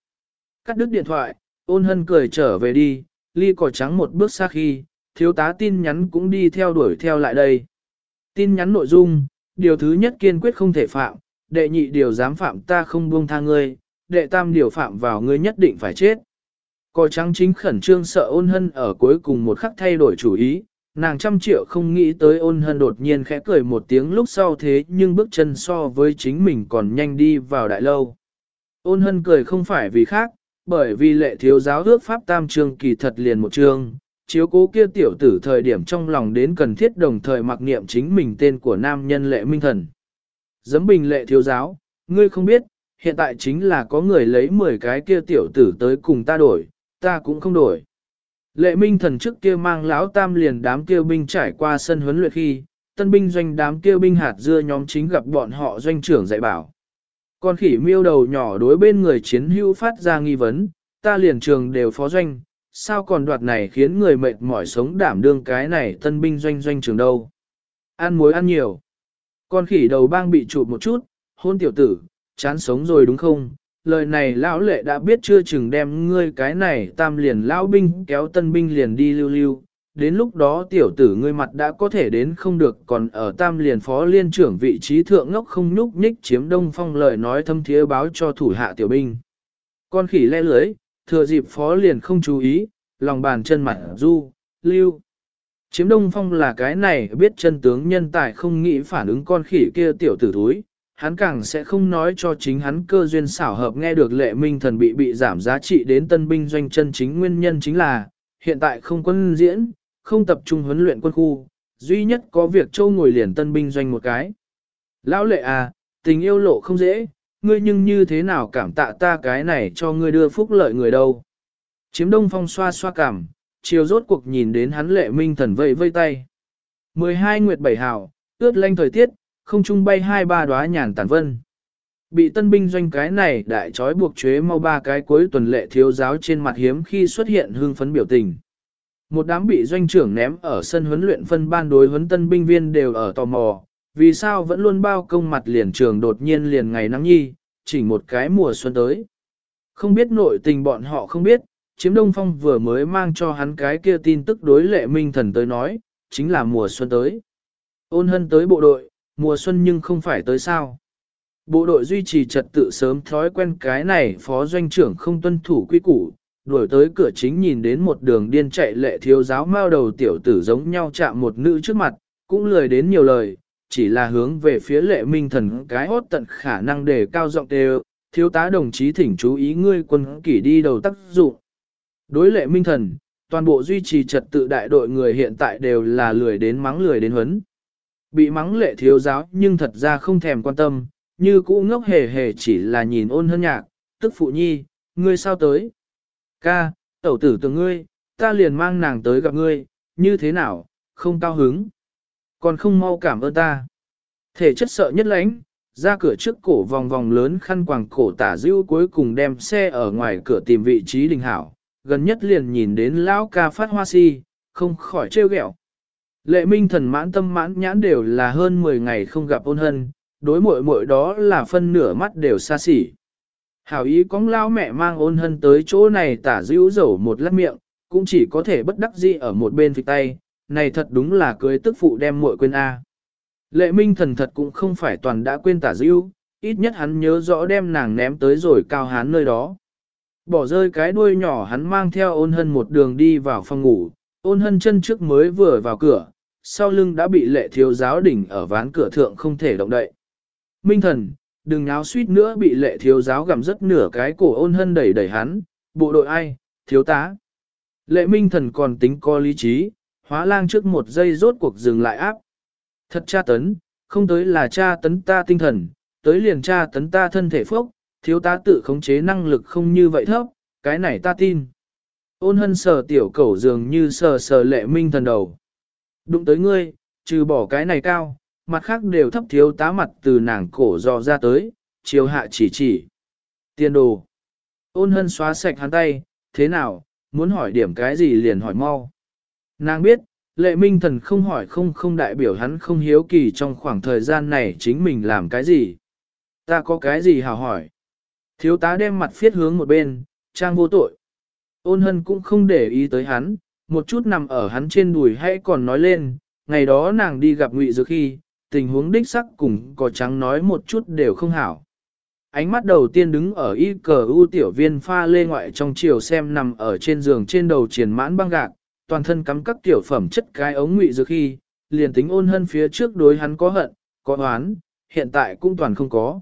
Cắt đứt điện thoại, ôn hân cười trở về đi, ly cỏ trắng một bước xa khi, thiếu tá tin nhắn cũng đi theo đuổi theo lại đây. Tin nhắn nội dung, điều thứ nhất kiên quyết không thể phạm, đệ nhị điều dám phạm ta không buông tha ngươi, đệ tam điều phạm vào ngươi nhất định phải chết. Cỏ trắng chính khẩn trương sợ ôn hân ở cuối cùng một khắc thay đổi chủ ý, nàng trăm triệu không nghĩ tới ôn hân đột nhiên khẽ cười một tiếng lúc sau thế nhưng bước chân so với chính mình còn nhanh đi vào đại lâu. Ôn hân cười không phải vì khác, bởi vì lệ thiếu giáo ước pháp tam trương kỳ thật liền một trương, chiếu cố kia tiểu tử thời điểm trong lòng đến cần thiết đồng thời mặc niệm chính mình tên của nam nhân lệ minh thần. Dấm bình lệ thiếu giáo, ngươi không biết, hiện tại chính là có người lấy 10 cái kia tiểu tử tới cùng ta đổi, ta cũng không đổi. Lệ minh thần trước kia mang lão tam liền đám kia binh trải qua sân huấn luyện khi, tân binh doanh đám kia binh hạt dưa nhóm chính gặp bọn họ doanh trưởng dạy bảo. Con khỉ miêu đầu nhỏ đối bên người chiến hữu phát ra nghi vấn, ta liền trường đều phó doanh, sao còn đoạt này khiến người mệt mỏi sống đảm đương cái này tân binh doanh doanh trường đâu. Ăn muối ăn nhiều. Con khỉ đầu bang bị chụp một chút, hôn tiểu tử, chán sống rồi đúng không? Lời này lão lệ đã biết chưa chừng đem ngươi cái này tam liền lão binh kéo tân binh liền đi lưu lưu. Đến lúc đó tiểu tử ngươi mặt đã có thể đến không được còn ở tam liền phó liên trưởng vị trí thượng ngốc không nhúc nhích chiếm đông phong lời nói thâm thiế báo cho thủ hạ tiểu binh. Con khỉ le lưới, thừa dịp phó liền không chú ý, lòng bàn chân mặt du, lưu. Chiếm đông phong là cái này biết chân tướng nhân tài không nghĩ phản ứng con khỉ kia tiểu tử thúi, hắn càng sẽ không nói cho chính hắn cơ duyên xảo hợp nghe được lệ minh thần bị bị giảm giá trị đến tân binh doanh chân chính nguyên nhân chính là, hiện tại không quân diễn, không tập trung huấn luyện quân khu, duy nhất có việc châu ngồi liền tân binh doanh một cái. Lão lệ à, tình yêu lộ không dễ, ngươi nhưng như thế nào cảm tạ ta cái này cho ngươi đưa phúc lợi người đâu. Chiếm đông phong xoa xoa cảm, chiều rốt cuộc nhìn đến hắn lệ minh thần vây vây tay. 12 nguyệt bảy hào, ướt lanh thời tiết, không trung bay hai ba đóa nhàn tàn vân. Bị tân binh doanh cái này đại trói buộc chế mau ba cái cuối tuần lệ thiếu giáo trên mặt hiếm khi xuất hiện hương phấn biểu tình. Một đám bị doanh trưởng ném ở sân huấn luyện phân ban đối huấn tân binh viên đều ở tò mò, vì sao vẫn luôn bao công mặt liền trường đột nhiên liền ngày nắng nhi, chỉ một cái mùa xuân tới. Không biết nội tình bọn họ không biết, chiếm đông phong vừa mới mang cho hắn cái kia tin tức đối lệ minh thần tới nói, chính là mùa xuân tới. Ôn hân tới bộ đội, mùa xuân nhưng không phải tới sao. Bộ đội duy trì trật tự sớm thói quen cái này phó doanh trưởng không tuân thủ quy củ, đuổi tới cửa chính nhìn đến một đường điên chạy lệ thiếu giáo mao đầu tiểu tử giống nhau chạm một nữ trước mặt, cũng lười đến nhiều lời, chỉ là hướng về phía lệ minh thần cái hốt tận khả năng để cao giọng đều, thiếu tá đồng chí thỉnh chú ý ngươi quân kỷ đi đầu tác dụng. Đối lệ minh thần, toàn bộ duy trì trật tự đại đội người hiện tại đều là lười đến mắng lười đến huấn. Bị mắng lệ thiếu giáo nhưng thật ra không thèm quan tâm, như cũ ngốc hề hề chỉ là nhìn ôn hơn nhạc, tức phụ nhi, ngươi sao tới? Ca, tẩu tử từ ngươi, ta liền mang nàng tới gặp ngươi, như thế nào, không cao hứng. Còn không mau cảm ơn ta. Thể chất sợ nhất lãnh, ra cửa trước cổ vòng vòng lớn khăn quàng cổ tả dưu cuối cùng đem xe ở ngoài cửa tìm vị trí đình hảo, gần nhất liền nhìn đến lão ca phát hoa si, không khỏi trêu ghẹo. Lệ minh thần mãn tâm mãn nhãn đều là hơn 10 ngày không gặp ôn hân, đối muội muội đó là phân nửa mắt đều xa xỉ. Hảo ý có lao mẹ mang ôn hân tới chỗ này tả dữ dầu một lát miệng, cũng chỉ có thể bất đắc dĩ ở một bên phịch tay, này thật đúng là cưới tức phụ đem muội quên A. Lệ minh thần thật cũng không phải toàn đã quên tả dữ, ít nhất hắn nhớ rõ đem nàng ném tới rồi cao hán nơi đó. Bỏ rơi cái đuôi nhỏ hắn mang theo ôn hân một đường đi vào phòng ngủ, ôn hân chân trước mới vừa vào cửa, sau lưng đã bị lệ thiếu giáo đỉnh ở ván cửa thượng không thể động đậy. Minh thần, đừng náo suýt nữa bị lệ thiếu giáo gặm rất nửa cái cổ ôn hân đẩy đẩy hắn, bộ đội ai, thiếu tá. Lệ minh thần còn tính co lý trí, hóa lang trước một giây rốt cuộc dừng lại áp. Thật tra tấn, không tới là tra tấn ta tinh thần, tới liền tra tấn ta thân thể phốc, thiếu tá tự khống chế năng lực không như vậy thấp, cái này ta tin. Ôn hân sờ tiểu cẩu dường như sờ sờ lệ minh thần đầu. Đụng tới ngươi, trừ bỏ cái này cao, mặt khác đều thấp thiếu tá mặt từ nàng cổ dò ra tới, chiều hạ chỉ chỉ. Tiên đồ. Ôn hân xóa sạch hắn tay, thế nào, muốn hỏi điểm cái gì liền hỏi mau. Nàng biết, lệ minh thần không hỏi không không đại biểu hắn không hiếu kỳ trong khoảng thời gian này chính mình làm cái gì. Ta có cái gì hào hỏi. Thiếu tá đem mặt phiết hướng một bên, trang vô tội. Ôn hân cũng không để ý tới hắn, một chút nằm ở hắn trên đùi hay còn nói lên, ngày đó nàng đi gặp ngụy dược khi, tình huống đích sắc cùng có trắng nói một chút đều không hảo. Ánh mắt đầu tiên đứng ở y cờ ưu tiểu viên pha lê ngoại trong chiều xem nằm ở trên giường trên đầu triển mãn băng gạc, toàn thân cắm các tiểu phẩm chất cái ống ngụy dược khi, liền tính ôn hân phía trước đối hắn có hận, có oán, hiện tại cũng toàn không có.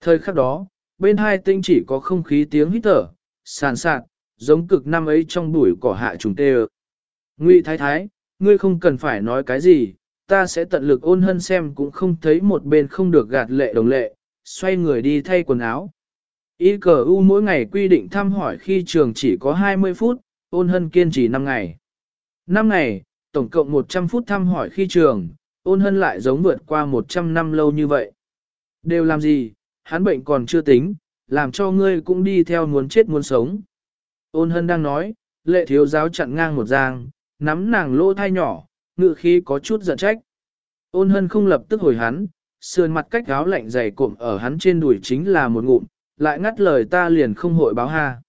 Thời khắc đó, bên hai tinh chỉ có không khí tiếng hít thở, sàn sạt, giống cực năm ấy trong bụi cỏ hạ trùng tê Ngụy thái thái, ngươi không cần phải nói cái gì, ta sẽ tận lực ôn hân xem cũng không thấy một bên không được gạt lệ đồng lệ, xoay người đi thay quần áo. Y cờ U mỗi ngày quy định thăm hỏi khi trường chỉ có 20 phút, ôn hân kiên trì 5 ngày. 5 ngày, tổng cộng 100 phút thăm hỏi khi trường, ôn hân lại giống vượt qua 100 năm lâu như vậy. Đều làm gì, hắn bệnh còn chưa tính, làm cho ngươi cũng đi theo muốn chết muốn sống. Ôn hân đang nói, lệ thiếu giáo chặn ngang một giang, nắm nàng lỗ thai nhỏ, ngự khí có chút giận trách. Ôn hân không lập tức hồi hắn, sườn mặt cách áo lạnh dày cộm ở hắn trên đùi chính là một ngụm, lại ngắt lời ta liền không hội báo ha.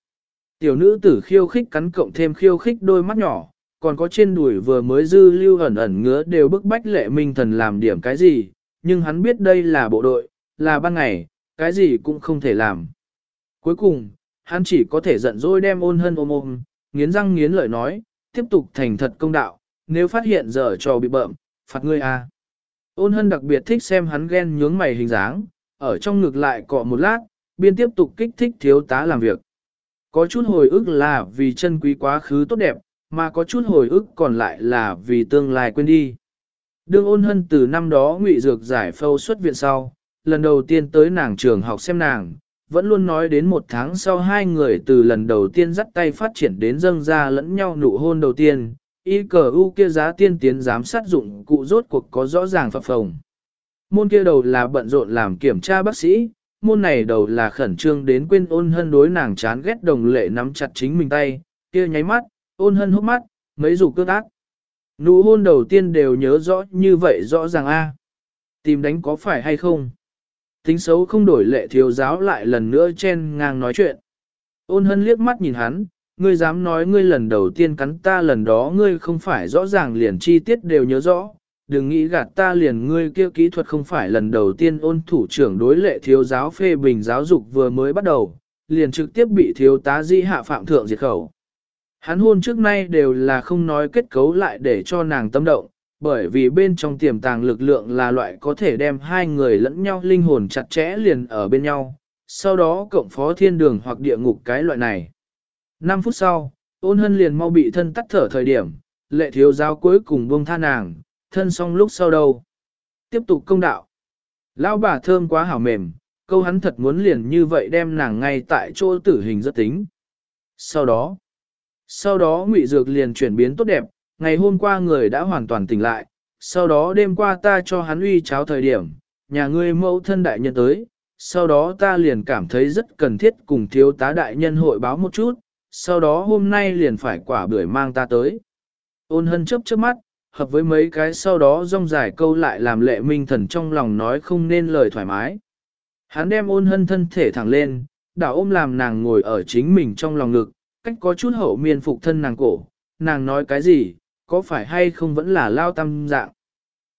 Tiểu nữ tử khiêu khích cắn cộng thêm khiêu khích đôi mắt nhỏ, còn có trên đùi vừa mới dư lưu ẩn ẩn ngứa đều bức bách lệ minh thần làm điểm cái gì, nhưng hắn biết đây là bộ đội, là ban ngày, cái gì cũng không thể làm. Cuối cùng, hắn chỉ có thể giận dỗi đem ôn hân ôm ôm, nghiến răng nghiến lợi nói, tiếp tục thành thật công đạo, nếu phát hiện giờ trò bị bợm, phạt ngươi a. À. Ôn hân đặc biệt thích xem hắn ghen nhướng mày hình dáng, ở trong ngực lại cọ một lát, biên tiếp tục kích thích thiếu tá làm việc. Có chút hồi ức là vì chân quý quá khứ tốt đẹp, mà có chút hồi ức còn lại là vì tương lai quên đi. Đương ôn hân từ năm đó ngụy dược giải phâu xuất viện sau, lần đầu tiên tới nàng trường học xem nàng, vẫn luôn nói đến một tháng sau hai người từ lần đầu tiên dắt tay phát triển đến dâng ra lẫn nhau nụ hôn đầu tiên, y cờ u kia giá tiên tiến giám sát dụng cụ rốt cuộc có rõ ràng phập phồng. Môn kia đầu là bận rộn làm kiểm tra bác sĩ, môn này đầu là khẩn trương đến quên ôn hân đối nàng chán ghét đồng lệ nắm chặt chính mình tay, kia nháy mắt, ôn hân hốc mắt, mấy dù cước ác. Nụ hôn đầu tiên đều nhớ rõ như vậy rõ ràng a Tìm đánh có phải hay không? Tính xấu không đổi lệ thiếu giáo lại lần nữa chen ngang nói chuyện. Ôn hân liếc mắt nhìn hắn, ngươi dám nói ngươi lần đầu tiên cắn ta lần đó ngươi không phải rõ ràng liền chi tiết đều nhớ rõ, đừng nghĩ gạt ta liền ngươi kia kỹ thuật không phải lần đầu tiên ôn thủ trưởng đối lệ thiếu giáo phê bình giáo dục vừa mới bắt đầu, liền trực tiếp bị thiếu tá Di hạ phạm thượng diệt khẩu. Hắn hôn trước nay đều là không nói kết cấu lại để cho nàng tâm động, bởi vì bên trong tiềm tàng lực lượng là loại có thể đem hai người lẫn nhau linh hồn chặt chẽ liền ở bên nhau, sau đó cộng phó thiên đường hoặc địa ngục cái loại này. 5 phút sau, ôn hân liền mau bị thân tắt thở thời điểm, lệ thiếu giáo cuối cùng buông tha nàng, thân xong lúc sau đâu. Tiếp tục công đạo. Lão bà thơm quá hảo mềm, câu hắn thật muốn liền như vậy đem nàng ngay tại chỗ tử hình rất tính. Sau đó, sau đó ngụy dược liền chuyển biến tốt đẹp, ngày hôm qua người đã hoàn toàn tỉnh lại, sau đó đêm qua ta cho hắn uy cháo thời điểm, nhà ngươi mẫu thân đại nhân tới, sau đó ta liền cảm thấy rất cần thiết cùng thiếu tá đại nhân hội báo một chút, sau đó hôm nay liền phải quả bưởi mang ta tới. Ôn hân chấp chớp mắt, hợp với mấy cái sau đó rong dài câu lại làm lệ minh thần trong lòng nói không nên lời thoải mái. Hắn đem ôn hân thân thể thẳng lên, đảo ôm làm nàng ngồi ở chính mình trong lòng ngực, cách có chút hậu miên phục thân nàng cổ, nàng nói cái gì, có phải hay không vẫn là lao tâm dạng.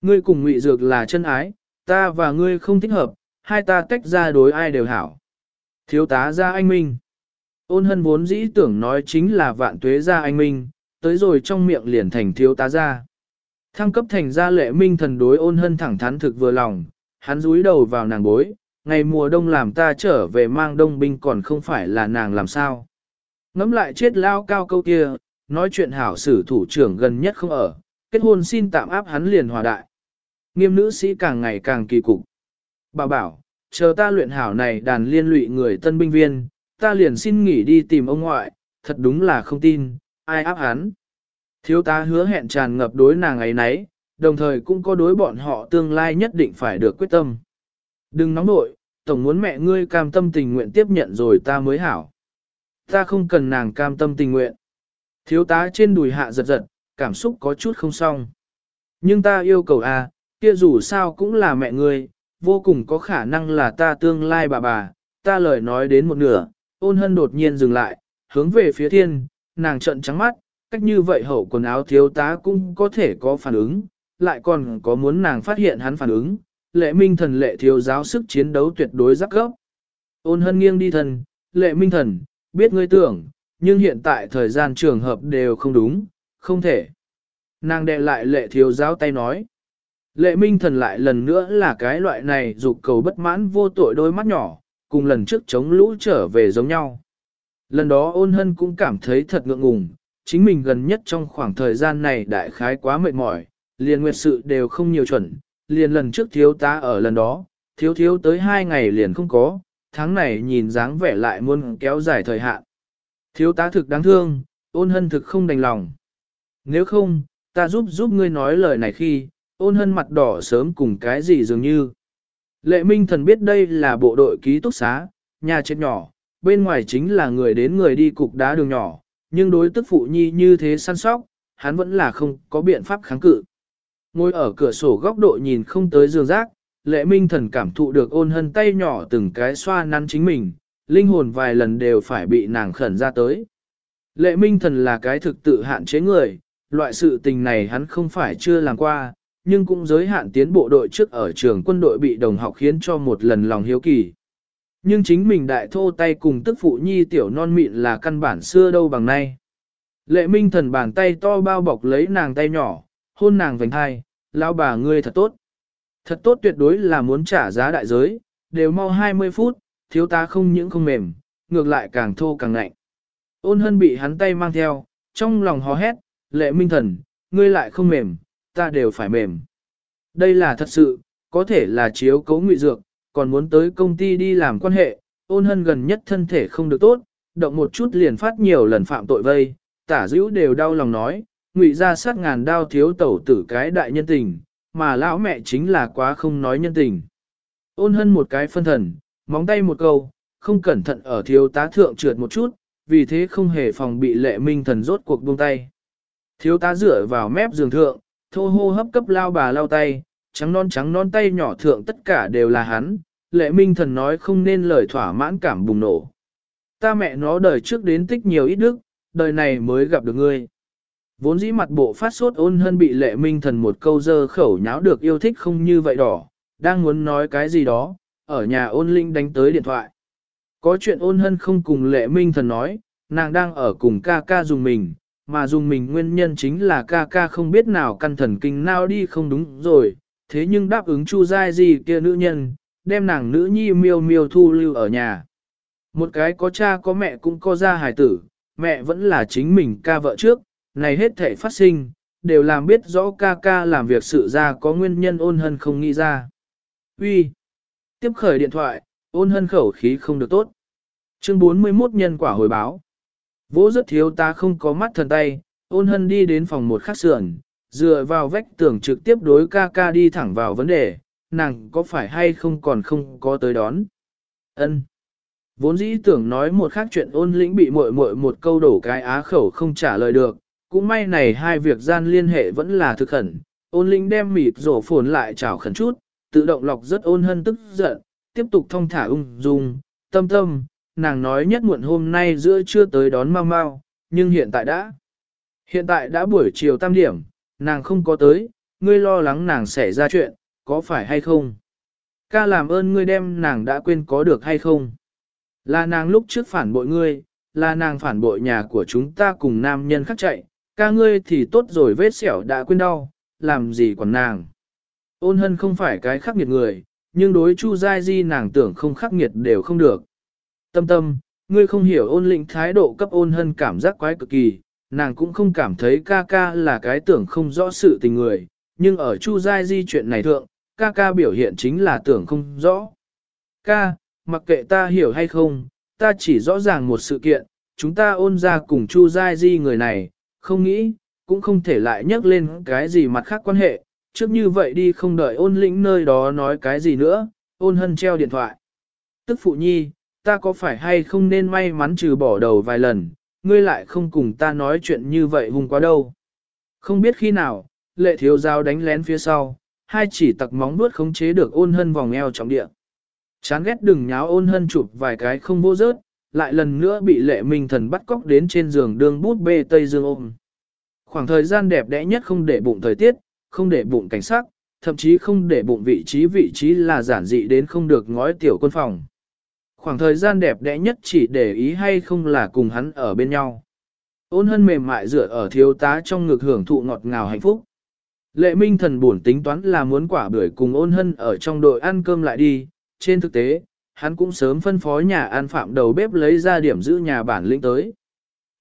Ngươi cùng ngụy dược là chân ái, ta và ngươi không thích hợp, hai ta tách ra đối ai đều hảo. Thiếu tá ra anh Minh. Ôn hân vốn dĩ tưởng nói chính là vạn tuế gia anh Minh, tới rồi trong miệng liền thành thiếu tá gia Thăng cấp thành gia lệ minh thần đối ôn hân thẳng thắn thực vừa lòng, hắn rúi đầu vào nàng bối, ngày mùa đông làm ta trở về mang đông binh còn không phải là nàng làm sao. Ngắm lại chết lao cao câu kia, nói chuyện hảo sử thủ trưởng gần nhất không ở, kết hôn xin tạm áp hắn liền hòa đại. Nghiêm nữ sĩ càng ngày càng kỳ cục. Bà bảo, chờ ta luyện hảo này đàn liên lụy người tân binh viên, ta liền xin nghỉ đi tìm ông ngoại, thật đúng là không tin, ai áp hắn. Thiếu tá hứa hẹn tràn ngập đối nàng ấy nấy, đồng thời cũng có đối bọn họ tương lai nhất định phải được quyết tâm. Đừng nóng nội, tổng muốn mẹ ngươi cam tâm tình nguyện tiếp nhận rồi ta mới hảo. Ta không cần nàng cam tâm tình nguyện. Thiếu tá trên đùi hạ giật giật, cảm xúc có chút không xong. Nhưng ta yêu cầu a, à, kia dù sao cũng là mẹ ngươi, vô cùng có khả năng là ta tương lai bà bà, ta lời nói đến một nửa, ôn hân đột nhiên dừng lại, hướng về phía thiên, nàng trận trắng mắt, cách như vậy hậu quần áo thiếu tá cũng có thể có phản ứng, lại còn có muốn nàng phát hiện hắn phản ứng, lệ minh thần lệ thiếu giáo sức chiến đấu tuyệt đối rắc gốc. Ôn hân nghiêng đi thần, lệ minh thần, biết ngươi tưởng, nhưng hiện tại thời gian trường hợp đều không đúng, không thể. Nàng đệ lại lệ thiếu giáo tay nói. Lệ minh thần lại lần nữa là cái loại này dục cầu bất mãn vô tội đôi mắt nhỏ, cùng lần trước chống lũ trở về giống nhau. Lần đó ôn hân cũng cảm thấy thật ngượng ngùng, chính mình gần nhất trong khoảng thời gian này đại khái quá mệt mỏi, liền nguyệt sự đều không nhiều chuẩn, liền lần trước thiếu tá ở lần đó, thiếu thiếu tới hai ngày liền không có, tháng này nhìn dáng vẻ lại muốn kéo dài thời hạn. Thiếu tá thực đáng thương, ôn hân thực không đành lòng. Nếu không, ta giúp giúp ngươi nói lời này khi, ôn hân mặt đỏ sớm cùng cái gì dường như. Lệ Minh Thần biết đây là bộ đội ký túc xá, nhà chết nhỏ, bên ngoài chính là người đến người đi cục đá đường nhỏ, nhưng đối tức phụ nhi như thế săn sóc, hắn vẫn là không có biện pháp kháng cự. Ngồi ở cửa sổ góc độ nhìn không tới giường rác, lệ minh thần cảm thụ được ôn hân tay nhỏ từng cái xoa nắn chính mình, linh hồn vài lần đều phải bị nàng khẩn ra tới. Lệ minh thần là cái thực tự hạn chế người, loại sự tình này hắn không phải chưa làm qua, nhưng cũng giới hạn tiến bộ đội trước ở trường quân đội bị đồng học khiến cho một lần lòng hiếu kỳ. Nhưng chính mình đại thô tay cùng tức phụ nhi tiểu non mịn là căn bản xưa đâu bằng nay. Lệ minh thần bàn tay to bao bọc lấy nàng tay nhỏ, hôn nàng vành hai, lao bà ngươi thật tốt. Thật tốt tuyệt đối là muốn trả giá đại giới, đều mau 20 phút, thiếu tá không những không mềm, ngược lại càng thô càng lạnh. Ôn hân bị hắn tay mang theo, trong lòng hò hét, lệ minh thần, ngươi lại không mềm, ta đều phải mềm. Đây là thật sự, có thể là chiếu cấu ngụy dược, còn muốn tới công ty đi làm quan hệ, ôn hân gần nhất thân thể không được tốt, động một chút liền phát nhiều lần phạm tội vây, tả dữ đều đau lòng nói, ngụy ra sát ngàn đao thiếu tẩu tử cái đại nhân tình, mà lão mẹ chính là quá không nói nhân tình. Ôn hân một cái phân thần, móng tay một câu, không cẩn thận ở thiếu tá thượng trượt một chút, vì thế không hề phòng bị lệ minh thần rốt cuộc buông tay. Thiếu tá dựa vào mép giường thượng, thô hô hấp cấp lao bà lao tay, trắng non trắng non tay nhỏ thượng tất cả đều là hắn, lệ minh thần nói không nên lời thỏa mãn cảm bùng nổ. Ta mẹ nó đời trước đến tích nhiều ít đức, đời này mới gặp được ngươi. Vốn dĩ mặt bộ phát sốt ôn hân bị lệ minh thần một câu dơ khẩu nháo được yêu thích không như vậy đỏ, đang muốn nói cái gì đó, ở nhà ôn linh đánh tới điện thoại. Có chuyện ôn hân không cùng lệ minh thần nói, nàng đang ở cùng ca ca dùng mình, mà dùng mình nguyên nhân chính là ca ca không biết nào căn thần kinh nào đi không đúng rồi, thế nhưng đáp ứng chu dai gì kia nữ nhân, đem nàng nữ nhi miêu miêu thu lưu ở nhà. Một cái có cha có mẹ cũng có gia hài tử, mẹ vẫn là chính mình ca vợ trước, này hết thể phát sinh, đều làm biết rõ ca ca làm việc sự ra có nguyên nhân ôn hân không nghĩ ra. Uy, Tiếp khởi điện thoại, ôn hân khẩu khí không được tốt. Chương 41 nhân quả hồi báo. Vỗ rất thiếu ta không có mắt thần tay, ôn hân đi đến phòng một khắc sườn, dựa vào vách tường trực tiếp đối ca ca đi thẳng vào vấn đề, nàng có phải hay không còn không có tới đón. ân Vốn dĩ tưởng nói một khác chuyện ôn lĩnh bị muội muội một câu đổ cái á khẩu không trả lời được, cũng may này hai việc gian liên hệ vẫn là thực khẩn, ôn lĩnh đem mịt rổ phồn lại chào khẩn chút, tự động lọc rất ôn hân tức giận, tiếp tục thông thả ung dung, tâm tâm, nàng nói nhất muộn hôm nay giữa trưa tới đón mau mau, nhưng hiện tại đã. Hiện tại đã buổi chiều tam điểm, nàng không có tới, ngươi lo lắng nàng sẽ ra chuyện, có phải hay không? Ca làm ơn ngươi đem nàng đã quên có được hay không? Là nàng lúc trước phản bội ngươi, là nàng phản bội nhà của chúng ta cùng nam nhân khác chạy, ca ngươi thì tốt rồi vết sẹo đã quên đau, làm gì còn nàng. Ôn hân không phải cái khắc nghiệt người, nhưng đối Chu Giai Di nàng tưởng không khắc nghiệt đều không được. Tâm tâm, ngươi không hiểu ôn lĩnh thái độ cấp ôn hân cảm giác quái cực kỳ, nàng cũng không cảm thấy ca ca là cái tưởng không rõ sự tình người, nhưng ở Chu Giai Di chuyện này thượng, ca ca biểu hiện chính là tưởng không rõ. Ca, mặc kệ ta hiểu hay không, ta chỉ rõ ràng một sự kiện, chúng ta ôn ra cùng Chu Giai Di người này, không nghĩ, cũng không thể lại nhắc lên cái gì mặt khác quan hệ, trước như vậy đi không đợi ôn lĩnh nơi đó nói cái gì nữa, ôn hân treo điện thoại. Tức phụ nhi, ta có phải hay không nên may mắn trừ bỏ đầu vài lần, ngươi lại không cùng ta nói chuyện như vậy hùng quá đâu. Không biết khi nào, lệ thiếu giao đánh lén phía sau, hai chỉ tặc móng nuốt khống chế được ôn hân vòng eo trọng địa. Chán ghét đừng nháo ôn hân chụp vài cái không vô rớt, lại lần nữa bị lệ minh thần bắt cóc đến trên giường đường bút bê Tây Dương ôm. Khoảng thời gian đẹp đẽ nhất không để bụng thời tiết, không để bụng cảnh sắc, thậm chí không để bụng vị trí vị trí là giản dị đến không được ngói tiểu quân phòng. Khoảng thời gian đẹp đẽ nhất chỉ để ý hay không là cùng hắn ở bên nhau. Ôn hân mềm mại dựa ở thiếu tá trong ngực hưởng thụ ngọt ngào hạnh phúc. Lệ minh thần buồn tính toán là muốn quả bưởi cùng ôn hân ở trong đội ăn cơm lại đi, trên thực tế, hắn cũng sớm phân phó nhà ăn phạm đầu bếp lấy ra điểm giữ nhà bản lĩnh tới.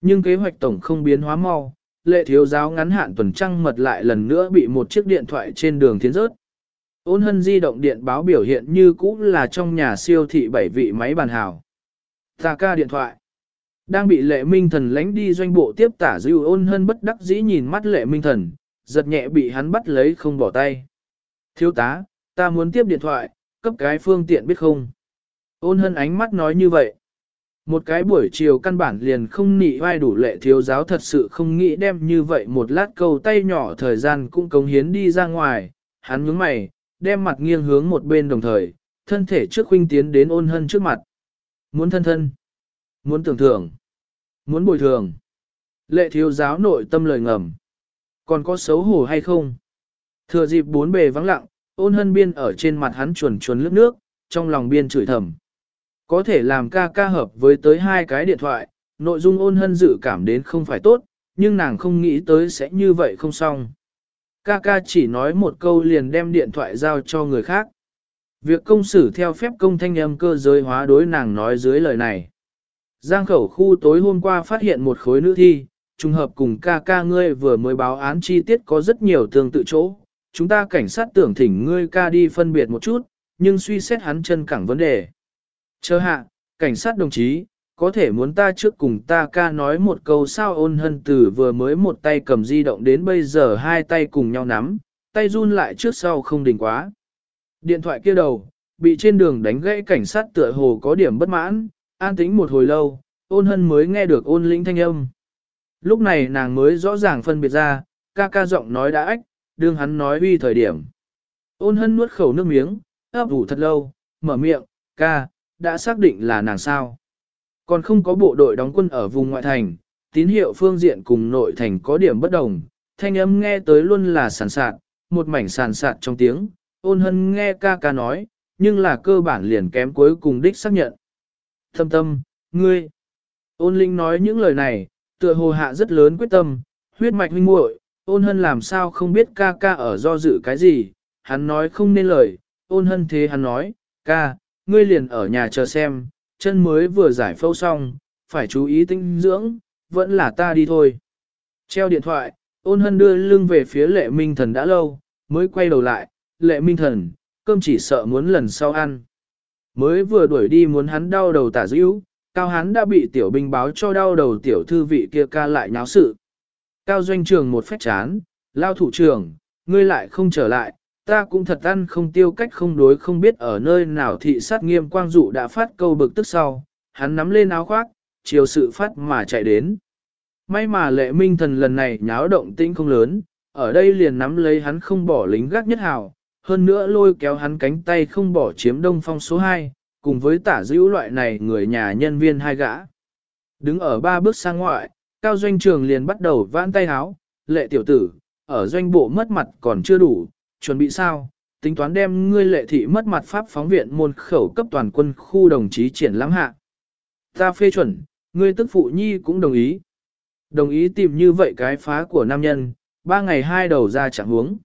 Nhưng kế hoạch tổng không biến hóa mau, lệ thiếu giáo ngắn hạn tuần trăng mật lại lần nữa bị một chiếc điện thoại trên đường thiến rớt. Ôn hân di động điện báo biểu hiện như cũ là trong nhà siêu thị bảy vị máy bàn hào. Tà ca điện thoại. Đang bị lệ minh thần lánh đi doanh bộ tiếp tả dư ôn hân bất đắc dĩ nhìn mắt lệ minh thần, giật nhẹ bị hắn bắt lấy không bỏ tay. Thiếu tá, ta muốn tiếp điện thoại, cấp cái phương tiện biết không? Ôn hân ánh mắt nói như vậy. Một cái buổi chiều căn bản liền không nị vai đủ lệ thiếu giáo thật sự không nghĩ đem như vậy một lát câu tay nhỏ thời gian cũng cống hiến đi ra ngoài, hắn nhướng mày, đem mặt nghiêng hướng một bên đồng thời, thân thể trước huynh tiến đến ôn hân trước mặt. Muốn thân thân, muốn tưởng thưởng, muốn bồi thường. Lệ thiếu giáo nội tâm lời ngầm. Còn có xấu hổ hay không? Thừa dịp bốn bề vắng lặng, ôn hân biên ở trên mặt hắn chuồn chuồn lướt nước, trong lòng biên chửi thầm. Có thể làm ca ca hợp với tới hai cái điện thoại, nội dung ôn hân dự cảm đến không phải tốt, nhưng nàng không nghĩ tới sẽ như vậy không xong. Ca ca chỉ nói một câu liền đem điện thoại giao cho người khác. Việc công xử theo phép công thanh âm cơ giới hóa đối nàng nói dưới lời này. Giang khẩu khu tối hôm qua phát hiện một khối nữ thi, trùng hợp cùng ca ca ngươi vừa mới báo án chi tiết có rất nhiều tương tự chỗ. Chúng ta cảnh sát tưởng thỉnh ngươi ca đi phân biệt một chút, nhưng suy xét hắn chân cẳng vấn đề. Chờ hạ, cảnh sát đồng chí, có thể muốn ta trước cùng ta ca nói một câu sao ôn hân từ vừa mới một tay cầm di động đến bây giờ hai tay cùng nhau nắm, tay run lại trước sau không đình quá. Điện thoại kia đầu, bị trên đường đánh gãy cảnh sát tựa hồ có điểm bất mãn, an tĩnh một hồi lâu, ôn hân mới nghe được ôn lĩnh thanh âm. Lúc này nàng mới rõ ràng phân biệt ra, ca ca giọng nói đã ách, đương hắn nói uy thời điểm. Ôn hân nuốt khẩu nước miếng, ấp ủ thật lâu, mở miệng, ca, đã xác định là nàng sao. Còn không có bộ đội đóng quân ở vùng ngoại thành, tín hiệu phương diện cùng nội thành có điểm bất đồng, thanh âm nghe tới luôn là sàn sạt, một mảnh sàn sạt trong tiếng, ôn hân nghe ca ca nói, nhưng là cơ bản liền kém cuối cùng đích xác nhận. Thâm tâm, ngươi, ôn linh nói những lời này, tựa hồ hạ rất lớn quyết tâm, huyết mạch huynh muội, ôn hân làm sao không biết ca ca ở do dự cái gì, hắn nói không nên lời, ôn hân thế hắn nói, ca, ngươi liền ở nhà chờ xem, chân mới vừa giải phẫu xong, phải chú ý tinh dưỡng, vẫn là ta đi thôi. Treo điện thoại, ôn hân đưa lưng về phía lệ minh thần đã lâu, mới quay đầu lại, lệ minh thần, cơm chỉ sợ muốn lần sau ăn. Mới vừa đuổi đi muốn hắn đau đầu tả dữ, cao hắn đã bị tiểu binh báo cho đau đầu tiểu thư vị kia ca lại nháo sự. Cao doanh trường một phép chán, lao thủ trưởng, ngươi lại không trở lại, ta cũng thật ăn không tiêu cách không đối không biết ở nơi nào thị sát nghiêm quang dụ đã phát câu bực tức sau, hắn nắm lên áo khoác, chiều sự phát mà chạy đến. May mà lệ minh thần lần này nháo động tĩnh không lớn, ở đây liền nắm lấy hắn không bỏ lính gác nhất hào, hơn nữa lôi kéo hắn cánh tay không bỏ chiếm đông phong số 2, cùng với tả dữ loại này người nhà nhân viên hai gã. Đứng ở ba bước sang ngoại, cao doanh trường liền bắt đầu vãn tay háo, lệ tiểu tử, ở doanh bộ mất mặt còn chưa đủ, chuẩn bị sao, tính toán đem ngươi lệ thị mất mặt pháp phóng viện môn khẩu cấp toàn quân khu đồng chí triển lãm hạ. Ta phê chuẩn, ngươi tức phụ nhi cũng đồng ý. Đồng ý tìm như vậy cái phá của nam nhân, ba ngày hai đầu ra chẳng huống.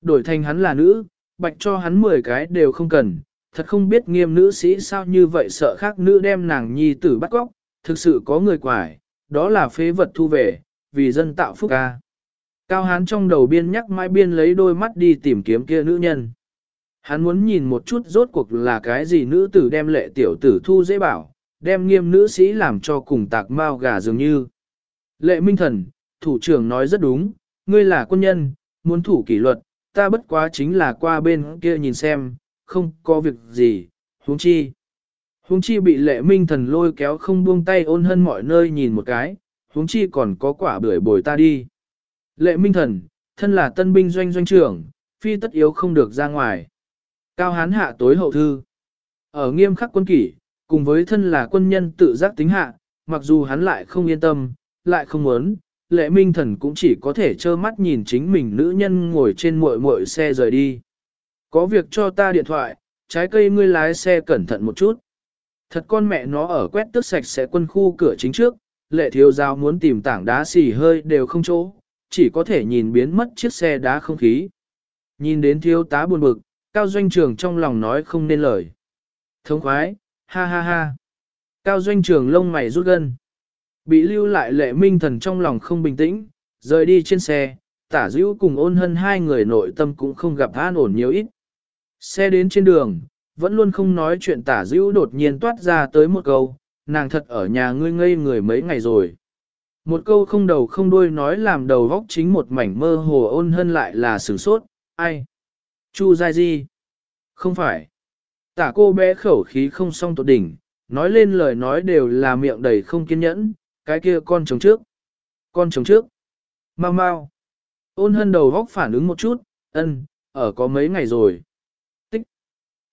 Đổi thành hắn là nữ, bạch cho hắn 10 cái đều không cần, thật không biết nghiêm nữ sĩ sao như vậy sợ khác nữ đem nàng nhi tử bắt góc, thực sự có người quải, đó là phế vật thu về, vì dân tạo phúc ca. Cao hán trong đầu biên nhắc mãi biên lấy đôi mắt đi tìm kiếm kia nữ nhân. Hắn muốn nhìn một chút rốt cuộc là cái gì nữ tử đem lệ tiểu tử thu dễ bảo, đem nghiêm nữ sĩ làm cho cùng tạc mao gà dường như. Lệ minh thần, thủ trưởng nói rất đúng, ngươi là quân nhân, muốn thủ kỷ luật, ta bất quá chính là qua bên kia nhìn xem, không có việc gì, huống chi. Huống chi bị lệ minh thần lôi kéo không buông tay ôn hân mọi nơi nhìn một cái, huống chi còn có quả bưởi bồi ta đi. Lệ minh thần, thân là tân binh doanh doanh trưởng, phi tất yếu không được ra ngoài. Cao hán hạ tối hậu thư. Ở nghiêm khắc quân kỷ, cùng với thân là quân nhân tự giác tính hạ, mặc dù hắn lại không yên tâm, lại không muốn, lệ minh thần cũng chỉ có thể trơ mắt nhìn chính mình nữ nhân ngồi trên muội muội xe rời đi. Có việc cho ta điện thoại, trái cây ngươi lái xe cẩn thận một chút. Thật con mẹ nó ở quét tước sạch sẽ quân khu cửa chính trước, lệ thiếu giao muốn tìm tảng đá xì hơi đều không chỗ, chỉ có thể nhìn biến mất chiếc xe đá không khí. Nhìn đến thiếu tá buồn bực, cao doanh trường trong lòng nói không nên lời. Thống khoái, ha ha ha. Cao doanh trường lông mày rút gân. Bị lưu lại lệ minh thần trong lòng không bình tĩnh, rời đi trên xe, tả dữ cùng ôn hân hai người nội tâm cũng không gặp an ổn nhiều ít. Xe đến trên đường, vẫn luôn không nói chuyện tả dữ đột nhiên toát ra tới một câu, nàng thật ở nhà ngươi ngây người mấy ngày rồi. Một câu không đầu không đuôi nói làm đầu góc chính một mảnh mơ hồ ôn hân lại là sửng sốt, ai? Chu Giai Di? Không phải. Tả cô bé khẩu khí không song tột đỉnh, nói lên lời nói đều là miệng đầy không kiên nhẫn, cái kia con chống trước. Con chống trước. Mau mau. Ôn hân đầu góc phản ứng một chút, ân, ở có mấy ngày rồi. Tích.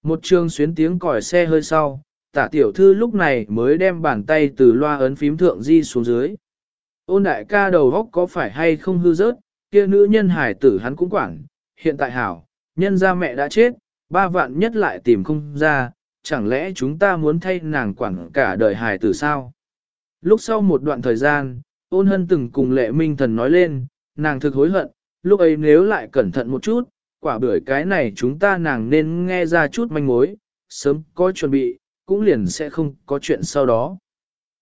Một trường xuyến tiếng còi xe hơi sau, tả tiểu thư lúc này mới đem bàn tay từ loa ấn phím thượng di xuống dưới. Ôn đại ca đầu góc có phải hay không hư rớt, kia nữ nhân hải tử hắn cũng quản, hiện tại hảo, nhân ra mẹ đã chết, ba vạn nhất lại tìm không ra, chẳng lẽ chúng ta muốn thay nàng quản cả đời hải tử sao? Lúc sau một đoạn thời gian, ôn hân từng cùng lệ minh thần nói lên, nàng thực hối hận, lúc ấy nếu lại cẩn thận một chút, quả bưởi cái này chúng ta nàng nên nghe ra chút manh mối, sớm có chuẩn bị, cũng liền sẽ không có chuyện sau đó.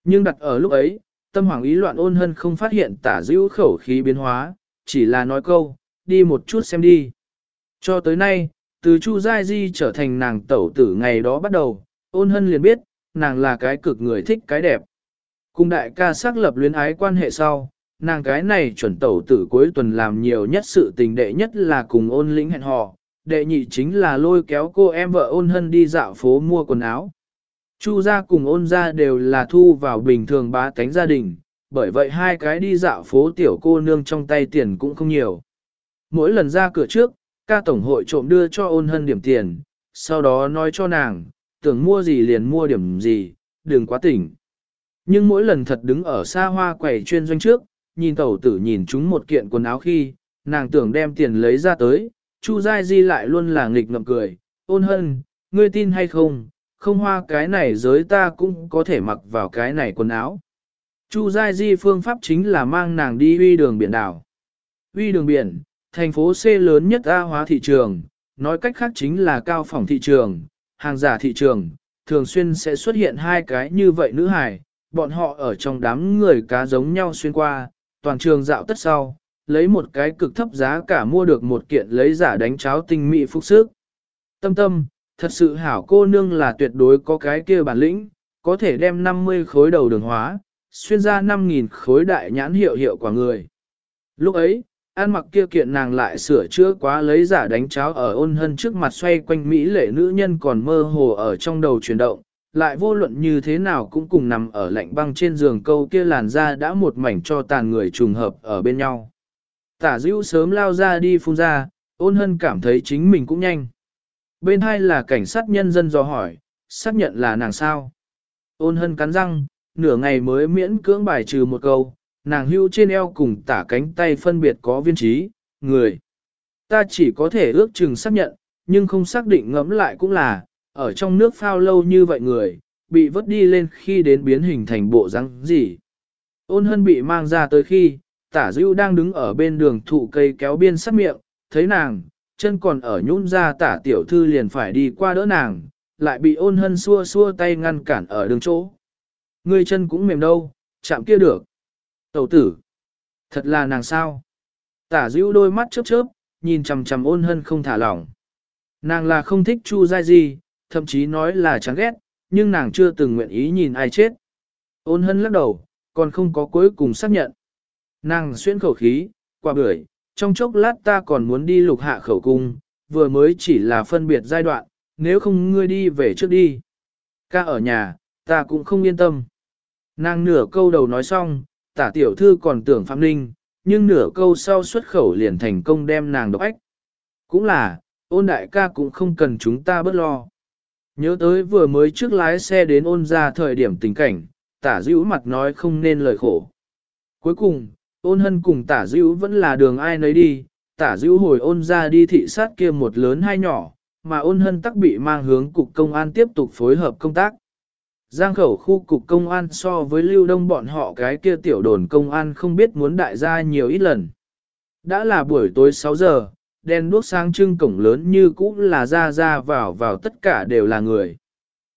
Nhưng đặt ở lúc ấy, tâm hoàng ý loạn ôn hân không phát hiện tả dữ khẩu khí biến hóa, chỉ là nói câu, đi một chút xem đi. Cho tới nay, từ Chu Giai Di trở thành nàng tẩu tử ngày đó bắt đầu, ôn hân liền biết, nàng là cái cực người thích cái đẹp. Cùng đại ca xác lập luyến ái quan hệ sau, nàng cái này chuẩn tẩu tử cuối tuần làm nhiều nhất sự tình đệ nhất là cùng ôn lĩnh hẹn hò, đệ nhị chính là lôi kéo cô em vợ ôn hân đi dạo phố mua quần áo. Chu gia cùng ôn gia đều là thu vào bình thường bá tánh gia đình, bởi vậy hai cái đi dạo phố tiểu cô nương trong tay tiền cũng không nhiều. Mỗi lần ra cửa trước, ca tổng hội trộm đưa cho ôn hân điểm tiền, sau đó nói cho nàng, tưởng mua gì liền mua điểm gì, đừng quá tỉnh. Nhưng mỗi lần thật đứng ở xa hoa quầy chuyên doanh trước, nhìn tẩu tử nhìn chúng một kiện quần áo khi, nàng tưởng đem tiền lấy ra tới, Chu Giai Di lại luôn là nghịch ngậm cười, ôn hân, ngươi tin hay không, không hoa cái này giới ta cũng có thể mặc vào cái này quần áo. Chu Giai Di phương pháp chính là mang nàng đi uy đường biển đảo. Uy đường biển, thành phố C lớn nhất A hóa thị trường, nói cách khác chính là cao phòng thị trường, hàng giả thị trường, thường xuyên sẽ xuất hiện hai cái như vậy nữ hài, bọn họ ở trong đám người cá giống nhau xuyên qua, toàn trường dạo tất sau, lấy một cái cực thấp giá cả mua được một kiện lấy giả đánh cháo tinh mỹ phúc sức. Tâm tâm, thật sự hảo cô nương là tuyệt đối có cái kia bản lĩnh, có thể đem 50 khối đầu đường hóa, xuyên ra 5.000 khối đại nhãn hiệu hiệu quả người. Lúc ấy, an mặc kia kiện nàng lại sửa chữa quá lấy giả đánh cháo ở ôn hân trước mặt xoay quanh Mỹ lệ nữ nhân còn mơ hồ ở trong đầu chuyển động, lại vô luận như thế nào cũng cùng nằm ở lạnh băng trên giường câu kia làn da đã một mảnh cho tàn người trùng hợp ở bên nhau. Tả dữ sớm lao ra đi phun ra, ôn hân cảm thấy chính mình cũng nhanh. Bên hai là cảnh sát nhân dân do hỏi, xác nhận là nàng sao. Ôn hân cắn răng, nửa ngày mới miễn cưỡng bài trừ một câu, nàng hưu trên eo cùng tả cánh tay phân biệt có viên trí, người. Ta chỉ có thể ước chừng xác nhận, nhưng không xác định ngẫm lại cũng là, ở trong nước phao lâu như vậy người, bị vớt đi lên khi đến biến hình thành bộ răng gì. Ôn hân bị mang ra tới khi, tả dưu đang đứng ở bên đường thụ cây kéo biên sát miệng, thấy nàng, chân còn ở nhún ra tả tiểu thư liền phải đi qua đỡ nàng, lại bị ôn hân xua xua tay ngăn cản ở đường chỗ. Người chân cũng mềm đâu, chạm kia được. Tẩu tử, thật là nàng sao? Tả dữ đôi mắt chớp chớp, nhìn chằm chằm ôn hân không thả lỏng. Nàng là không thích Chu Giai gì, thậm chí nói là chán ghét, nhưng nàng chưa từng nguyện ý nhìn ai chết. Ôn hân lắc đầu, còn không có cuối cùng xác nhận. Nàng xuyên khẩu khí, qua bưởi, trong chốc lát ta còn muốn đi lục hạ khẩu cung, vừa mới chỉ là phân biệt giai đoạn, nếu không ngươi đi về trước đi. Ca ở nhà, ta cũng không yên tâm. Nàng nửa câu đầu nói xong, tả tiểu thư còn tưởng Phạm Ninh, nhưng nửa câu sau xuất khẩu liền thành công đem nàng độc ách. Cũng là, ôn đại ca cũng không cần chúng ta bớt lo. Nhớ tới vừa mới trước lái xe đến ôn ra thời điểm tình cảnh, tả dữ mặt nói không nên lời khổ. Cuối cùng, ôn hân cùng tả dữ vẫn là đường ai nấy đi, tả dữ hồi ôn ra đi thị sát kia một lớn hai nhỏ, mà ôn hân tắc bị mang hướng cục công an tiếp tục phối hợp công tác. Giang khẩu khu cục công an so với lưu đông bọn họ cái kia tiểu đồn công an không biết muốn đại gia nhiều ít lần. Đã là buổi tối 6 giờ, đèn đuốc sáng trưng cổng lớn như cũ là ra ra vào vào tất cả đều là người.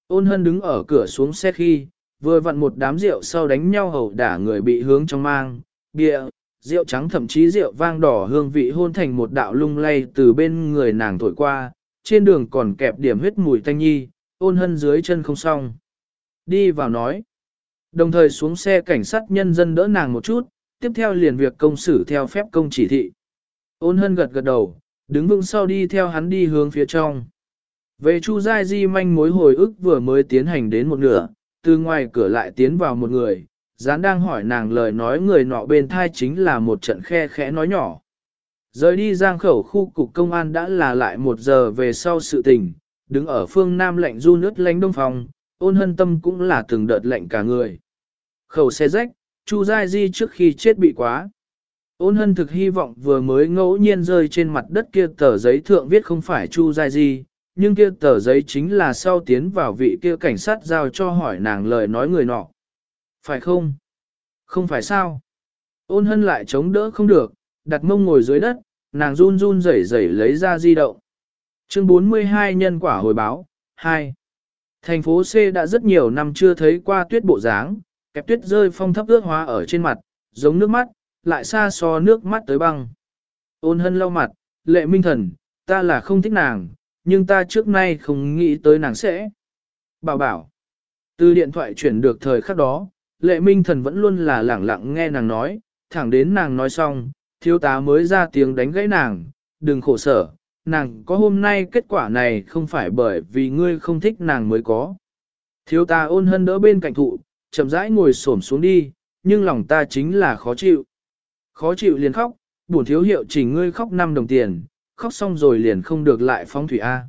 Ôn hân đứng ở cửa xuống xe khi, vừa vặn một đám rượu sau đánh nhau hầu đả người bị hướng trong mang, bia, rượu trắng thậm chí rượu vang đỏ hương vị hôn thành một đạo lung lay từ bên người nàng thổi qua, trên đường còn kẹp điểm huyết mùi tanh nhi, ôn hân dưới chân không xong. Đi vào nói. Đồng thời xuống xe cảnh sát nhân dân đỡ nàng một chút, tiếp theo liền việc công xử theo phép công chỉ thị. Ôn hân gật gật đầu, đứng vững sau đi theo hắn đi hướng phía trong. Về Chu Giai Di manh mối hồi ức vừa mới tiến hành đến một nửa, từ ngoài cửa lại tiến vào một người, gián đang hỏi nàng lời nói người nọ bên thai chính là một trận khe khẽ nói nhỏ. Rời đi giang khẩu khu cục công an đã là lại một giờ về sau sự tình, đứng ở phương Nam lạnh du nước lánh đông phòng, ôn hân tâm cũng là từng đợt lạnh cả người. Khẩu xe rách, Chu Giai Di trước khi chết bị quá. Ôn hân thực hy vọng vừa mới ngẫu nhiên rơi trên mặt đất kia tờ giấy thượng viết không phải Chu Giai Di, nhưng kia tờ giấy chính là sau tiến vào vị kia cảnh sát giao cho hỏi nàng lời nói người nọ. Phải không? Không phải sao? Ôn hân lại chống đỡ không được, đặt mông ngồi dưới đất, nàng run run rẩy rẩy lấy ra di động. Chương 42 nhân quả hồi báo, 2. Thành phố C đã rất nhiều năm chưa thấy qua tuyết bộ dáng, kẹp tuyết rơi phong thấp ướt hóa ở trên mặt, giống nước mắt, lại xa so nước mắt tới băng. Ôn hân lau mặt, lệ minh thần, ta là không thích nàng, nhưng ta trước nay không nghĩ tới nàng sẽ. Bảo bảo, từ điện thoại chuyển được thời khắc đó, lệ minh thần vẫn luôn là lẳng lặng nghe nàng nói, thẳng đến nàng nói xong, thiếu tá mới ra tiếng đánh gãy nàng, đừng khổ sở, nàng có hôm nay kết quả này không phải bởi vì ngươi không thích nàng mới có. Thiếu tá ôn hân đỡ bên cạnh thụ, chậm rãi ngồi xổm xuống đi, nhưng lòng ta chính là khó chịu. Khó chịu liền khóc, bổn thiếu hiệu chỉ ngươi khóc 5 đồng tiền, khóc xong rồi liền không được lại phong thủy A.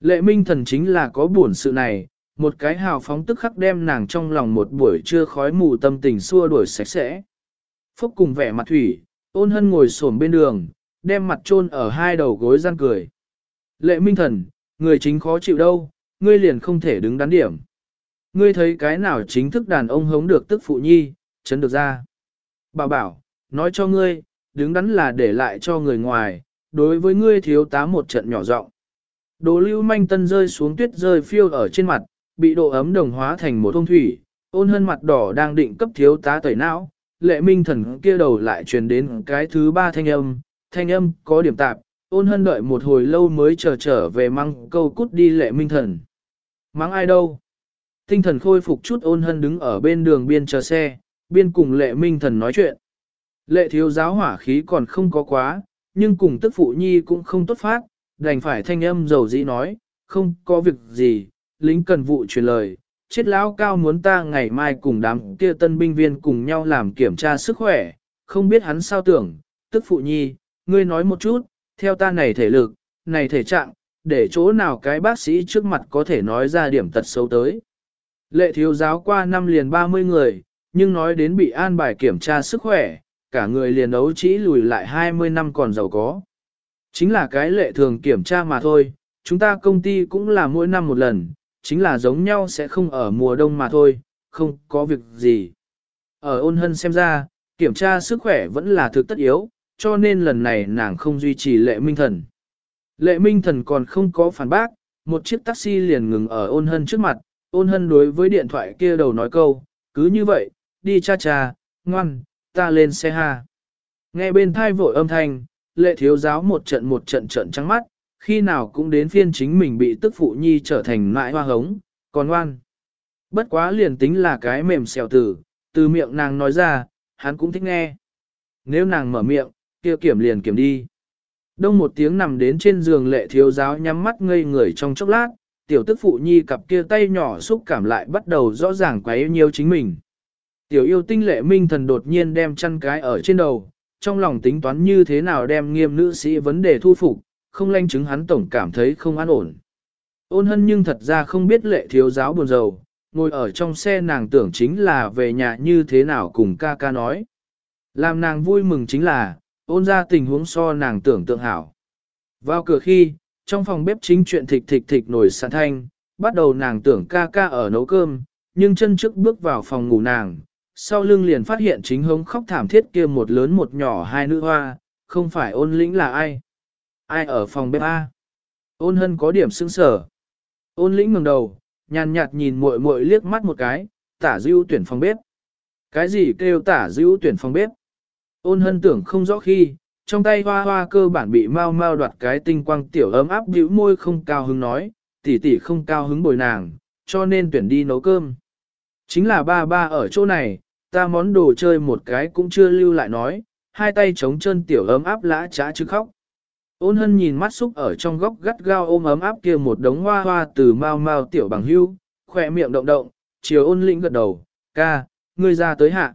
Lệ minh thần chính là có buồn sự này, một cái hào phóng tức khắc đem nàng trong lòng một buổi trưa khói mù tâm tình xua đuổi sạch sẽ. Phúc cùng vẻ mặt thủy, ôn hân ngồi xổm bên đường, đem mặt chôn ở hai đầu gối gian cười. Lệ minh thần, người chính khó chịu đâu, ngươi liền không thể đứng đắn điểm. Ngươi thấy cái nào chính thức đàn ông hống được tức phụ nhi, chấn được ra. Bảo bảo, nói cho ngươi, đứng đắn là để lại cho người ngoài, đối với ngươi thiếu tá một trận nhỏ rộng. Đồ lưu manh tân rơi xuống tuyết rơi phiêu ở trên mặt, bị độ ấm đồng hóa thành một thông thủy, ôn hân mặt đỏ đang định cấp thiếu tá tẩy não, lệ minh thần kia đầu lại truyền đến cái thứ ba thanh âm, thanh âm có điểm tạp, ôn hân đợi một hồi lâu mới chờ trở về mang câu cút đi lệ minh thần. Mắng ai đâu? Tinh thần khôi phục chút ôn hân đứng ở bên đường biên chờ xe, biên cùng lệ minh thần nói chuyện. Lệ thiếu giáo hỏa khí còn không có quá, nhưng cùng tức phụ nhi cũng không tốt phát, đành phải thanh âm dầu dĩ nói, không có việc gì, lính cần vụ truyền lời, chết lão cao muốn ta ngày mai cùng đám kia tân binh viên cùng nhau làm kiểm tra sức khỏe, không biết hắn sao tưởng, tức phụ nhi, ngươi nói một chút, theo ta này thể lực, này thể trạng, để chỗ nào cái bác sĩ trước mặt có thể nói ra điểm tật xấu tới. Lệ thiếu giáo qua năm liền 30 người, nhưng nói đến bị an bài kiểm tra sức khỏe, cả người liền ấu chỉ lùi lại 20 năm còn giàu có. Chính là cái lệ thường kiểm tra mà thôi, chúng ta công ty cũng là mỗi năm một lần, chính là giống nhau sẽ không ở mùa đông mà thôi, không có việc gì. Ở ôn hân xem ra, kiểm tra sức khỏe vẫn là thực tất yếu, cho nên lần này nàng không duy trì lệ minh thần. Lệ minh thần còn không có phản bác, một chiếc taxi liền ngừng ở ôn hân trước mặt, ôn hân đối với điện thoại kia đầu nói câu, cứ như vậy, đi cha cha, ngoan, ta lên xe ha. Nghe bên thai vội âm thanh, lệ thiếu giáo một trận một trận trận trắng mắt, khi nào cũng đến phiên chính mình bị tức phụ nhi trở thành mãi hoa hống, còn ngoan. Bất quá liền tính là cái mềm xèo tử, từ miệng nàng nói ra, hắn cũng thích nghe. Nếu nàng mở miệng, kia kiểm liền kiểm đi. Đông một tiếng nằm đến trên giường lệ thiếu giáo nhắm mắt ngây người trong chốc lát, tiểu tức phụ nhi cặp kia tay nhỏ xúc cảm lại bắt đầu rõ ràng quá yêu nhiều chính mình. Tiểu yêu tinh lệ minh thần đột nhiên đem chăn cái ở trên đầu, trong lòng tính toán như thế nào đem nghiêm nữ sĩ vấn đề thu phục, không lanh chứng hắn tổng cảm thấy không an ổn. Ôn hân nhưng thật ra không biết lệ thiếu giáo buồn rầu, ngồi ở trong xe nàng tưởng chính là về nhà như thế nào cùng ca ca nói. Làm nàng vui mừng chính là, ôn ra tình huống so nàng tưởng tượng hảo. Vào cửa khi, trong phòng bếp chính chuyện thịch thịch thịch nổi sàn thanh, bắt đầu nàng tưởng ca ca ở nấu cơm, nhưng chân trước bước vào phòng ngủ nàng, sau lưng liền phát hiện chính hống khóc thảm thiết kia một lớn một nhỏ hai nữ hoa, không phải ôn lĩnh là ai. Ai ở phòng bếp A? Ôn hân có điểm sững sở. Ôn lĩnh ngừng đầu, nhàn nhạt nhìn muội muội liếc mắt một cái, tả dưu tuyển phòng bếp. Cái gì kêu tả dưu tuyển phòng bếp? Ôn hân tưởng không rõ khi, trong tay hoa hoa cơ bản bị mau mau đoạt cái tinh quang tiểu ấm áp bĩu môi không cao hứng nói, tỷ tỷ không cao hứng bồi nàng, cho nên tuyển đi nấu cơm. Chính là ba ba ở chỗ này, ta món đồ chơi một cái cũng chưa lưu lại nói, hai tay chống chân tiểu ấm áp lã trá chứ khóc. Ôn hân nhìn mắt xúc ở trong góc gắt gao ôm ấm áp kia một đống hoa hoa từ mau mau tiểu bằng hưu, khỏe miệng động động, chiều ôn lĩnh gật đầu, ca, ngươi ra tới hạ.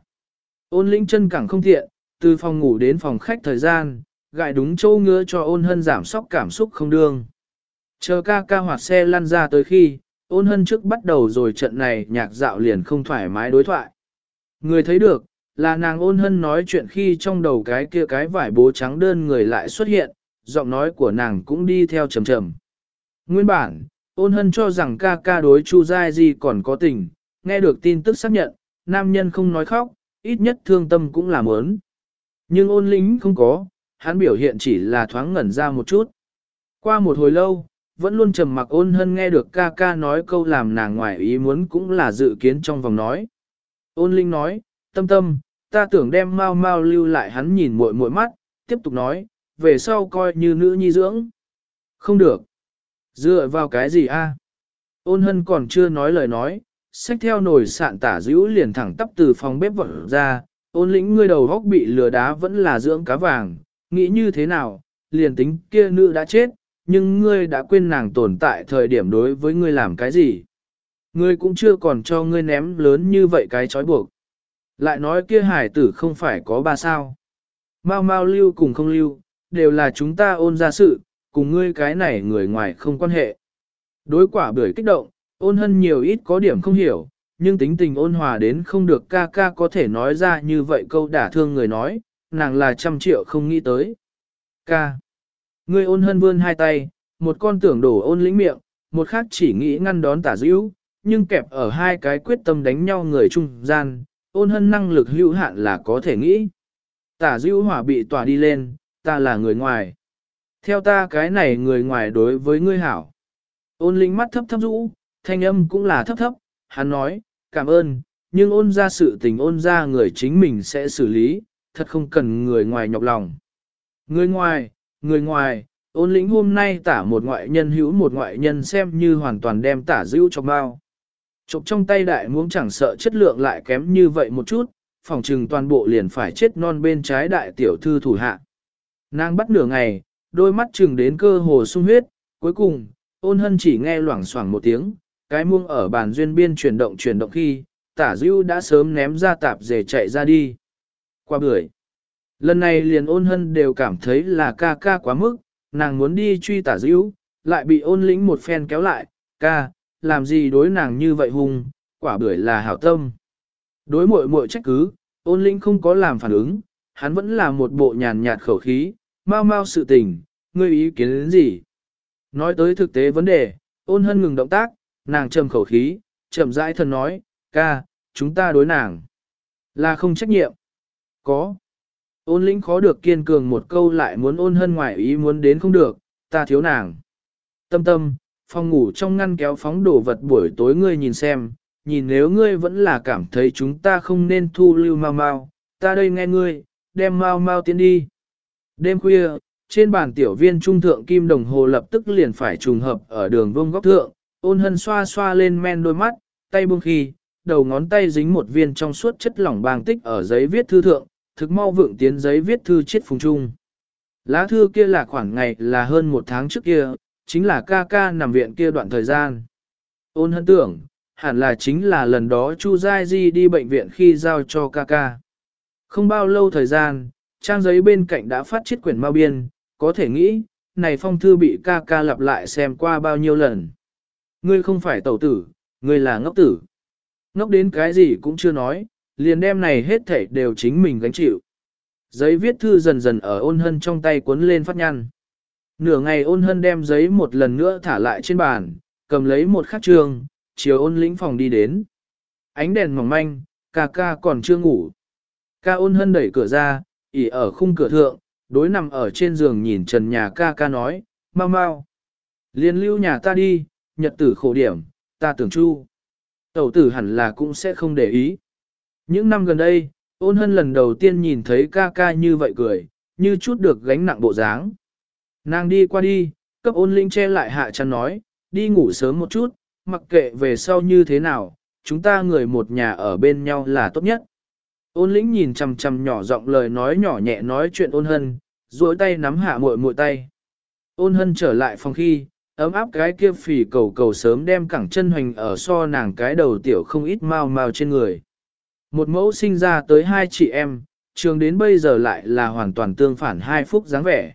Ôn lĩnh chân cẳng không thiện, từ phòng ngủ đến phòng khách thời gian, gại đúng châu ngứa cho ôn hân giảm sóc cảm xúc không đương. Chờ ca ca hoạt xe lăn ra tới khi, ôn hân trước bắt đầu rồi trận này nhạc dạo liền không thoải mái đối thoại. Người thấy được, là nàng ôn hân nói chuyện khi trong đầu cái kia cái vải bố trắng đơn người lại xuất hiện, giọng nói của nàng cũng đi theo trầm trầm. Nguyên bản, ôn hân cho rằng ca ca đối Chu Giai Di còn có tình, nghe được tin tức xác nhận, nam nhân không nói khóc, ít nhất thương tâm cũng là ớn. Nhưng ôn lính không có, hắn biểu hiện chỉ là thoáng ngẩn ra một chút. Qua một hồi lâu, vẫn luôn trầm mặc ôn hân nghe được ca ca nói câu làm nàng ngoài ý muốn cũng là dự kiến trong vòng nói. Ôn linh nói, tâm tâm, ta tưởng đem mau mau lưu lại hắn nhìn muội muội mắt, tiếp tục nói, về sau coi như nữ nhi dưỡng. Không được. Dựa vào cái gì a? Ôn hân còn chưa nói lời nói, xách theo nồi sạn tả dữ liền thẳng tắp từ phòng bếp vỡ ra, ôn lĩnh ngươi đầu góc bị lừa đá vẫn là dưỡng cá vàng, nghĩ như thế nào, liền tính kia nữ đã chết, nhưng ngươi đã quên nàng tồn tại thời điểm đối với ngươi làm cái gì. Ngươi cũng chưa còn cho ngươi ném lớn như vậy cái trói buộc. Lại nói kia hải tử không phải có ba sao. Mau mau lưu cùng không lưu, đều là chúng ta ôn ra sự, cùng ngươi cái này người ngoài không quan hệ. Đối quả bưởi kích động, Ôn hân nhiều ít có điểm không hiểu, nhưng tính tình ôn hòa đến không được ca ca có thể nói ra như vậy câu đả thương người nói, nàng là trăm triệu không nghĩ tới. Ca. ngươi ôn hân vươn hai tay, một con tưởng đổ ôn lĩnh miệng, một khác chỉ nghĩ ngăn đón tả dữ, nhưng kẹp ở hai cái quyết tâm đánh nhau người trung gian, ôn hân năng lực hữu hạn là có thể nghĩ. Tả dữ hỏa bị tỏa đi lên, ta là người ngoài. Theo ta cái này người ngoài đối với ngươi hảo. Ôn lĩnh mắt thấp thấp rũ, thanh âm cũng là thấp thấp, hắn nói, cảm ơn, nhưng ôn ra sự tình ôn ra người chính mình sẽ xử lý, thật không cần người ngoài nhọc lòng. Người ngoài, người ngoài, ôn lĩnh hôm nay tả một ngoại nhân hữu một ngoại nhân xem như hoàn toàn đem tả dữ cho bao. Chộp trong tay đại muống chẳng sợ chất lượng lại kém như vậy một chút, phòng trừng toàn bộ liền phải chết non bên trái đại tiểu thư thủ hạ. Nàng bắt nửa ngày, đôi mắt chừng đến cơ hồ sung huyết, cuối cùng, ôn hân chỉ nghe loảng xoảng một tiếng, cái muông ở bàn duyên biên chuyển động chuyển động khi, tả dưu đã sớm ném ra tạp dề chạy ra đi. Qua bưởi. Lần này liền ôn hân đều cảm thấy là ca ca quá mức, nàng muốn đi truy tả dưu, lại bị ôn lĩnh một phen kéo lại, ca, làm gì đối nàng như vậy hùng, quả bưởi là hảo tâm. Đối mội mội trách cứ, ôn lĩnh không có làm phản ứng, hắn vẫn là một bộ nhàn nhạt khẩu khí, mau mau sự tình, ngươi ý kiến đến gì. Nói tới thực tế vấn đề, ôn hân ngừng động tác, nàng trầm khẩu khí, chậm rãi thần nói, ca, chúng ta đối nàng. Là không trách nhiệm. Có. Ôn lĩnh khó được kiên cường một câu lại muốn ôn hân ngoại ý muốn đến không được, ta thiếu nàng. Tâm tâm, phòng ngủ trong ngăn kéo phóng đồ vật buổi tối ngươi nhìn xem, nhìn nếu ngươi vẫn là cảm thấy chúng ta không nên thu lưu mau mau, ta đây nghe ngươi, đem mau mau tiến đi. Đêm khuya, trên bàn tiểu viên trung thượng kim đồng hồ lập tức liền phải trùng hợp ở đường vương góc thượng, ôn hân xoa xoa lên men đôi mắt, tay buông khi, đầu ngón tay dính một viên trong suốt chất lỏng bàng tích ở giấy viết thư thượng, thực mau vượng tiến giấy viết thư chết phùng trung. Lá thư kia là khoảng ngày là hơn một tháng trước kia, chính là ca ca nằm viện kia đoạn thời gian. Ôn hân tưởng, hẳn là chính là lần đó Chu Giai Di đi bệnh viện khi giao cho ca ca. Không bao lâu thời gian, trang giấy bên cạnh đã phát chiết quyển mau biên, có thể nghĩ, này phong thư bị ca ca lặp lại xem qua bao nhiêu lần. Ngươi không phải tẩu tử, ngươi là ngốc tử. Ngốc đến cái gì cũng chưa nói, liền đem này hết thảy đều chính mình gánh chịu. Giấy viết thư dần dần ở ôn hân trong tay cuốn lên phát nhăn. Nửa ngày ôn hân đem giấy một lần nữa thả lại trên bàn, cầm lấy một khắc trường, chiều ôn lĩnh phòng đi đến. Ánh đèn mỏng manh, ca ca còn chưa ngủ. Ca ôn hân đẩy cửa ra, ỉ ở khung cửa thượng, đối nằm ở trên giường nhìn trần nhà ca ca nói, mau mau. Liên lưu nhà ta đi, nhật tử khổ điểm, ta tưởng chu. Tẩu tử hẳn là cũng sẽ không để ý. Những năm gần đây, ôn hân lần đầu tiên nhìn thấy ca ca như vậy cười, như chút được gánh nặng bộ dáng. Nàng đi qua đi, cấp ôn linh che lại hạ chăn nói, đi ngủ sớm một chút, mặc kệ về sau như thế nào, chúng ta người một nhà ở bên nhau là tốt nhất. Ôn lĩnh nhìn chằm chằm nhỏ giọng lời nói nhỏ nhẹ nói chuyện ôn hân, duỗi tay nắm hạ muội muội tay. Ôn hân trở lại phòng khi, ấm áp cái kia phì cầu cầu sớm đem cẳng chân hoành ở so nàng cái đầu tiểu không ít mau mau trên người. Một mẫu sinh ra tới hai chị em, trường đến bây giờ lại là hoàn toàn tương phản hai phúc dáng vẻ.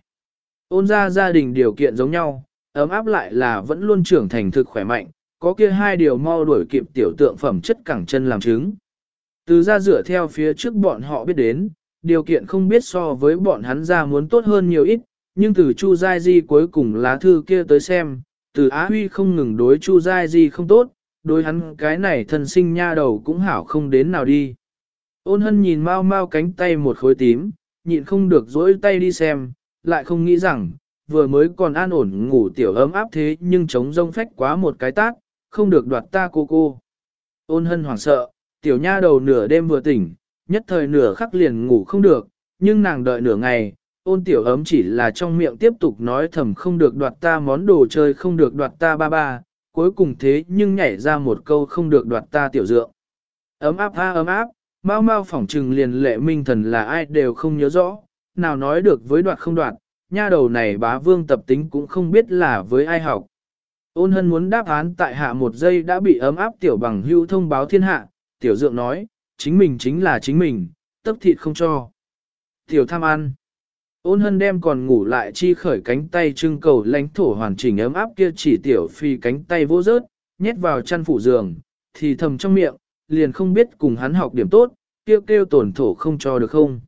Ôn ra gia đình điều kiện giống nhau, ấm áp lại là vẫn luôn trưởng thành thực khỏe mạnh, có kia hai điều mau đuổi kịp tiểu tượng phẩm chất cẳng chân làm chứng. Từ ra dựa theo phía trước bọn họ biết đến, điều kiện không biết so với bọn hắn ra muốn tốt hơn nhiều ít, nhưng từ Chu Giai Di cuối cùng lá thư kia tới xem, từ Á Huy không ngừng đối Chu Giai Di không tốt, đối hắn cái này thân sinh nha đầu cũng hảo không đến nào đi. Ôn hân nhìn mau mau cánh tay một khối tím, nhịn không được dỗi tay đi xem, lại không nghĩ rằng, vừa mới còn an ổn ngủ tiểu ấm áp thế nhưng chống rông phách quá một cái tác không được đoạt ta cô cô. Ôn hân hoảng sợ, tiểu nha đầu nửa đêm vừa tỉnh, nhất thời nửa khắc liền ngủ không được, nhưng nàng đợi nửa ngày, ôn tiểu ấm chỉ là trong miệng tiếp tục nói thầm không được đoạt ta món đồ chơi không được đoạt ta ba ba, cuối cùng thế nhưng nhảy ra một câu không được đoạt ta tiểu dượng. Ấm áp ha ấm áp, mau mau phỏng trừng liền lệ minh thần là ai đều không nhớ rõ, nào nói được với đoạt không đoạt, nha đầu này bá vương tập tính cũng không biết là với ai học. Ôn hân muốn đáp án tại hạ một giây đã bị ấm áp tiểu bằng hưu thông báo thiên hạ, tiểu dượng nói, chính mình chính là chính mình, tấp thịt không cho. Tiểu tham ăn. Ôn hân đem còn ngủ lại chi khởi cánh tay trưng cầu lãnh thổ hoàn chỉnh ấm áp kia chỉ tiểu phi cánh tay vô rớt, nhét vào chăn phủ giường, thì thầm trong miệng, liền không biết cùng hắn học điểm tốt, kêu kêu tổn thổ không cho được không.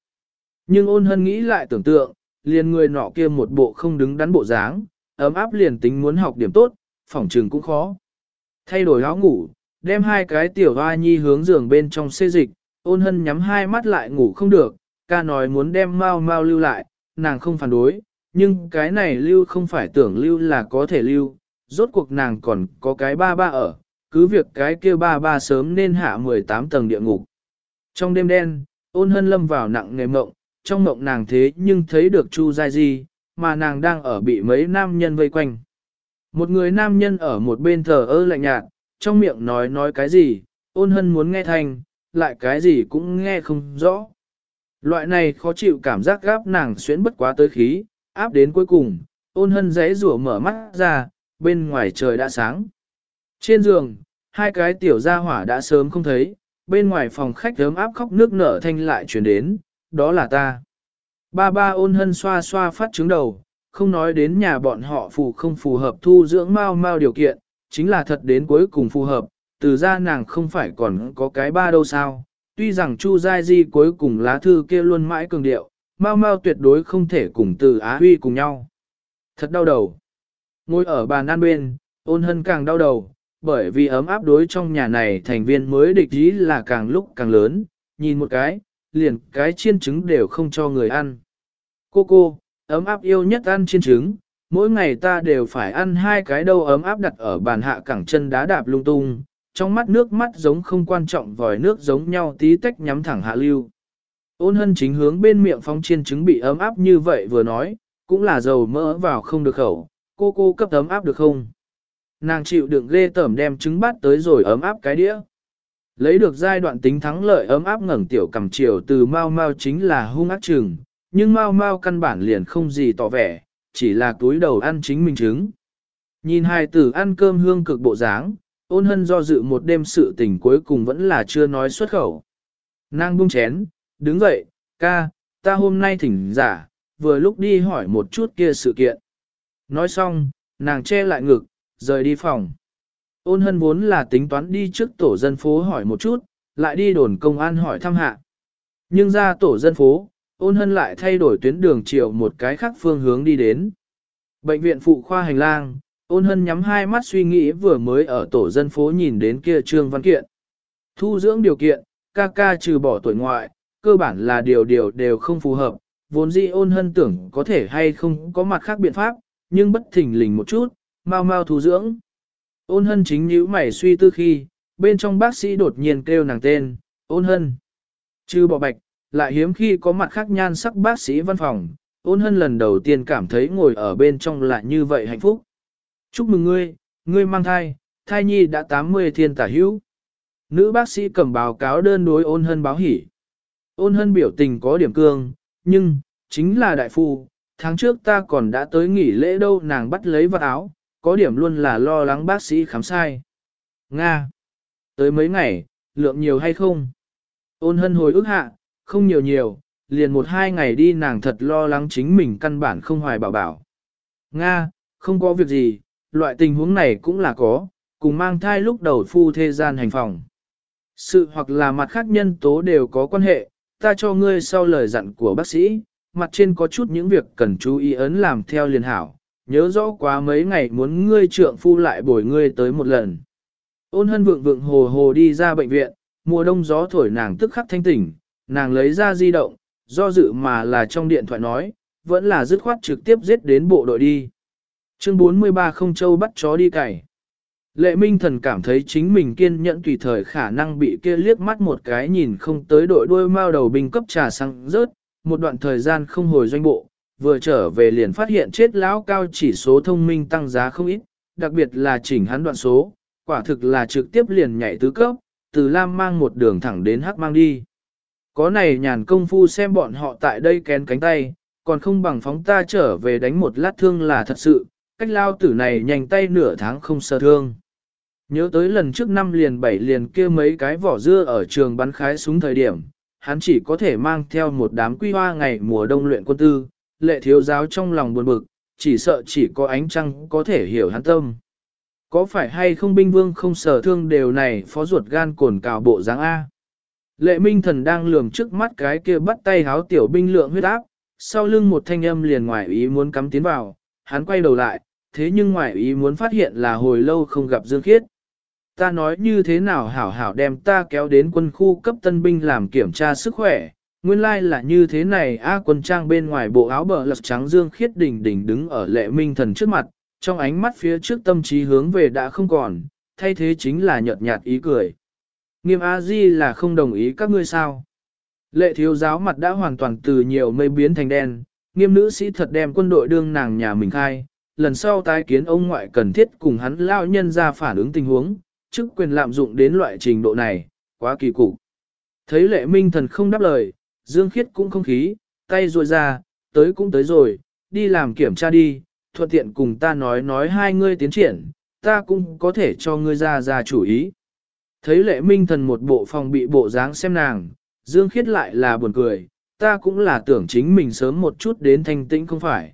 Nhưng ôn hân nghĩ lại tưởng tượng, liền người nọ kia một bộ không đứng đắn bộ dáng, ấm áp liền tính muốn học điểm tốt, phỏng trường cũng khó. Thay đổi áo ngủ, đem hai cái tiểu hoa nhi hướng giường bên trong xê dịch, ôn hân nhắm hai mắt lại ngủ không được, ca nói muốn đem mau mau lưu lại, nàng không phản đối, nhưng cái này lưu không phải tưởng lưu là có thể lưu, rốt cuộc nàng còn có cái ba ba ở, cứ việc cái kia ba ba sớm nên hạ 18 tầng địa ngục. Trong đêm đen, ôn hân lâm vào nặng nghề mộng, trong mộng nàng thế nhưng thấy được Chu Giai Di, mà nàng đang ở bị mấy nam nhân vây quanh. Một người nam nhân ở một bên thờ ơ lạnh nhạt, trong miệng nói nói cái gì, ôn hân muốn nghe thành, lại cái gì cũng nghe không rõ. Loại này khó chịu cảm giác gáp nàng xuyến bất quá tới khí, áp đến cuối cùng, ôn hân giấy rủa mở mắt ra, bên ngoài trời đã sáng. Trên giường, hai cái tiểu gia hỏa đã sớm không thấy, bên ngoài phòng khách ấm áp khóc nước nở thanh lại chuyển đến, đó là ta. Ba ba ôn hân xoa xoa phát trứng đầu, không nói đến nhà bọn họ phù không phù hợp thu dưỡng mau mau điều kiện, chính là thật đến cuối cùng phù hợp, từ ra nàng không phải còn có cái ba đâu sao. Tuy rằng Chu Giai Di cuối cùng lá thư kia luôn mãi cường điệu, mau mau tuyệt đối không thể cùng từ Á Huy cùng nhau. Thật đau đầu. Ngồi ở bàn ăn bên, ôn hân càng đau đầu, bởi vì ấm áp đối trong nhà này thành viên mới địch ý là càng lúc càng lớn, nhìn một cái, liền cái chiên trứng đều không cho người ăn. Cô cô, ấm áp yêu nhất ăn chiên trứng, mỗi ngày ta đều phải ăn hai cái đâu ấm áp đặt ở bàn hạ cẳng chân đá đạp lung tung, trong mắt nước mắt giống không quan trọng vòi nước giống nhau tí tách nhắm thẳng hạ lưu. Ôn hân chính hướng bên miệng phong chiên trứng bị ấm áp như vậy vừa nói, cũng là dầu mỡ vào không được khẩu, cô cô cấp ấm áp được không? Nàng chịu đựng ghê tởm đem trứng bát tới rồi ấm áp cái đĩa. Lấy được giai đoạn tính thắng lợi ấm áp ngẩng tiểu cầm chiều từ mau mau chính là hung ác trừng, nhưng mau mau căn bản liền không gì tỏ vẻ, chỉ là túi đầu ăn chính mình trứng. Nhìn hai tử ăn cơm hương cực bộ dáng, ôn hân do dự một đêm sự tình cuối cùng vẫn là chưa nói xuất khẩu. Nàng buông chén, đứng dậy, ca, ta hôm nay thỉnh giả, vừa lúc đi hỏi một chút kia sự kiện. Nói xong, nàng che lại ngực, rời đi phòng. Ôn hân vốn là tính toán đi trước tổ dân phố hỏi một chút, lại đi đồn công an hỏi thăm hạ. Nhưng ra tổ dân phố, ôn hân lại thay đổi tuyến đường chiều một cái khác phương hướng đi đến. Bệnh viện phụ khoa hành lang, ôn hân nhắm hai mắt suy nghĩ vừa mới ở tổ dân phố nhìn đến kia trương văn kiện. Thu dưỡng điều kiện, ca ca trừ bỏ tuổi ngoại, cơ bản là điều điều đều không phù hợp, vốn dĩ ôn hân tưởng có thể hay không có mặt khác biện pháp, nhưng bất thình lình một chút, mau mau thu dưỡng. Ôn hân chính nhíu mày suy tư khi, bên trong bác sĩ đột nhiên kêu nàng tên, ôn hân. Trừ bỏ bạch, lại hiếm khi có mặt khác nhan sắc bác sĩ văn phòng, ôn hân lần đầu tiên cảm thấy ngồi ở bên trong lại như vậy hạnh phúc. Chúc mừng ngươi, ngươi mang thai, thai nhi đã 80 thiên tả hữu. Nữ bác sĩ cầm báo cáo đơn đối ôn hân báo hỉ. Ôn hân biểu tình có điểm cương, nhưng, chính là đại phu, tháng trước ta còn đã tới nghỉ lễ đâu nàng bắt lấy vật áo, có điểm luôn là lo lắng bác sĩ khám sai. Nga! Tới mấy ngày, lượng nhiều hay không? Ôn hân hồi ức hạ, không nhiều nhiều, liền một hai ngày đi nàng thật lo lắng chính mình căn bản không hoài bảo bảo. Nga, không có việc gì, loại tình huống này cũng là có, cùng mang thai lúc đầu phu thế gian hành phòng. Sự hoặc là mặt khác nhân tố đều có quan hệ, ta cho ngươi sau lời dặn của bác sĩ, mặt trên có chút những việc cần chú ý ấn làm theo liền hảo, nhớ rõ quá mấy ngày muốn ngươi trượng phu lại bồi ngươi tới một lần. Ôn hân vượng vượng hồ hồ đi ra bệnh viện, mùa đông gió thổi nàng tức khắc thanh tỉnh, nàng lấy ra di động, do dự mà là trong điện thoại nói, vẫn là dứt khoát trực tiếp giết đến bộ đội đi. Chương 43 không châu bắt chó đi cày. Lệ Minh Thần cảm thấy chính mình kiên nhẫn tùy thời khả năng bị kia liếc mắt một cái nhìn không tới đội đuôi mao đầu binh cấp trà xăng rớt, một đoạn thời gian không hồi doanh bộ, vừa trở về liền phát hiện chết lão cao chỉ số thông minh tăng giá không ít, đặc biệt là chỉnh hắn đoạn số, quả thực là trực tiếp liền nhảy tứ cấp, từ Lam mang một đường thẳng đến Hắc mang đi. Có này nhàn công phu xem bọn họ tại đây kén cánh tay, còn không bằng phóng ta trở về đánh một lát thương là thật sự, cách lao tử này nhanh tay nửa tháng không sơ thương. Nhớ tới lần trước năm liền bảy liền kia mấy cái vỏ dưa ở trường bắn khái súng thời điểm, hắn chỉ có thể mang theo một đám quy hoa ngày mùa đông luyện quân tư, lệ thiếu giáo trong lòng buồn bực, chỉ sợ chỉ có ánh trăng có thể hiểu hắn tâm. Có phải hay không binh vương không sở thương đều này phó ruột gan cồn cào bộ dáng A. Lệ minh thần đang lườm trước mắt cái kia bắt tay háo tiểu binh lượng huyết áp, sau lưng một thanh âm liền ngoài ý muốn cắm tiến vào, hắn quay đầu lại, thế nhưng ngoài ý muốn phát hiện là hồi lâu không gặp Dương Khiết. Ta nói như thế nào hảo hảo đem ta kéo đến quân khu cấp tân binh làm kiểm tra sức khỏe, nguyên lai like là như thế này A quân trang bên ngoài bộ áo bờ lật trắng Dương Khiết đỉnh đỉnh đứng ở lệ minh thần trước mặt, trong ánh mắt phía trước tâm trí hướng về đã không còn, thay thế chính là nhợt nhạt ý cười. Nghiêm A Di là không đồng ý các ngươi sao? Lệ thiếu giáo mặt đã hoàn toàn từ nhiều mây biến thành đen, nghiêm nữ sĩ thật đem quân đội đương nàng nhà mình khai, lần sau tái kiến ông ngoại cần thiết cùng hắn lao nhân ra phản ứng tình huống, chức quyền lạm dụng đến loại trình độ này, quá kỳ cục. Thấy lệ minh thần không đáp lời, Dương Khiết cũng không khí, tay ruồi ra, tới cũng tới rồi, đi làm kiểm tra đi, thuận tiện cùng ta nói nói hai ngươi tiến triển, ta cũng có thể cho ngươi ra ra chủ ý. Thấy lệ minh thần một bộ phòng bị bộ dáng xem nàng, Dương Khiết lại là buồn cười, ta cũng là tưởng chính mình sớm một chút đến thanh tĩnh không phải.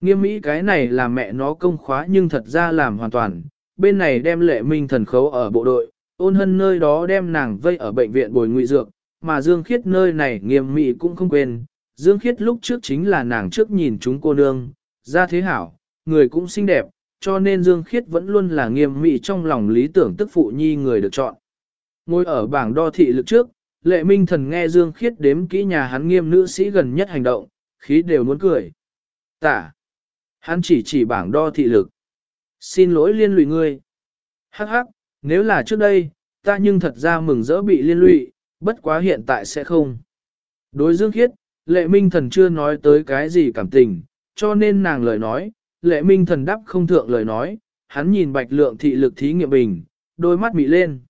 Nghiêm mỹ cái này là mẹ nó công khóa nhưng thật ra làm hoàn toàn, bên này đem lệ minh thần khấu ở bộ đội, ôn hân nơi đó đem nàng vây ở bệnh viện bồi ngụy dược, mà Dương Khiết nơi này nghiêm mỹ cũng không quên. Dương Khiết lúc trước chính là nàng trước nhìn chúng cô nương, ra thế hảo, người cũng xinh đẹp, cho nên Dương Khiết vẫn luôn là nghiêm mị trong lòng lý tưởng tức phụ nhi người được chọn. Ngồi ở bảng đo thị lực trước, lệ minh thần nghe Dương Khiết đếm kỹ nhà hắn nghiêm nữ sĩ gần nhất hành động, khí đều muốn cười. Tả. Hắn chỉ chỉ bảng đo thị lực. Xin lỗi liên lụy ngươi. Hắc hắc, nếu là trước đây, ta nhưng thật ra mừng rỡ bị liên lụy, bất quá hiện tại sẽ không. Đối Dương Khiết, lệ minh thần chưa nói tới cái gì cảm tình, cho nên nàng lời nói, lệ minh thần đáp không thượng lời nói, hắn nhìn bạch lượng thị lực thí nghiệm bình, đôi mắt mị lên.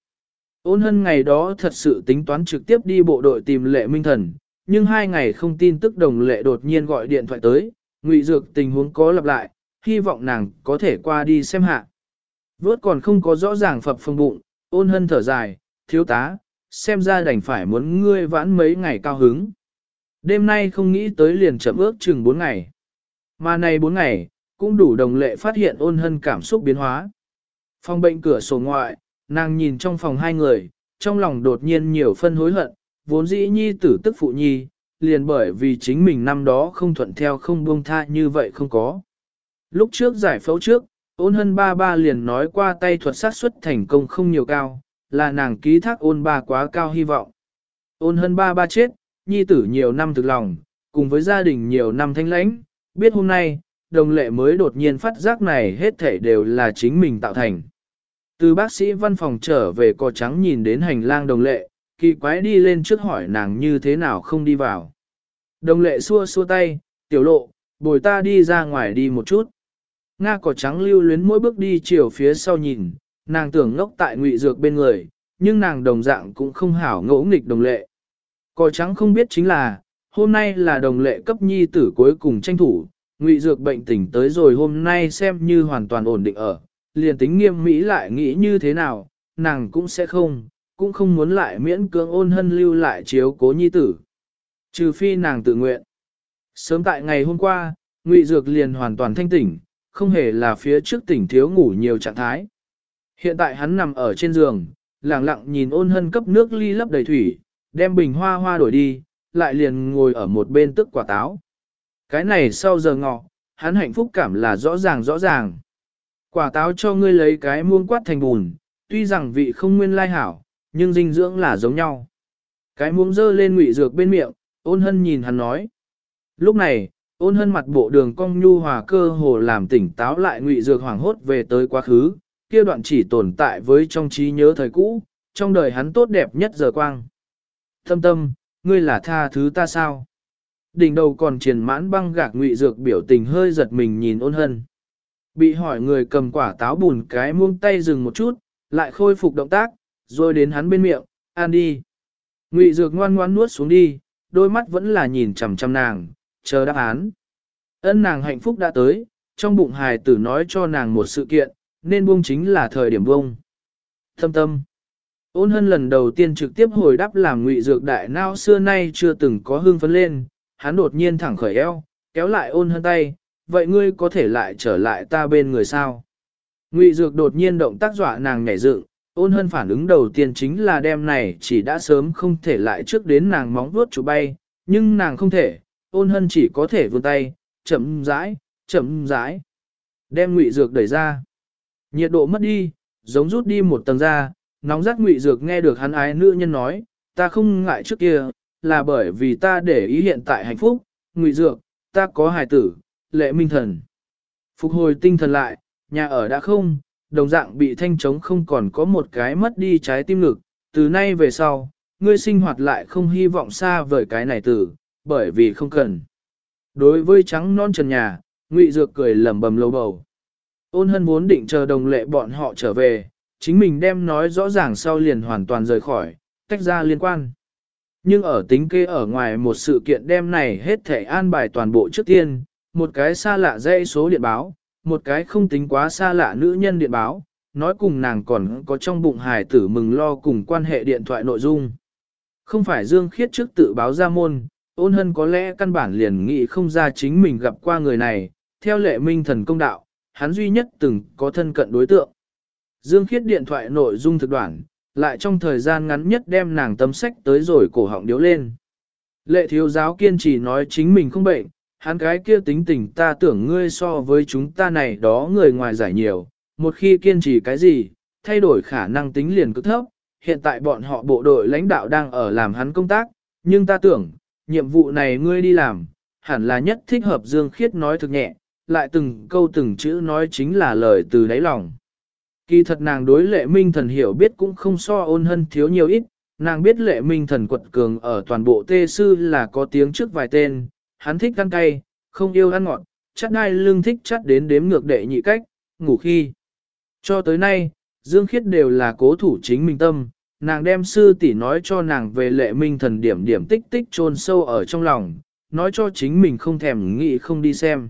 Ôn hân ngày đó thật sự tính toán trực tiếp đi bộ đội tìm lệ minh thần, nhưng hai ngày không tin tức đồng lệ đột nhiên gọi điện thoại tới, ngụy dược tình huống có lặp lại, hy vọng nàng có thể qua đi xem hạ. Vớt còn không có rõ ràng phập phương bụng, ôn hân thở dài, thiếu tá, xem ra đành phải muốn ngươi vãn mấy ngày cao hứng. Đêm nay không nghĩ tới liền chậm ước chừng 4 ngày. Mà này 4 ngày, cũng đủ đồng lệ phát hiện ôn hân cảm xúc biến hóa. Phòng bệnh cửa sổ ngoại, nàng nhìn trong phòng hai người, trong lòng đột nhiên nhiều phân hối hận, vốn dĩ nhi tử tức phụ nhi, liền bởi vì chính mình năm đó không thuận theo không buông tha như vậy không có. Lúc trước giải phẫu trước, ôn hân ba ba liền nói qua tay thuật sát xuất thành công không nhiều cao, là nàng ký thác ôn ba quá cao hy vọng. Ôn hân ba ba chết, nhi tử nhiều năm thực lòng, cùng với gia đình nhiều năm thanh lãnh, biết hôm nay, đồng lệ mới đột nhiên phát giác này hết thể đều là chính mình tạo thành. Từ bác sĩ văn phòng trở về cò trắng nhìn đến hành lang đồng lệ, kỳ quái đi lên trước hỏi nàng như thế nào không đi vào. Đồng lệ xua xua tay, tiểu lộ, bồi ta đi ra ngoài đi một chút. Nga cỏ trắng lưu luyến mỗi bước đi chiều phía sau nhìn, nàng tưởng ngốc tại ngụy dược bên người, nhưng nàng đồng dạng cũng không hảo ngỗ nghịch đồng lệ. Cỏ trắng không biết chính là, hôm nay là đồng lệ cấp nhi tử cuối cùng tranh thủ, ngụy dược bệnh tỉnh tới rồi hôm nay xem như hoàn toàn ổn định ở, liền tính nghiêm mỹ lại nghĩ như thế nào, nàng cũng sẽ không, cũng không muốn lại miễn cưỡng ôn hân lưu lại chiếu cố nhi tử. Trừ phi nàng tự nguyện. Sớm tại ngày hôm qua, ngụy dược liền hoàn toàn thanh tỉnh, không hề là phía trước tỉnh thiếu ngủ nhiều trạng thái. Hiện tại hắn nằm ở trên giường, lặng lặng nhìn ôn hân cấp nước ly lấp đầy thủy, đem bình hoa hoa đổi đi, lại liền ngồi ở một bên tức quả táo. Cái này sau giờ ngọ, hắn hạnh phúc cảm là rõ ràng rõ ràng. Quả táo cho ngươi lấy cái muông quát thành bùn, tuy rằng vị không nguyên lai hảo, nhưng dinh dưỡng là giống nhau. Cái muông dơ lên ngụy dược bên miệng, ôn hân nhìn hắn nói. Lúc này, ôn hân mặt bộ đường cong nhu hòa cơ hồ làm tỉnh táo lại ngụy dược hoảng hốt về tới quá khứ, kia đoạn chỉ tồn tại với trong trí nhớ thời cũ, trong đời hắn tốt đẹp nhất giờ quang. Thâm tâm, ngươi là tha thứ ta sao? Đỉnh đầu còn triền mãn băng gạc ngụy dược biểu tình hơi giật mình nhìn ôn hân. Bị hỏi người cầm quả táo bùn cái muông tay dừng một chút, lại khôi phục động tác, rồi đến hắn bên miệng, ăn đi. Ngụy dược ngoan ngoan nuốt xuống đi, đôi mắt vẫn là nhìn chằm chằm nàng, chờ đáp án. Ân nàng hạnh phúc đã tới, trong bụng hài tử nói cho nàng một sự kiện, nên buông chính là thời điểm buông. Thâm tâm. Ôn hân lần đầu tiên trực tiếp hồi đáp làm ngụy dược đại nao xưa nay chưa từng có hương phấn lên, hắn đột nhiên thẳng khởi eo, kéo lại ôn hân tay, vậy ngươi có thể lại trở lại ta bên người sao? Ngụy Dược đột nhiên động tác dọa nàng nhảy dựng, ôn hân phản ứng đầu tiên chính là đem này chỉ đã sớm không thể lại trước đến nàng móng vuốt chủ bay, nhưng nàng không thể, ôn hân chỉ có thể vươn tay, chậm rãi, chậm rãi, đem Ngụy Dược đẩy ra. Nhiệt độ mất đi, giống rút đi một tầng da, nóng rát Ngụy Dược nghe được hắn ái nữ nhân nói, ta không ngại trước kia, là bởi vì ta để ý hiện tại hạnh phúc, Ngụy Dược, ta có hài tử, lệ minh thần. Phục hồi tinh thần lại, nhà ở đã không, đồng dạng bị thanh trống không còn có một cái mất đi trái tim ngực, từ nay về sau, ngươi sinh hoạt lại không hy vọng xa vời cái này tử, bởi vì không cần. Đối với trắng non trần nhà, Ngụy Dược cười lẩm bẩm lâu bầu. Ôn hân vốn định chờ đồng lệ bọn họ trở về, chính mình đem nói rõ ràng sau liền hoàn toàn rời khỏi, tách ra liên quan. Nhưng ở tính kê ở ngoài một sự kiện đem này hết thể an bài toàn bộ trước tiên, một cái xa lạ dây số điện báo, một cái không tính quá xa lạ nữ nhân điện báo, nói cùng nàng còn có trong bụng hài tử mừng lo cùng quan hệ điện thoại nội dung. Không phải Dương Khiết trước tự báo ra môn, ôn hân có lẽ căn bản liền nghĩ không ra chính mình gặp qua người này, theo lệ minh thần công đạo, hắn duy nhất từng có thân cận đối tượng. Dương Khiết điện thoại nội dung thực đoạn, lại trong thời gian ngắn nhất đem nàng tấm sách tới rồi cổ họng điếu lên. Lệ thiếu giáo kiên trì nói chính mình không bệnh, hắn cái kia tính tình ta tưởng ngươi so với chúng ta này đó người ngoài giải nhiều, một khi kiên trì cái gì, thay đổi khả năng tính liền cực thấp, hiện tại bọn họ bộ đội lãnh đạo đang ở làm hắn công tác, nhưng ta tưởng, nhiệm vụ này ngươi đi làm, hẳn là nhất thích hợp Dương Khiết nói thực nhẹ, lại từng câu từng chữ nói chính là lời từ đáy lòng. Kỳ thật nàng đối lệ minh thần hiểu biết cũng không so ôn hân thiếu nhiều ít, nàng biết lệ minh thần quật cường ở toàn bộ tê sư là có tiếng trước vài tên, hắn thích ăn cay, không yêu ăn ngọt, chắc đai lương thích chắc đến đếm ngược đệ nhị cách, ngủ khi. Cho tới nay, Dương Khiết đều là cố thủ chính mình tâm, nàng đem sư tỷ nói cho nàng về lệ minh thần điểm điểm tích tích chôn sâu ở trong lòng, nói cho chính mình không thèm nghĩ không đi xem.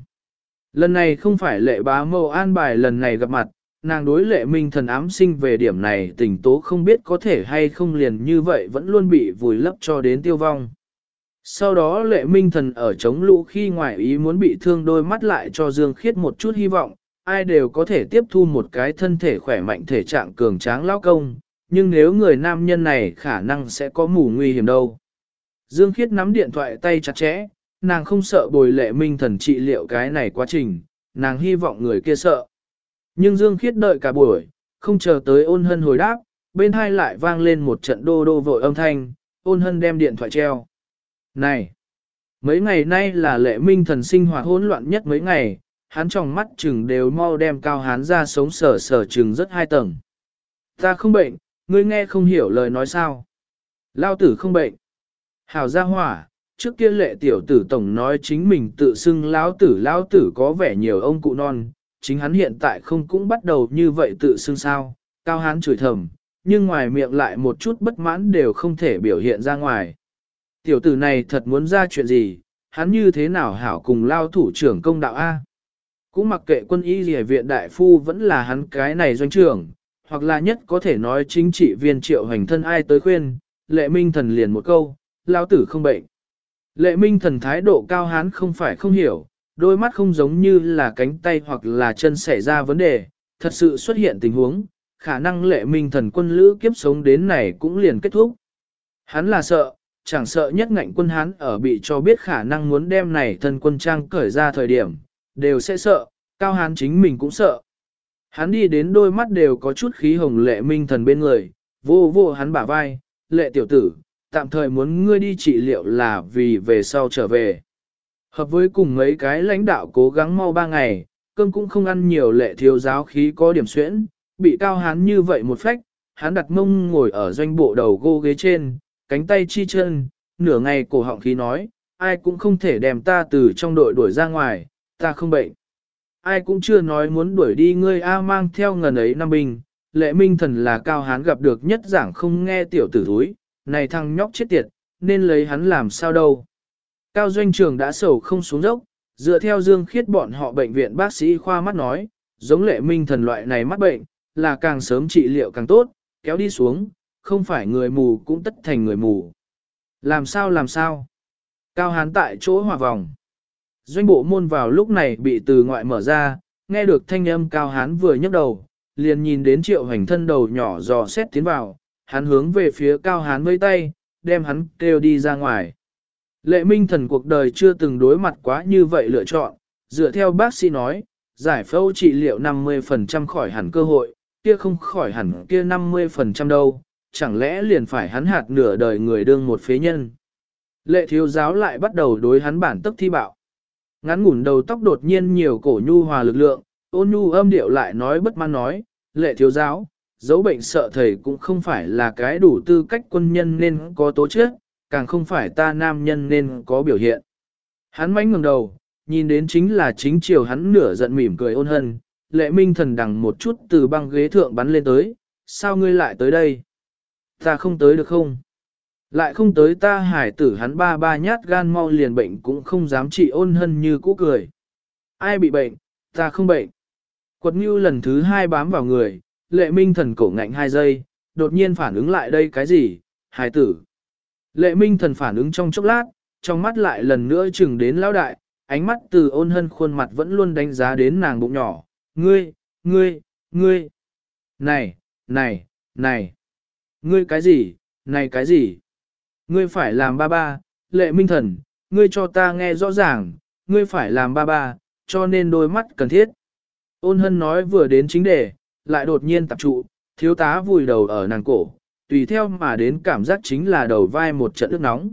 Lần này không phải lệ bá mâu an bài lần này gặp mặt, nàng đối lệ minh thần ám sinh về điểm này tình tố không biết có thể hay không liền như vậy vẫn luôn bị vùi lấp cho đến tiêu vong. Sau đó lệ minh thần ở chống lũ khi ngoại ý muốn bị thương đôi mắt lại cho Dương Khiết một chút hy vọng, ai đều có thể tiếp thu một cái thân thể khỏe mạnh thể trạng cường tráng lao công, nhưng nếu người nam nhân này khả năng sẽ có mù nguy hiểm đâu. Dương Khiết nắm điện thoại tay chặt chẽ, nàng không sợ bồi lệ minh thần trị liệu cái này quá trình, nàng hy vọng người kia sợ. Nhưng Dương Khiết đợi cả buổi, không chờ tới ôn hân hồi đáp, bên hai lại vang lên một trận đô đô vội âm thanh, ôn hân đem điện thoại treo. Này! Mấy ngày nay là lệ minh thần sinh hoạt hỗn loạn nhất mấy ngày, hắn trong mắt chừng đều mau đem cao hán ra sống sở sở chừng rất hai tầng. Ta không bệnh, ngươi nghe không hiểu lời nói sao. Lao tử không bệnh. Hảo gia hỏa, trước kia lệ tiểu tử tổng nói chính mình tự xưng lão tử lão tử có vẻ nhiều ông cụ non, chính hắn hiện tại không cũng bắt đầu như vậy tự xưng sao, cao hán chửi thầm, nhưng ngoài miệng lại một chút bất mãn đều không thể biểu hiện ra ngoài. Tiểu tử này thật muốn ra chuyện gì, hắn như thế nào hảo cùng lao thủ trưởng công đạo A. Cũng mặc kệ quân y rìa viện đại phu vẫn là hắn cái này doanh trưởng, hoặc là nhất có thể nói chính trị viên triệu hành thân ai tới khuyên, lệ minh thần liền một câu, lao tử không bệnh. Lệ minh thần thái độ cao hán không phải không hiểu, đôi mắt không giống như là cánh tay hoặc là chân xảy ra vấn đề, thật sự xuất hiện tình huống, khả năng lệ minh thần quân lữ kiếp sống đến này cũng liền kết thúc. Hắn là sợ, chẳng sợ nhất ngạnh quân hắn ở bị cho biết khả năng muốn đem này Thần quân trang cởi ra thời điểm, đều sẽ sợ, cao hán chính mình cũng sợ. Hắn đi đến đôi mắt đều có chút khí hồng lệ minh thần bên người, vô vô hắn bả vai, lệ tiểu tử, tạm thời muốn ngươi đi trị liệu là vì về sau trở về. Hợp với cùng mấy cái lãnh đạo cố gắng mau ba ngày, cơm cũng không ăn nhiều lệ thiếu giáo khí có điểm xuyễn, bị cao hán như vậy một phách, hắn đặt mông ngồi ở doanh bộ đầu gô ghế trên, cánh tay chi chân, nửa ngày cổ họng khí nói, ai cũng không thể đem ta từ trong đội đuổi ra ngoài, ta không bệnh. Ai cũng chưa nói muốn đuổi đi ngươi A mang theo ngần ấy năm bình, lệ minh thần là cao hán gặp được nhất giảng không nghe tiểu tử thúi, này thằng nhóc chết tiệt, nên lấy hắn làm sao đâu. Cao doanh trường đã sầu không xuống dốc, dựa theo dương khiết bọn họ bệnh viện bác sĩ khoa mắt nói, giống lệ minh thần loại này mắc bệnh, là càng sớm trị liệu càng tốt, kéo đi xuống, không phải người mù cũng tất thành người mù. Làm sao làm sao? Cao hán tại chỗ hòa vòng. Doanh bộ môn vào lúc này bị từ ngoại mở ra, nghe được thanh âm cao hán vừa nhấc đầu, liền nhìn đến triệu hành thân đầu nhỏ dò xét tiến vào, hắn hướng về phía cao hán vây tay, đem hắn kêu đi ra ngoài. Lệ minh thần cuộc đời chưa từng đối mặt quá như vậy lựa chọn, dựa theo bác sĩ nói, giải phẫu trị liệu 50% khỏi hẳn cơ hội, kia không khỏi hẳn kia 50% đâu, chẳng lẽ liền phải hắn hạt nửa đời người đương một phế nhân. Lệ thiếu giáo lại bắt đầu đối hắn bản tức thi bạo. Ngắn ngủn đầu tóc đột nhiên nhiều cổ nhu hòa lực lượng, ôn nhu âm điệu lại nói bất mãn nói, lệ thiếu giáo, dấu bệnh sợ thầy cũng không phải là cái đủ tư cách quân nhân nên có tố chất, càng không phải ta nam nhân nên có biểu hiện. Hắn mánh ngừng đầu, nhìn đến chính là chính chiều hắn nửa giận mỉm cười ôn hân, lệ minh thần đằng một chút từ băng ghế thượng bắn lên tới, sao ngươi lại tới đây? Ta không tới được không? Lại không tới ta hải tử hắn ba ba nhát gan mau liền bệnh cũng không dám trị ôn hân như cũ cười. Ai bị bệnh, ta không bệnh. Quật Ngưu lần thứ hai bám vào người, lệ minh thần cổ ngạnh hai giây, đột nhiên phản ứng lại đây cái gì, hải tử. Lệ minh thần phản ứng trong chốc lát, trong mắt lại lần nữa chừng đến lão đại, ánh mắt từ ôn hân khuôn mặt vẫn luôn đánh giá đến nàng bụng nhỏ. Ngươi, ngươi, ngươi. Này, này, này. Ngươi cái gì, này cái gì? Ngươi phải làm ba ba, lệ minh thần, ngươi cho ta nghe rõ ràng, ngươi phải làm ba ba, cho nên đôi mắt cần thiết. Ôn hân nói vừa đến chính đề, lại đột nhiên tập trụ, thiếu tá vùi đầu ở nàng cổ, tùy theo mà đến cảm giác chính là đầu vai một trận nước nóng.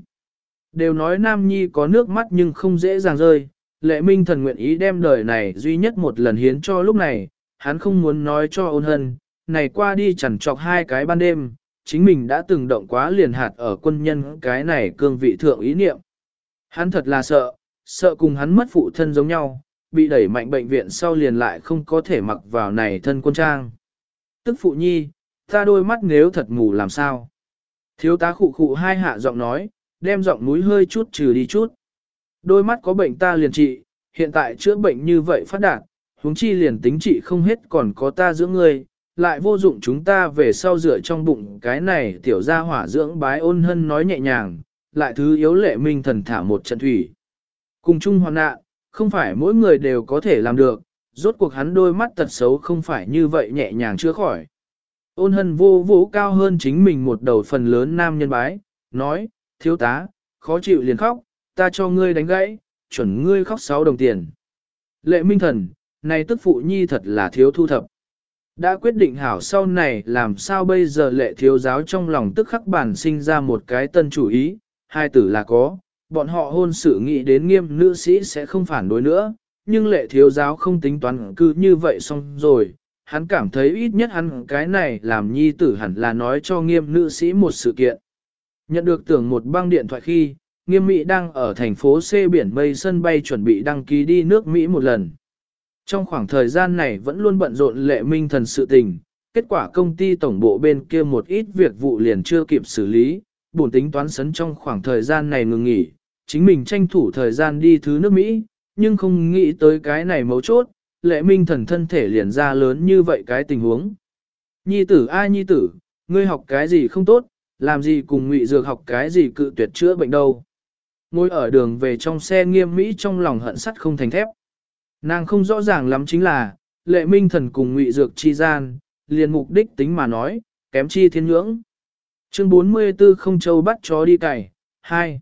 Đều nói Nam Nhi có nước mắt nhưng không dễ dàng rơi, lệ minh thần nguyện ý đem đời này duy nhất một lần hiến cho lúc này, hắn không muốn nói cho ôn hân, này qua đi chẳng chọc hai cái ban đêm, chính mình đã từng động quá liền hạt ở quân nhân cái này cương vị thượng ý niệm. Hắn thật là sợ, sợ cùng hắn mất phụ thân giống nhau, bị đẩy mạnh bệnh viện sau liền lại không có thể mặc vào này thân quân trang. Tức phụ nhi, ta đôi mắt nếu thật mù làm sao? Thiếu tá khụ khụ hai hạ giọng nói, đem giọng núi hơi chút trừ đi chút. Đôi mắt có bệnh ta liền trị, hiện tại chữa bệnh như vậy phát đạt, huống chi liền tính trị không hết còn có ta dưỡng người, lại vô dụng chúng ta về sau rửa trong bụng cái này tiểu gia hỏa dưỡng bái ôn hân nói nhẹ nhàng, lại thứ yếu lệ minh thần thả một trận thủy. Cùng chung hoàn nạn, không phải mỗi người đều có thể làm được, rốt cuộc hắn đôi mắt tật xấu không phải như vậy nhẹ nhàng chữa khỏi. Ôn hân vô vũ cao hơn chính mình một đầu phần lớn nam nhân bái, nói, thiếu tá, khó chịu liền khóc, ta cho ngươi đánh gãy, chuẩn ngươi khóc 6 đồng tiền. Lệ minh thần, này tức phụ nhi thật là thiếu thu thập. Đã quyết định hảo sau này làm sao bây giờ lệ thiếu giáo trong lòng tức khắc bản sinh ra một cái tân chủ ý, hai tử là có, bọn họ hôn sự nghĩ đến nghiêm nữ sĩ sẽ không phản đối nữa, nhưng lệ thiếu giáo không tính toán cứ như vậy xong rồi, hắn cảm thấy ít nhất hắn cái này làm nhi tử hẳn là nói cho nghiêm nữ sĩ một sự kiện. Nhận được tưởng một băng điện thoại khi, nghiêm Mỹ đang ở thành phố C biển mây sân bay chuẩn bị đăng ký đi nước Mỹ một lần. Trong khoảng thời gian này vẫn luôn bận rộn lệ minh thần sự tình, kết quả công ty tổng bộ bên kia một ít việc vụ liền chưa kịp xử lý, buồn tính toán sấn trong khoảng thời gian này ngừng nghỉ, chính mình tranh thủ thời gian đi thứ nước Mỹ, nhưng không nghĩ tới cái này mấu chốt, lệ minh thần thân thể liền ra lớn như vậy cái tình huống. Nhi tử ai nhi tử, ngươi học cái gì không tốt, làm gì cùng ngụy dược học cái gì cự tuyệt chữa bệnh đâu. Ngồi ở đường về trong xe nghiêm Mỹ trong lòng hận sắt không thành thép. Nàng không rõ ràng lắm chính là, lệ minh thần cùng ngụy dược chi gian, liền mục đích tính mà nói, kém chi thiên ngưỡng. Chương 44 không châu bắt chó đi cày, 2.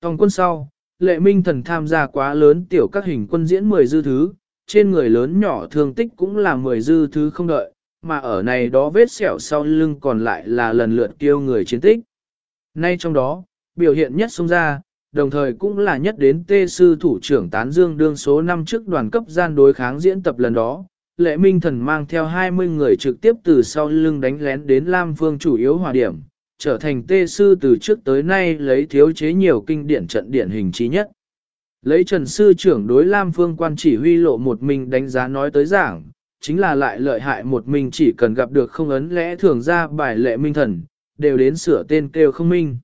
Tòng quân sau, lệ minh thần tham gia quá lớn tiểu các hình quân diễn 10 dư thứ, trên người lớn nhỏ thương tích cũng là 10 dư thứ không đợi, mà ở này đó vết sẹo sau lưng còn lại là lần lượt kêu người chiến tích. Nay trong đó, biểu hiện nhất xông ra, đồng thời cũng là nhất đến tê sư thủ trưởng tán dương đương số năm trước đoàn cấp gian đối kháng diễn tập lần đó. Lệ Minh Thần mang theo 20 người trực tiếp từ sau lưng đánh lén đến Lam Phương chủ yếu hòa điểm, trở thành tê sư từ trước tới nay lấy thiếu chế nhiều kinh điển trận điển hình trí nhất. Lấy Trần Sư trưởng đối Lam Phương quan chỉ huy lộ một mình đánh giá nói tới giảng, chính là lại lợi hại một mình chỉ cần gặp được không ấn lẽ thường ra bài lệ minh thần, đều đến sửa tên kêu không minh.